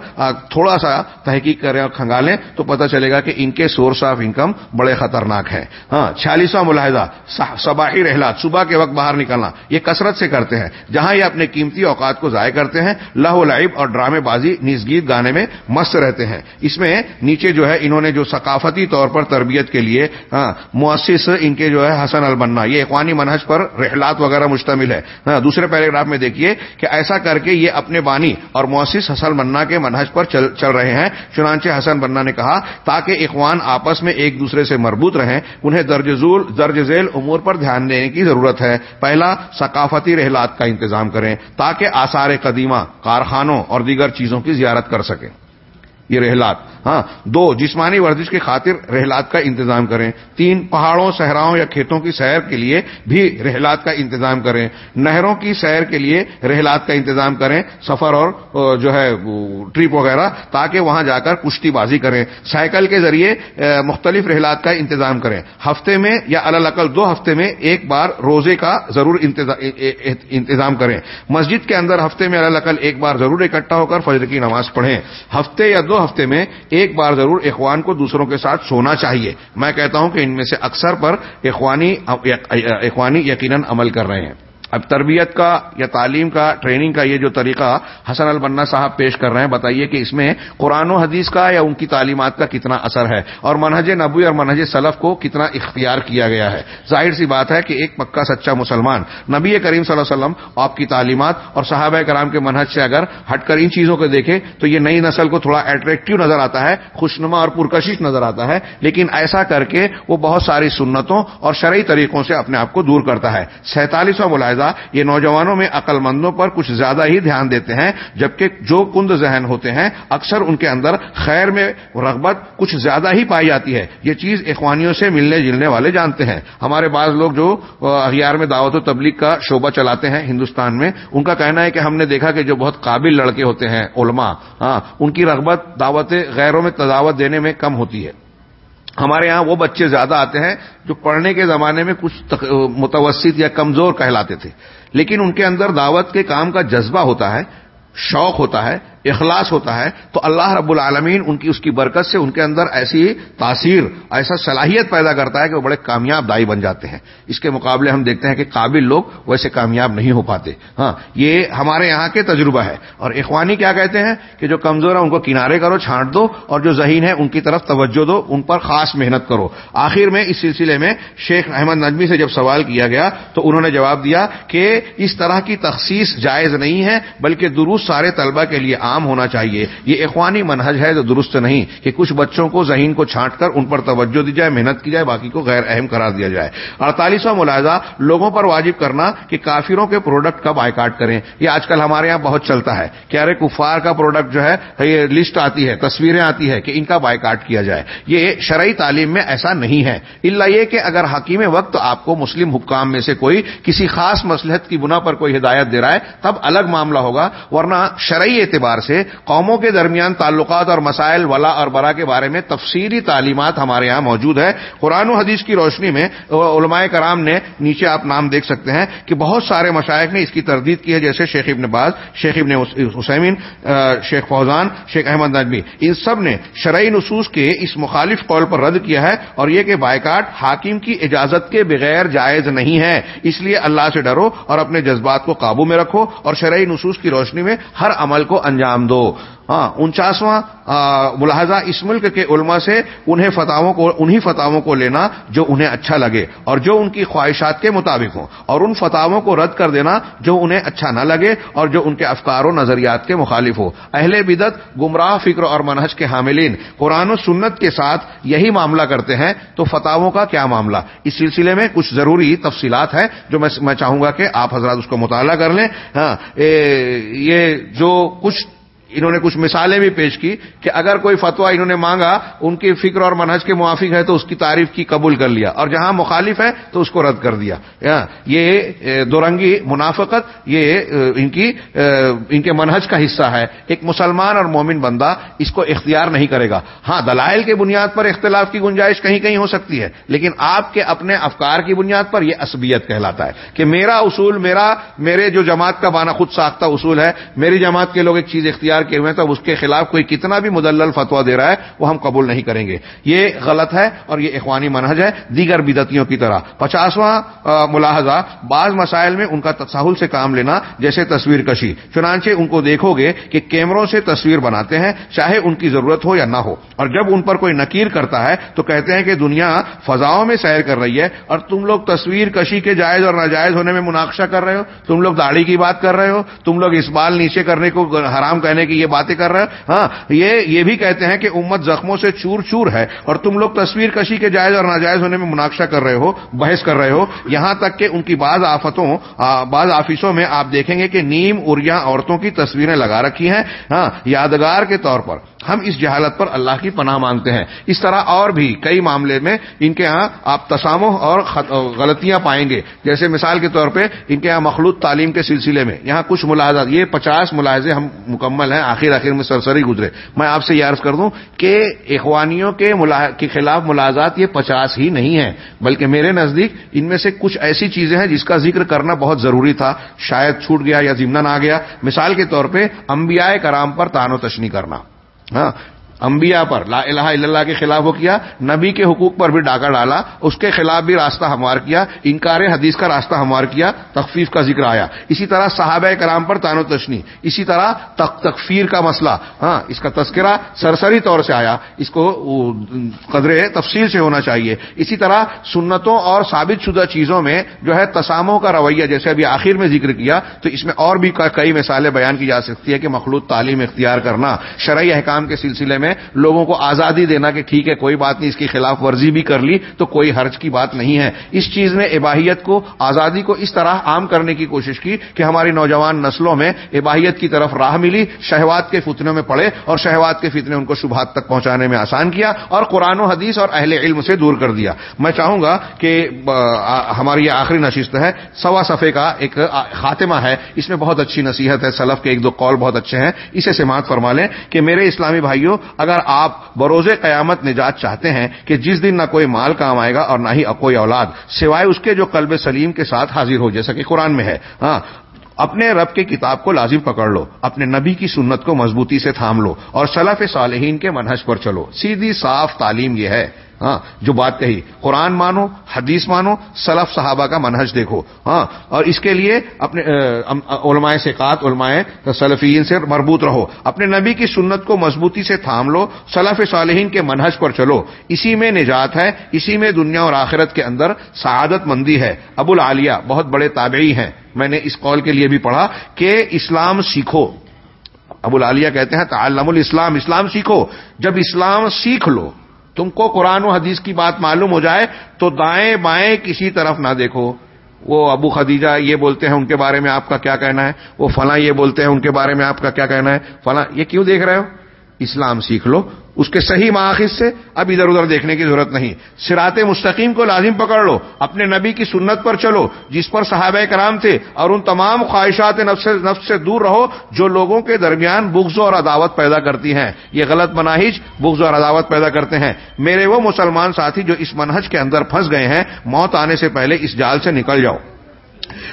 تھوڑا سا تحقیق کریں اور کھنگالیں تو پتہ چلے گا کہ ان کے سورس آف انکم بڑے خطرناک ہیں۔ ہاں چھیالیسواں ملاحظہ صباحی رحلات، صبح کے وقت باہر نکلنا، یہ کثرت سے کرتے ہیں۔ جہاں یہ اپنے قیمتی اوقات کو ضائع کرتے ہیں، لہو لائب اور ڈرامے بازی نیز گیت گانے میں مست رہتے ہیں۔ اس میں نیچے جو ہے، انہوں نے جو ثقافتی طور پر تربیت کے لیے ہاں مؤسس ان کے جو ہے، حسن البنا، یہ اقوانی منہج پر رحلات وغیرہ مشتمل ہے۔ ہاں دوسرے پیراگراف میں دیکھیے کہ ایسا کر کے یہ اپنے بانی اور مؤسس حسن بننا کے منہج پر چل چل رہے ہیں۔ چنانچہ حسن بننا نے کہا، تاکہ اخوان آپس میں ایک دوسرے سے مربوط رہیں، انہیں درج ذیل امور پر دھیان دینے کی ضرورت ہے۔ پہلا، ثقافتی رحلات کا انتظام کریں، تاکہ آثار قدیمہ، کارخانوں اور دیگر چیزوں کی زیارت کر سکیں۔ یہ رحلات ہاں دو، جسمانی ورزش کی خاطر رحلات کا انتظام کریں۔ تین، پہاڑوں، صحراؤں یا کھیتوں کی سیر کے لیے بھی رحلات کا انتظام کریں۔ نہروں کی سیر کے لیے رحلات کا انتظام کریں۔ سفر اور جو ہے ٹرپ وغیرہ، تاکہ وہاں جا کر کشتی بازی کریں۔ سائیکل کے ذریعے مختلف رحلات کا انتظام کریں۔ ہفتے میں یا الکل دو ہفتے میں ایک بار روزے کا ضرور انتظام کریں۔ مسجد کے اندر ہفتے میں الکل ایک بار ضرور اکٹھا ہو کر فجر کی نماز پڑھیں۔ ہفتے یا دو دو ہفتے میں ایک بار ضرور اخوان کو دوسروں کے ساتھ سونا چاہیے۔ میں کہتا ہوں کہ ان میں سے اکثر پر اخوانی اخوانی یقیناً عمل کر رہے ہیں۔ اب تربیت کا یا تعلیم کا، ٹریننگ کا یہ جو طریقہ حسن البنا صاحب پیش کر رہے ہیں، بتائیے کہ اس میں قرآن و حدیث کا یا ان کی تعلیمات کا کتنا اثر ہے اور منہج نبوی اور منہج سلف کو کتنا اختیار کیا گیا ہے؟ ظاہر سی بات ہے کہ ایک پکا سچا مسلمان، نبی کریم صلی اللہ علیہ وسلم، آپ کی تعلیمات اور صحابہ کرام کے منہج سے اگر ہٹ کر ان چیزوں کو دیکھے تو یہ نئی نسل کو تھوڑا اٹریکٹو نظر آتا ہے، خوشنما اور پرکشش نظر آتا ہے، لیکن ایسا کر کے وہ بہت ساری سنتوں اور شرعی طریقوں سے اپنے آپ کو دور کرتا ہے۔ سینتالیسواں ملاحظہ یہ نوجوانوں میں عقل مندوں پر کچھ زیادہ ہی دھیان دیتے ہیں، جبکہ جو کند ذہن ہوتے ہیں، اکثر ان کے اندر خیر میں رغبت کچھ زیادہ ہی پائی جاتی ہے۔ یہ چیز اخوانیوں سے ملنے جلنے والے جانتے ہیں۔ ہمارے بعض لوگ جو اخیار میں دعوت و تبلیغ کا شعبہ چلاتے ہیں ہندوستان میں، ان کا کہنا ہے کہ ہم نے دیکھا کہ جو بہت قابل لڑکے ہوتے ہیں، علماء ہاں ان کی رغبت دعوت غیروں میں تداوت دینے میں کم ہوتی ہے۔ ہمارے ہاں وہ بچے زیادہ آتے ہیں جو پڑھنے کے زمانے میں کچھ متوسط یا کمزور کہلاتے تھے۔ لیکن ان کے اندر دعوت کے کام کا جذبہ ہوتا ہے، شوق ہوتا ہے اخلاص ہوتا ہے، تو اللہ رب العالمین ان کی اس کی برکت سے ان کے اندر ایسی تاثیر، ایسا صلاحیت پیدا کرتا ہے کہ وہ بڑے کامیاب دائی بن جاتے ہیں۔ اس کے مقابلے ہم دیکھتے ہیں کہ قابل لوگ ویسے کامیاب نہیں ہو پاتے۔ ہاں یہ ہمارے یہاں کے تجربہ ہے۔ اور اخوانی کیا کہتے ہیں کہ جو کمزور ہے ان کو کنارے کرو، چھانٹ دو، اور جو ذہین ہے ان کی طرف توجہ دو، ان پر خاص محنت کرو۔ آخر میں اس سلسلے میں شیخ احمد نجمی سے جب سوال کیا گیا، تو انہوں نے جواب دیا کہ اس طرح کی تخصیص جائز نہیں ہے، بلکہ درست سارے طلبہ کے لیے عام عام ہونا چاہیے۔ یہ اخوانی منہج ہے جو درست نہیں کہ کچھ بچوں کو ذہین کو چھانٹ کر ان پر توجہ دی جائے، محنت کی جائے، باقی کو غیر اہم قرار دیا جائے۔ اڑتالیسواں ملاحظہ، لوگوں پر واجب کرنا کہ کافروں کے پروڈکٹ کا بائیکاٹ کریں۔ یہ آج کل ہمارے یہاں بہت چلتا ہے۔ کہ ارے کفار کا پروڈکٹ جو ہے، یہ لسٹ آتی ہے، تصویریں آتی ہے کہ ان کا بائیکاٹ کیا جائے۔ یہ شرعی تعلیم میں ایسا نہیں ہے۔ اللہ یہ کہ اگر حکیم وقت آپ کو مسلم حکام میں سے کوئی کسی خاص مسلحت کی بنا پر کوئی ہدایت دے رہا ہے، تب الگ معاملہ ہوگا۔ ورنہ شرعی اعتبار سے قوموں کے درمیان تعلقات اور مسائل، ولا اور برا کے بارے میں تفصیلی تعلیمات ہمارے یہاں موجود ہے قرآن و حدیث کی روشنی میں علماء کرام نے نیچے آپ نام دیکھ سکتے ہیں کہ بہت سارے مشائق نے اس کی تردید کی ہے، جیسے شیخ ابن باز، شیخ ابن حسین شیخ فوزان، شیخ احمد نجمی۔ ان سب نے شرعی نصوص کے اس مخالف قول پر رد کیا ہے اور یہ کہ بائیکاٹ حاکم کی اجازت کے بغیر جائز نہیں ہے۔ اس لیے اللہ سے ڈرو اور اپنے جذبات کو قابو میں رکھو اور شرعی نصوص کی روشنی میں ہر عمل کو انجام دو۔ ہاں انچاسواں ملاحظہ اس ملک کے علماء سے انہیں فتحوں کو، انہی فتحوں کو لینا جو انہیں اچھا لگے اور جو ان کی خواہشات کے مطابق ہوں اور ان فتحوں کو رد کر دینا جو انہیں اچھا نہ لگے اور جو ان کے افکار و نظریات کے مخالف ہو اہل بدت گمراہ فکر اور منہج کے حاملین، قرآن و سنت کے ساتھ یہی معاملہ کرتے ہیں، تو فتحوں کا کیا معاملہ؟ اس سلسلے میں کچھ ضروری تفصیلات ہیں جو میں چاہوں گا کہ آپ حضرات اس کو مطالعہ کر لیں۔ ہاں یہ جو کچھ انہوں نے کچھ مثالیں بھی پیش کی کہ اگر کوئی فتوا انہوں نے مانگا، ان کی فکر اور منہج کے موافق ہے تو اس کی تعریف کی قبول کر لیا۔ اور جہاں مخالف ہے تو اس کو رد کر دیا۔ یہ دورنگی منافقت، یہ ان کی ان کے منہج کا حصہ ہے۔ ایک مسلمان اور مومن بندہ اس کو اختیار نہیں کرے گا۔ ہاں دلائل کے بنیاد پر اختلاف کی گنجائش کہیں کہیں ہو سکتی ہے، لیکن آپ کے اپنے افکار کی بنیاد پر یہ اسبیت کہلاتا ہے کہ میرا اصول، میرا، میرے جو جماعت کا بانا خود ساختہ اصول ہے، میری جماعت کے لوگ ایک چیز اختیار کیے ہوئے تو اس کے خلاف کوئی کتنا بھی مدلل فتوا دے رہا ہے، وہ ہم قبول نہیں کریں گے۔ یہ غلط ہے اور یہ اخوانی منہج ہے دیگر بدتیوں کی طرح۔ پچاسواں ملاحظہ، بعض مسائل میں ان کا تساہل سے کام لینا جیسے تصویر کشی۔ چنانچہ ان کو دیکھو گے کہ کیمروں سے تصویر بناتے ہیں، چاہے ان کی ضرورت ہو یا نہ ہو۔ اور جب ان پر کوئی نکیر کرتا ہے تو کہتے ہیں کہ دنیا فضاؤں میں سیر کر رہی ہے اور تم لوگ تصویر کشی کے جائز اور ناجائز ہونے میں مناقشہ کر رہے ہو۔ تم لوگ داڑھی کی بات کر رہے ہو۔ تم لوگ اس بال نیچے کرنے کو حرام کہنے کی یہ باتیں کر رہے ہیں ہاں یہ یہ بھی کہتے ہیں کہ امت زخموں سے چور چور ہے اور تم لوگ تصویر کشی کے جائز اور ناجائز ہونے میں مناقشہ کر رہے ہو، بحث کر رہے ہو۔ یہاں تک کہ ان کی بعض آفتوں بعض آفیسوں میں آپ دیکھیں گے کہ نیم اریا عورتوں کی تصویریں لگا رکھی ہیں۔ ہاں یادگار کے طور پر ہم اس جہالت پر اللہ کی پناہ مانگتے ہیں۔ اس طرح اور بھی کئی معاملے میں ان کے ہاں آپ تسامح اور غلطیاں پائیں گے۔ جیسے مثال کے طور پہ ان کے یہاں مخلوط تعلیم کے سلسلے میں یہاں کچھ ملاحظات، یہ پچاس ملاحظے ہم مکمل ہیں۔ آخر آخر میں سرسری گزرے۔ میں آپ سے یہ عرض کر دوں کہ اخوانیوں کے کے خلاف ملازات یہ پچاس ہی نہیں ہیں، بلکہ میرے نزدیک ان میں سے کچھ ایسی چیزیں ہیں جس کا ذکر کرنا بہت ضروری تھا۔ شاید چھوٹ گیا یا ضمن آ گیا۔ مثال کے طور پہ انبیاء کرام پر تان و تشنی کرنا۔ ہاں انبیاء پر، لا الہ الا اللہ کے خلاف وہ کیا، نبی کے حقوق پر بھی ڈاکہ ڈالا، اس کے خلاف بھی راستہ ہموار کیا، انکار حدیث کا راستہ ہموار کیا، تخفیف کا ذکر آیا۔ اسی طرح صحابہ کرام پر تان و تشنی، اسی طرح تکفیر کا مسئلہ۔ ہاں اس کا تذکرہ سرسری طور سے آیا، اس کو قدر تفصیل سے ہونا چاہیے۔ اسی طرح سنتوں اور ثابت شدہ چیزوں میں جو ہے تساموں کا رویہ، جیسے ابھی آخر میں ذکر کیا، تو اس میں اور بھی کئی مثالیں بیان کی جا سکتی ہے کہ مخلوط تعلیم اختیار کرنا، شرعی احکام کے سلسلے میں لوگوں کو آزادی دینا کہ ٹھیک ہے، کوئی بات نہیں، اس کی خلاف ورزی بھی کر لی تو کوئی حرج کی بات نہیں ہے۔ اس چیز میں اباہیت کو، آزادی کو اس طرح عام کرنے کی کوشش کی کہ ہماری نوجوان نسلوں میں اباہیت کی طرف راہ ملی، شہوات کے فتنوں میں پڑے اور شہوات کے فتنے ان کو شبہات تک پہنچانے میں آسان کیا اور قرآن و حدیث اور اہل علم سے دور کر دیا۔ میں چاہوں گا کہ ہماری یہ آخری نشست ہے، سوا صفحے کا ایک خاتمہ ہے۔ اس میں بہت اچھی نصیحت ہے سلف کے، ایک دو قول بہت اچھے ہیں۔ اسے سماعت فرما لیں کہ میرے اسلامی بھائیوں اگر آپ بروز قیامت نجات چاہتے ہیں کہ جس دن نہ کوئی مال کام آئے گا اور نہ ہی کوئی اولاد، سوائے اس کے جو قلب سلیم کے ساتھ حاضر ہو، جیسا کہ قرآن میں ہے۔ ہاں اپنے رب کی کتاب کو لازم پکڑ لو، اپنے نبی کی سنت کو مضبوطی سے تھام لو اور سلف صالحین کے منحص پر چلو۔ سیدھی صاف تعلیم یہ ہے۔ ہاں جو بات کہی، قرآن مانو، حدیث مانو، سلف صحابہ کا منہج دیکھو ہاں اور اس کے لیے اپنے علماء سے قات علماء سلفین سے مربوط رہو، اپنے نبی کی سنت کو مضبوطی سے تھام لو، سلف صالحین کے منہج پر چلو، اسی میں نجات ہے، اسی میں دنیا اور آخرت کے اندر سعادت مندی ہے، ابو العالیہ بہت بڑے تابعی ہیں، میں نے اس قول کے لیے بھی پڑھا کہ اسلام سیکھو۔ ابو العالیہ کہتے ہیں، تعلم الاسلام، اسلام سیکھو، جب اسلام سیکھ لو تم کو قرآن و حدیث کی بات معلوم ہو جائے تو دائیں بائیں کسی طرف نہ دیکھو۔ وہ ابو خدیجہ یہ بولتے ہیں ان کے بارے میں آپ کا کیا کہنا ہے، وہ فلاں یہ بولتے ہیں ان کے بارے میں آپ کا کیا کہنا ہے، فلاں یہ کیوں دیکھ رہے ہو؟ اسلام سیکھ لو، اس کے صحیح ماخذ سے اب ادھر ادھر دیکھنے کی ضرورت نہیں۔ سرات مستقیم کو لازم پکڑ لو، اپنے نبی کی سنت پر چلو، جس پر صحابہ کرام تھے، اور ان تمام خواہشات نفس نفس سے دور رہو، جو لوگوں کے درمیان بغض اور عداوت پیدا کرتی ہیں۔ یہ غلط مناہج بغض اور عداوت پیدا کرتے ہیں۔ میرے وہ مسلمان ساتھی جو اس منہج کے اندر پھنس گئے ہیں، موت آنے سے پہلے اس جال سے نکل جاؤ۔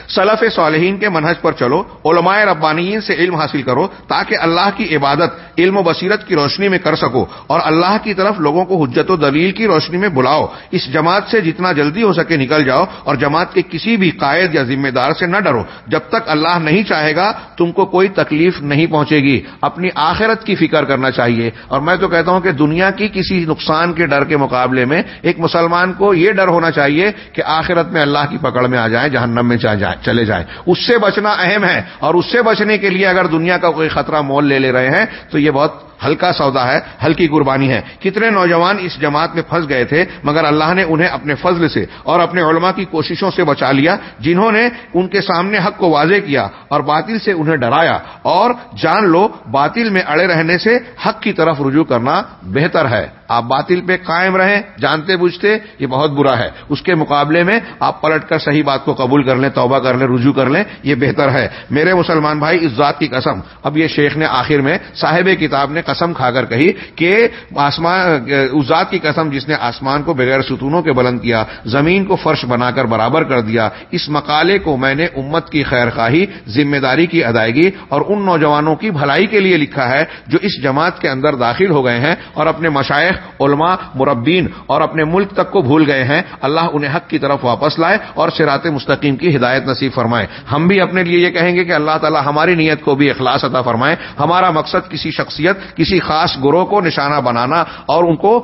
سلف صالحین کے منہج پر چلو، علماء ربانیین سے علم حاصل کرو تاکہ اللہ کی عبادت، علم و بصیرت کی روشنی میں کر سکو اور اللہ کی طرف لوگوں کو حجت و دلیل کی روشنی میں بلاؤ۔ اس جماعت سے جتنا جلدی ہو سکے نکل جاؤ اور جماعت کے کسی بھی قائد یا ذمہ دار سے نہ ڈرو۔ جب تک اللہ نہیں چاہے گا، تم کو کوئی تکلیف نہیں پہنچے گی۔ اپنی آخرت کی فکر کرنا چاہیے۔ اور میں تو کہتا ہوں کہ دنیا کی کسی نقصان کے ڈر کے مقابلے میں ایک مسلمان کو یہ ڈر ہونا چاہیے کہ آخرت میں اللہ کی پکڑ میں آ جائیں، جہنم میں چلے جائیں اس سے بچنا اہم ہے اور اس سے بچنے کے لیے اگر دنیا کا کوئی خطرہ مول لے لے رہے ہیں، تو یہ بہت ہلکا سودا ہے، ہلکی قربانی ہے۔ کتنے نوجوان اس جماعت میں پھنس گئے تھے، مگر اللہ نے انہیں اپنے فضل سے اور اپنے علماء کی کوششوں سے بچا لیا، جنہوں نے ان کے سامنے حق کو واضح کیا اور باطل سے انہیں ڈرایا۔ اور جان لو، باطل میں اڑے رہنے سے حق کی طرف رجوع کرنا بہتر ہے۔ آپ باطل پہ قائم رہیں، جانتے بوجھتے یہ بہت برا ہے۔ اس کے مقابلے میں آپ پلٹ کر صحیح بات کو قبول کر لیں، توبہ کر لیں، رجوع کر لیں، یہ بہتر ہے۔ میرے مسلمان بھائی، اس ذات کی قسم، اب یہ شیخ نے آخر میں صاحب کتاب نے قسم کھا کر کہی کہ آسمان، اس ذات کی قسم جس نے آسمان کو بغیر ستونوں کے بلند کیا، زمین کو فرش بنا کر برابر کر دیا، اس مقالے کو میں نے امت کی خیر خواہی، ذمہ داری کی ادائیگی اور ان نوجوانوں کی بھلائی کے لیے لکھا ہے جو اس جماعت کے اندر داخل ہو گئے ہیں اور اپنے مشائق علماء، مربین اور اپنے ملک تک کو بھول گئے ہیں۔ اللہ انہیں حق کی طرف واپس لائے اور سرات مستقیم کی ہدایت نصیب فرمائے۔ ہم بھی اپنے لیے یہ کہیں گے کہ اللہ تعالیٰ ہماری نیت کو بھی اخلاص عطا فرمائے۔ ہمارا مقصد کسی شخصیت کسی خاص گروہ کو نشانہ بنانا اور ان کو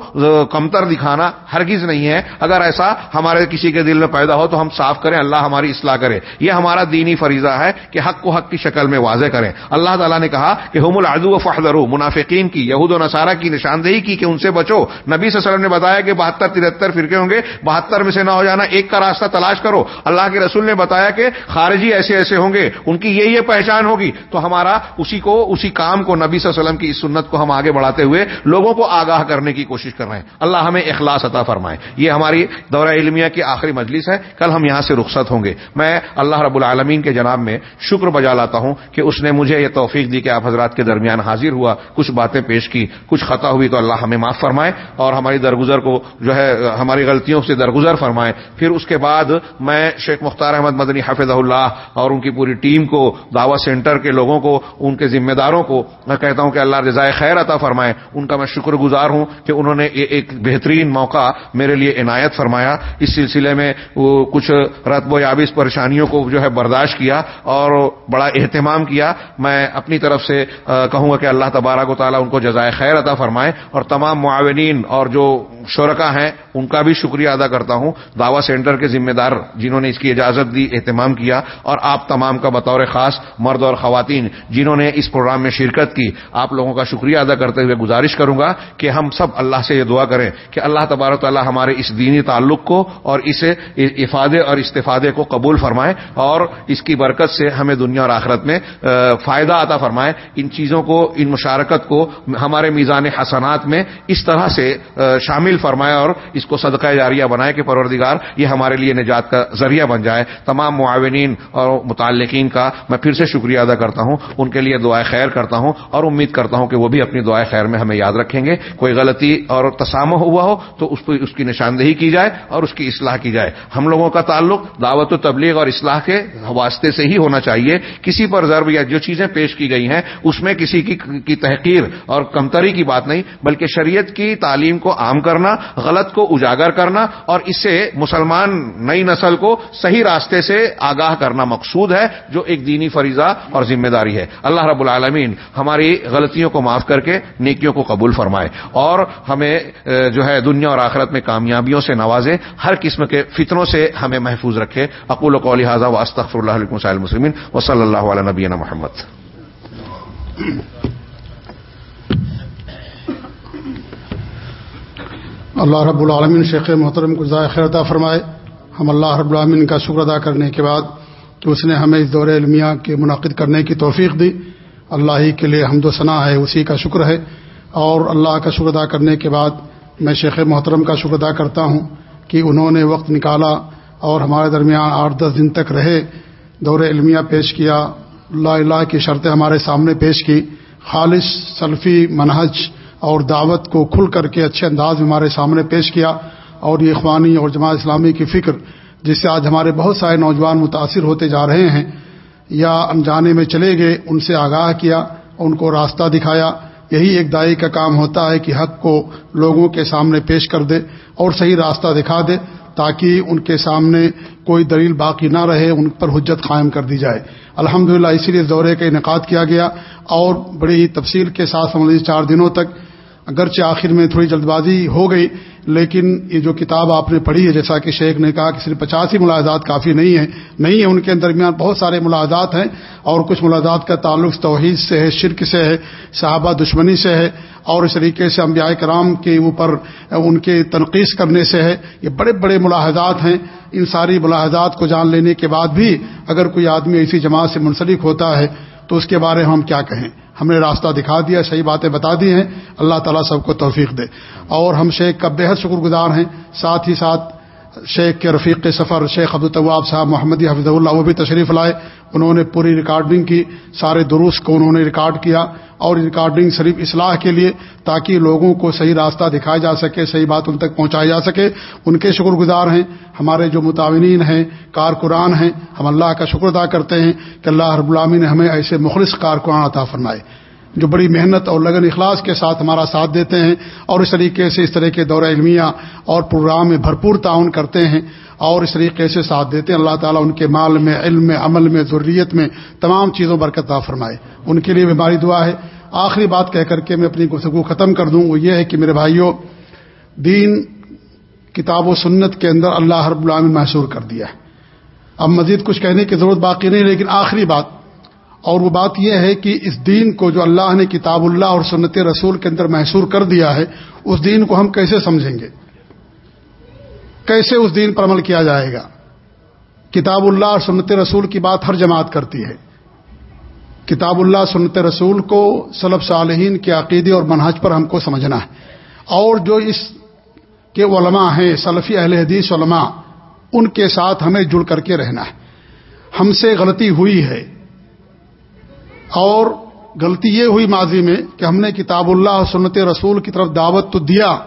کمتر دکھانا ہرگز نہیں ہے۔ اگر ایسا ہمارے کسی کے دل میں پیدا ہو تو ہم صاف کریں، اللہ ہماری اصلاح کرے۔ یہ ہمارا دینی فریضہ ہے کہ حق کو حق کی شکل میں واضح کریں۔ اللہ تعالیٰ نے کہا کہ حم العدو و فخرو منافقین کی، یہود و نصارہ کی نشاندہی کی کہ ان سے بچو۔ نبی صلی اللہ علیہ وسلم نے بتایا کہ بہتر، ترہتر فرقے ہوں گے، بہتر میں سے نہ ہو جانا، ایک کا راستہ تلاش کرو۔ اللہ کے رسول نے بتایا کہ خارجی ایسے ایسے ہوں گے، ان کی یہ یہ پہچان ہوگی۔ تو ہمارا اسی کو، اسی کام کو نبی صلی اللہ علیہ وسلم کی اس سنت کو ہم آگے بڑھاتے ہوئے لوگوں کو آگاہ کرنے کی کوشش کر رہے ہیں۔ اللہ ہمیں اخلاص عطا فرمائے۔ یہ ہماری دورہ علمیہ کی آخری مجلس ہے۔ کل ہم یہاں سے رخصت ہوں گے۔ میں اللہ رب العالمین کے جناب میں شکر بجا لاتا ہوں کہ اس نے مجھے یہ توفیق دی کہ آپ حضرات کے درمیان حاضر ہوا، کچھ باتیں پیش کی، کچھ خطا ہوئی تو اللہ ہمیں معاف فرمائے فرمائے اور ہماری درگزر کو جو ہے، ہماری غلطیوں سے درگزر فرمائے۔ پھر اس کے بعد میں شیخ مختار احمد مدنی حافظ اللہ اور ان کی پوری ٹیم کو، دعوت سینٹر کے لوگوں کو، ان کے ذمہ داروں کو، میں کہتا ہوں کہ اللہ رضائے خیر عطا فرمائے۔ ان کا میں شکر گزار ہوں کہ انہوں نے ایک بہترین موقع میرے لیے عنایت فرمایا۔ اس سلسلے میں وہ کچھ رتب و یابس پریشانیوں کو جو ہے برداشت کیا اور بڑا اہتمام کیا۔ میں اپنی طرف سے کہوں گا کہ اللہ تبارک و تعالیٰ ان کو جزائے خیر عطا فرمائے اور تمام معاونین اور جو شرکا ہیں، ان کا بھی شکریہ ادا کرتا ہوں۔ دعوی سینٹر کے ذمہ دار جنہوں نے اس کی اجازت دی، اہتمام کیا اور آپ تمام کا بطور خاص مرد اور خواتین جنہوں نے اس پروگرام میں شرکت کی، آپ لوگوں کا شکریہ شکریہ ادا کرتے ہوئے گزارش کروں گا کہ ہم سب اللہ سے یہ دعا کریں کہ اللہ تبارک تعالیٰ ہمارے اس دینی تعلق کو اور اسے افادے اور استفادے کو قبول فرمائے اور اس کی برکت سے ہمیں دنیا اور آخرت میں فائدہ عطا فرمائے۔ ان چیزوں کو، ان مشارکت کو ہمارے میزان حسنات میں اس طرح سے شامل فرمائے اور اس کو صدقہ جاریہ بنائے کہ پروردگار یہ ہمارے لیے نجات کا ذریعہ بن جائے۔ تمام معاونین اور متعلقین کا میں پھر سے شکریہ ادا کرتا ہوں۔ ان کے لیے دعائیں خیر کرتا ہوں اور امید کرتا ہوں کہ وہ بھی اپنی دعائیں خیر میں ہمیں یاد رکھیں گے۔ کوئی غلطی اور تسامہ ہوا ہو تو اس اس کی نشاندہی کی جائے اور اس کی اصلاح کی جائے۔ ہم لوگوں کا تعلق دعوت و تبلیغ اور اصلاح کے واسطے سے ہی ہونا چاہیے۔ کسی پر ضرب یا جو چیزیں پیش کی گئی ہیں، اس میں کسی کی تحقیر اور کمتری کی بات نہیں، بلکہ شریعت کی تعلیم کو عام کرنا، غلط کو اجاگر کرنا اور اس سے مسلمان نئی نسل کو صحیح راستے سے آگاہ کرنا مقصود ہے، جو ایک دینی فریضہ اور ذمہ داری ہے۔ اللہ رب العالمین ہماری غلطیوں کو معاف کر کے نیکیوں کو قبول فرمائے۔ اور ہمیں جو ہے، دنیا اور آخرت میں کامیابیوں سے نوازے، ہر قسم کے فطروں سے ہمیں محفوظ رکھے۔ اقول و قولی حاضہ واسطر اللہ علیہ مسلم و صلی اللہ علیہ نبینا محمد۔ اللہ رب العالمین شیخ محترم کو ذائقہ عطا فرمائے۔ ہم اللہ رب العالمین کا شکر ادا کرنے کے بعد کہ اس نے ہمیں اس دور علمیہ کے منعقد کرنے کی توفیق دی۔ اللہ ہی کے لیے حمد و ثناء ہے، اسی کا شکر ہے۔ اور اللہ کا شکر ادا کرنے کے بعد میں شیخ محترم کا شکر ادا کرتا ہوں کہ انہوں نے وقت نکالا اور ہمارے درمیان آٹھ دس دن تک رہے، دور علمیہ پیش کیا اللہ اللہ کی شرطیں ہمارے سامنے پیش کی، خالص سلفی منہج اور دعوت کو کھل کر کے اچھے انداز میں ہمارے سامنے پیش کیا۔ اور یہ اخوانی اور جماعت اسلامی کی فکر، جس سے آج ہمارے بہت سارے نوجوان متاثر ہوتے جا رہے ہیں یا انجانے میں چلے گئے، ان سے آگاہ کیا، ان کو راستہ دکھایا۔ یہی ایک دائی کا کام ہوتا ہے کہ حق کو لوگوں کے سامنے پیش کر دے اور صحیح راستہ دکھا دے تاکہ ان کے سامنے کوئی دلیل باقی نہ رہے، ان پر حجت قائم کر دی جائے۔ الحمد للہ اسی لیے دورے کا انعقاد کیا گیا اور بڑی ہی تفصیل کے ساتھ سمجھ چار دنوں تک، اگرچہ آخر میں تھوڑی جلد بازی ہو گئی لیکن یہ جو کتاب آپ نے پڑھی ہے، جیسا کہ شیخ نے کہا کہ صرف پچاسی ملاحظات کافی نہیں ہیں، نہیں ہے ان کے درمیان بہت سارے ملاحظات ہیں اور کچھ ملاحظات کا تعلق توحید سے ہے، شرک سے ہے، صحابہ دشمنی سے ہے اور اس طریقے سے انبیاء کرام کے اوپر، ان کے تنقید کرنے سے ہے۔ یہ بڑے بڑے ملاحظات ہیں۔ ان ساری ملاحظات کو جان لینے کے بعد بھی اگر کوئی آدمی ایسی جماعت سے منسلک ہوتا ہے تو اس کے بارے میں ہم کیا کہیں؟ ہم نے راستہ دکھا دیا، صحیح باتیں بتا دی ہیں۔ اللہ تعالیٰ سب کو توفیق دے۔ اور ہم شیخ کا بے حد شکر گزار ہیں۔ ساتھ ہی ساتھ شیخ کے رفیق کے سفر شیخ عبدالطواب صاحب محمدی حفظ اللہ، وہ بھی تشریف لائے۔ انہوں نے پوری ریکارڈنگ کی، سارے دروس کو انہوں نے ریکارڈ کیا اور ریکارڈنگ صرف اصلاح کے لیے تاکہ لوگوں کو صحیح راستہ دکھایا جا سکے، صحیح بات ان تک پہنچائی جا سکے۔ ان کے شکر گزار ہیں۔ ہمارے جو متعینین ہیں، کارکران ہیں، ہم اللہ کا شکر ادا کرتے ہیں کہ اللہ رب العامی نے ہمیں ایسے مخلص کارکران عطا فرمائے۔ جو بڑی محنت اور لگن اخلاص کے ساتھ ہمارا ساتھ دیتے ہیں اور اس طریقے سے اس طرح کے دورہ علمیہ اور پروگرام میں بھرپور تعاون کرتے ہیں اور اس طریقے سے ساتھ دیتے ہیں۔ اللہ تعالیٰ ان کے مال میں، علم میں، عمل میں ضروریت میں تمام چیزوں برکت فرمائے۔ ان کے لیے بیماری دعا ہے۔ آخری بات کہہ کر کے میں اپنی گفتگو ختم کر دوں۔ وہ یہ ہے کہ میرے بھائیوں، دین کتاب و سنت کے اندر اللہ رب العالمین محسور کر دیا ہے۔ اب مزید کچھ کہنے کی ضرورت باقی نہیں، لیکن آخری بات اور وہ بات یہ ہے کہ اس دین کو جو اللہ نے کتاب اللہ اور سنت رسول کے اندر محسور کر دیا ہے، اس دین کو ہم کیسے سمجھیں گے؟ کیسے اس دین پر عمل کیا جائے گا؟ کتاب اللہ اور سنت رسول کی بات ہر جماعت کرتی ہے۔ کتاب اللہ، سنت رسول کو سلب صالحین کے عقیدے اور منہج پر ہم کو سمجھنا ہے۔ اور جو اس کے علماء ہیں، سلفی اہل حدیث علماء، ان کے ساتھ ہمیں جڑ کر کے رہنا ہے۔ ہم سے غلطی ہوئی ہے۔ اور غلطی یہ ہوئی ماضی میں کہ ہم نے کتاب اللہ اور سنت رسول کی طرف دعوت تو دیا،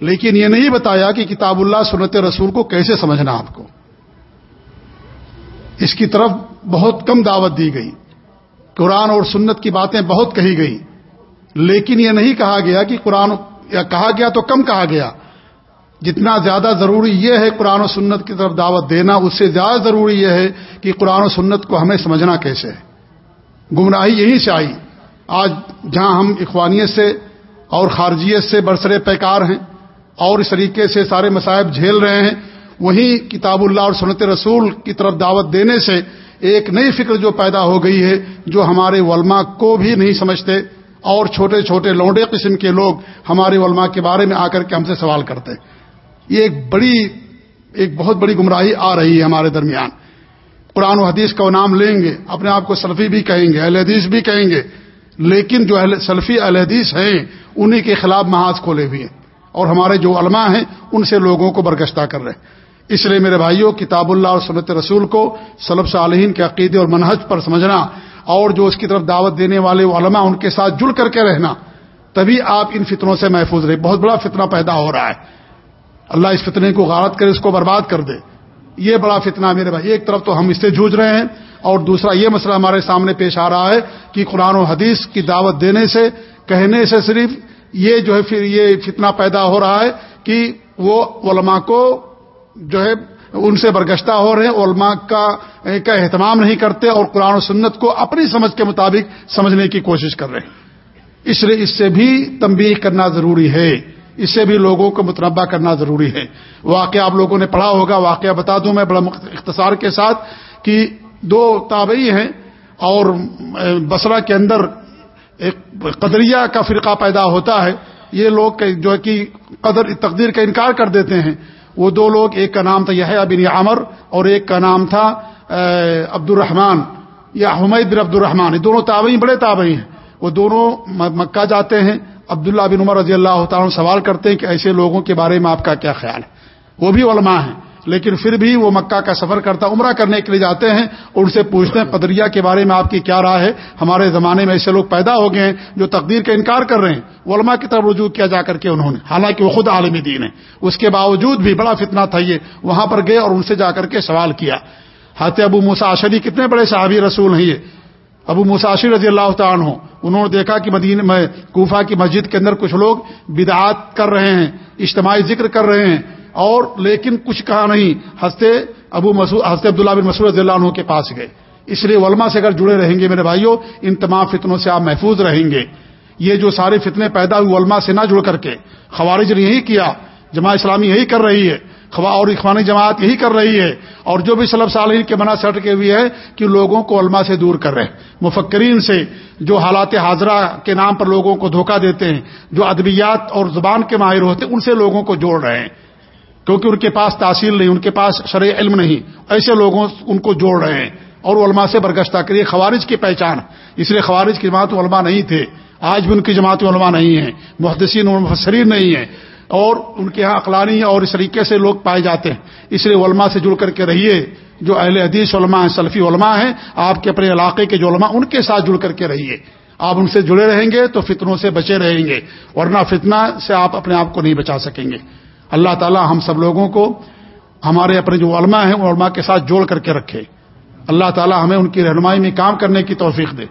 لیکن یہ نہیں بتایا کہ کتاب اللہ سنت رسول کو کیسے سمجھنا آپ کو۔ اس کی طرف بہت کم دعوت دی گئی۔ قرآن اور سنت کی باتیں بہت کہی گئی۔ لیکن یہ نہیں کہا گیا کہ قرآن، یا کہا گیا تو کم کہا گیا۔ جتنا زیادہ ضروری یہ ہے قرآن و سنت کی طرف دعوت دینا، اس سے زیادہ ضروری یہ ہے کہ قرآن و سنت کو ہمیں سمجھنا کیسے ہے۔ گمراہی یہیں سے آئی۔ آج جہاں ہم اخوانیت سے اور خارجیت سے برسرے پیکار ہیں اور اس طریقے سے سارے مصائب جھیل رہے ہیں، وہیں کتاب اللہ اور سنت رسول کی طرف دعوت دینے سے ایک نئی فکر جو پیدا ہو گئی ہے، جو ہمارے علماء کو بھی نہیں سمجھتے اور چھوٹے چھوٹے لونڈے قسم کے لوگ ہمارے علماء کے بارے میں آ کر کے ہم سے سوال کرتے۔ یہ ایک بڑی، ایک بہت بڑی گمراہی آ رہی ہے ہمارے درمیان۔ قرآن و حدیث کا نام لیں گے، اپنے آپ کو سلفی بھی کہیں گے، اہل حدیث بھی کہیں گے، لیکن جو اہل سلفی اہل حدیث ہیں، انہی کے خلاف محاذ کھولے ہوئے ہیں۔ اور ہمارے جو علماء ہیں، ان سے لوگوں کو برگشتہ کر رہے ہیں۔ اس لیے میرے بھائیوں، کتاب اللہ اور سنت رسول کو سلب صالحین کے عقیدے اور منہج پر سمجھنا اور جو اس کی طرف دعوت دینے والے علماء ان کے ساتھ جڑ کر کے رہنا، تبھی آپ ان فتنوں سے محفوظ رہے بہت بڑا فتنہ پیدا ہو رہا ہے۔ اللہ اس فتنے کو غارت کرے اس کو برباد کر دے۔ یہ بڑا فتنہ میرے بھائی۔ ایک طرف تو ہم اس سے جھوج رہے ہیں اور دوسرا یہ مسئلہ ہمارے سامنے پیش آ رہا ہے کہ قرآن و حدیث کی دعوت دینے سے، کہنے سے صرف یہ جو ہے پھر یہ فتنہ پیدا ہو رہا ہے کہ وہ علماء کو جو ہے ان سے برگشتہ ہو رہے ہیں، علماء کا کا اہتمام نہیں کرتے اور قرآن و سنت کو اپنی سمجھ کے مطابق سمجھنے کی کوشش کر رہے ہیں۔ اس لیے اس سے بھی تنبیہ کرنا ضروری ہے۔ اس سے بھی لوگوں کو متنبع کرنا ضروری ہے۔ واقعہ آپ لوگوں نے پڑھا ہوگا، واقعہ بتا دوں میں بڑا اختصار کے ساتھ کہ دو تابعی ہیں اور بسرا کے اندر ایک قدریہ کا فرقہ پیدا ہوتا ہے۔ یہ لوگ جو ہے کہ قدر، تقدیر کا انکار کر دیتے ہیں۔ وہ دو لوگ، ایک کا نام تھا یہ بن عمر اور ایک کا نام تھا عبد الرحمان یا حمید بن عبد الرحمان یہ دونوں تابعی، بڑے تابعی ہیں۔ وہ دونوں مکہ جاتے ہیں۔ عبداللہ بن عمر رضی اللہ تعالیٰ سوال کرتے ہیں کہ ایسے لوگوں کے بارے میں آپ کا کیا خیال ہے؟ وہ بھی علماء ہیں، لیکن پھر بھی وہ مکہ کا سفر کرتا، عمرہ کرنے کے لیے جاتے ہیں اور ان سے پوچھتے ہیں قدریہ کے بارے میں آپ کی کیا رائے ہے؟ ہمارے زمانے میں ایسے لوگ پیدا ہو گئے ہیں جو تقدیر کا انکار کر رہے ہیں۔ علماء کی طرف رجوع کیا جا کر کے انہوں نے، حالانکہ وہ خود عالمی دین ہے۔ اس کے باوجود بھی بڑا فتنہ تھا یہ، وہاں پر گئے اور ان سے جا کر کے سوال کیا۔ ہاتھ ابو مساشری کتنے بڑے صحابی رسول ہیں یہ؟ ابو مساشر رضی اللہ تعالیٰ ہوں انہوں نے دیکھا کہ مدین میں کوفہ کی مسجد کے اندر کچھ لوگ بدعات کر رہے ہیں، اجتماعی ذکر کر رہے ہیں، اور لیکن کچھ کہا نہیں ہنستے ابو مسعود ہنستے عبداللہ بن مسعود رضی اللہ عنہ کے پاس گئے۔ اس لیے علماء سے اگر جڑے رہیں گے میرے بھائیوں، ان تمام فتنوں سے آپ محفوظ رہیں گے۔ یہ جو سارے فتنے پیدا ہوئے، علماء سے نہ جڑ کر کے، خوارج نے یہی کیا، جماعت اسلامی یہی کر رہی ہے۔ اور اخوانی جماعت یہی کر رہی ہے اور جو بھی سلب صالحین کے منع سٹ کے ہوئے ہے کہ لوگوں کو علماء سے دور کر رہے ہیں۔ مفکرین سے جو حالات حاضرہ کے نام پر لوگوں کو دھوکہ دیتے ہیں، جو ادبیات اور زبان کے ماہر ہوتے ہیں، ان سے لوگوں کو جوڑ رہے ہیں۔ کیونکہ ان کے پاس تاثیر نہیں، ان کے پاس شرع علم نہیں۔ ایسے لوگوں ان کو جوڑ رہے ہیں اور علماء سے برگشتہ کریے خوارج کی پہچان۔ اس لیے خوارج کی جماعت علماء نہیں تھے۔ آج بھی ان کی جماعت علماء نہیں ہیں، محدثین اور مفسرین نہیں ہیں۔ اور ان کے یہاں اقلانی اور اس طریقے سے لوگ پائے جاتے ہیں۔ اس لیے علماء سے جڑ کر کے رہیے، جو اہل حدیث، علماء ہیں سلفی، علماء ہیں، آپ کے اپنے علاقے کے جو علماء ان کے ساتھ جڑ کر کے رہیے۔ آپ ان سے جڑے رہیں گے تو فتنوں سے بچے رہیں گے، ورنہ فتنہ سے آپ اپنے آپ کو نہیں بچا سکیں گے۔ اللہ تعالی ہم سب لوگوں کو ہمارے اپنے جو علماء ہیں علماء کے ساتھ جوڑ کر کے رکھے۔ اللہ تعالی ہمیں ان کی رہنمائی میں کام کرنے کی توفیق دے۔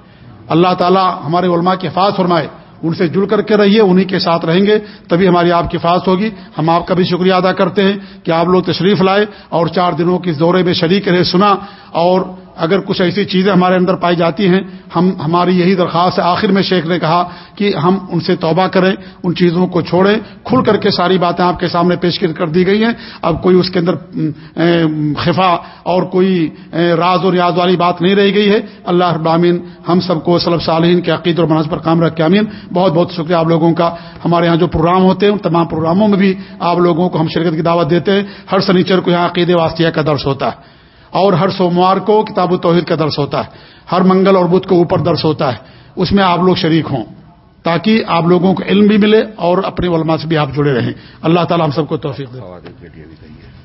اللہ تعالی ہمارے علماء کے حفاظ فرمائے۔ ان سے جڑ کر کے رہیے، انہی کے ساتھ رہیں گے، تبھی ہماری آپ کی فاس ہوگی۔ ہم آپ کا بھی شکریہ ادا کرتے ہیں کہ آپ لوگ تشریف لائے اور چار دنوں کے دورے میں شریک رہے، سنا اور اگر کچھ ایسی چیزیں ہمارے اندر پائی جاتی ہیں، ہم، ہماری یہی درخواست ہے۔ آخر میں شیخ نے کہا کہ ہم ان سے توبہ کریں، ان چیزوں کو چھوڑیں۔ کھل کر کے ساری باتیں آپ کے سامنے پیش کر دی گئی ہیں۔ اب کوئی اس کے اندر خفا اور کوئی راز اور ریاض والی بات نہیں رہ گئی ہے۔ اللہ ابامین ہم سب کو صلب صالحین کے عقید اور مناظ پر کام رکھ کے امین بہت بہت شکریہ آپ لوگوں کا۔ ہمارے یہاں جو پروگرام ہوتے ہیں، ان تمام پروگراموں میں بھی آپ لوگوں کو ہم شرکت کی دعوت دیتے ہیں۔ ہر سنیچر کو یہاں عقید واسطیہ کا درس ہوتا ہے۔ اور ہر سوموار کو کتاب و توحید کا درس ہوتا ہے ہر منگل اور بدھ کو اوپر درس ہوتا ہے اس میں آپ لوگ شریک ہوں۔ تاکہ آپ لوگوں کو علم بھی ملے اور اپنے علماء سے بھی آپ جڑے رہیں۔ اللہ تعالیٰ ہم سب کو توفیق دے۔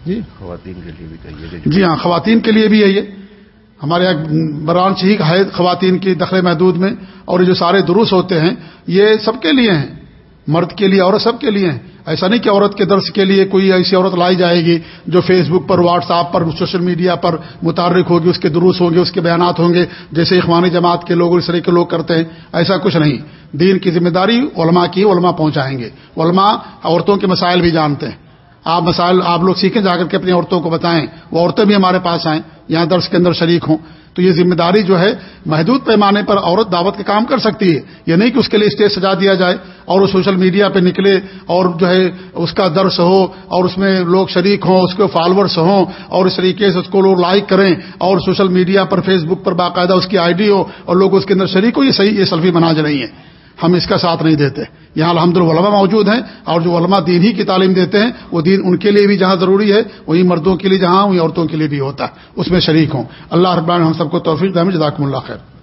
جی؟ خواتین کے لیے بھی جی ہاں خواتین کے لیے بھی ہے۔ یہ ہمارے یہاں برانچ ہی ہے خواتین کی دخل محدود میں اور یہ جو سارے دروس ہوتے ہیں یہ سب کے لیے ہیں۔ مرد کے لیے، عورت سب کے لیے ہیں۔ ایسا نہیں کہ عورت کے درس کے لیے کوئی ایسی عورت لائی جائے گی جو فیس بک پر واٹس ایپ پر، سوشل میڈیا پر متعرک ہوگی، اس کے دروس ہوں گے، اس کے بیانات ہوں گے۔ جیسے اخوانی جماعت کے لوگ، اس طرح کے لوگ کرتے ہیں، ایسا کچھ نہیں۔ دین کی ذمہ داری علماء کی علماء پہنچائیں گے۔ علماء عورتوں کے مسائل بھی جانتے ہیں۔ آپ مسائل، آپ لوگ سیکھیں، جا کر کے اپنی عورتوں کو بتائیں۔ وہ عورتیں بھی ہمارے پاس آئیں، یہاں درس کے اندر شریک ہوں۔ تو یہ ذمہ داری جو ہے، محدود پیمانے پر عورت دعوت کا کام کر سکتی ہے۔ یہ نہیں کہ اس کے لیے اسٹیج سجا دیا جائے اور وہ سوشل میڈیا پہ نکلے اور جو ہے، اس کا درس ہو اور اس میں لوگ شریک ہوں، اس کے فالوورس ہوں اور اس طریقے سے اس کو لوگ لائک کریں اور سوشل میڈیا پر، فیس بک پر باقاعدہ اس کی آئی ڈی ہو اور لوگ اس کے اندر شریک ہو یہ صحیح، یہ سیلفی مناج نہیں ہے۔ ہم اس کا ساتھ نہیں دیتے۔ یہاں الحمد العلما موجود ہیں اور جو علماء دین ہی کی تعلیم دیتے ہیں، وہ دین ان کے لیے بھی جہاں ضروری ہے وہی مردوں کے لیے جہاں، وہیں عورتوں کے لیے بھی ہوتا۔ ہے اس میں شریک ہوں۔ اللہ ربان ہم سب کو توفیق دہم جزاکم اللہ خیر۔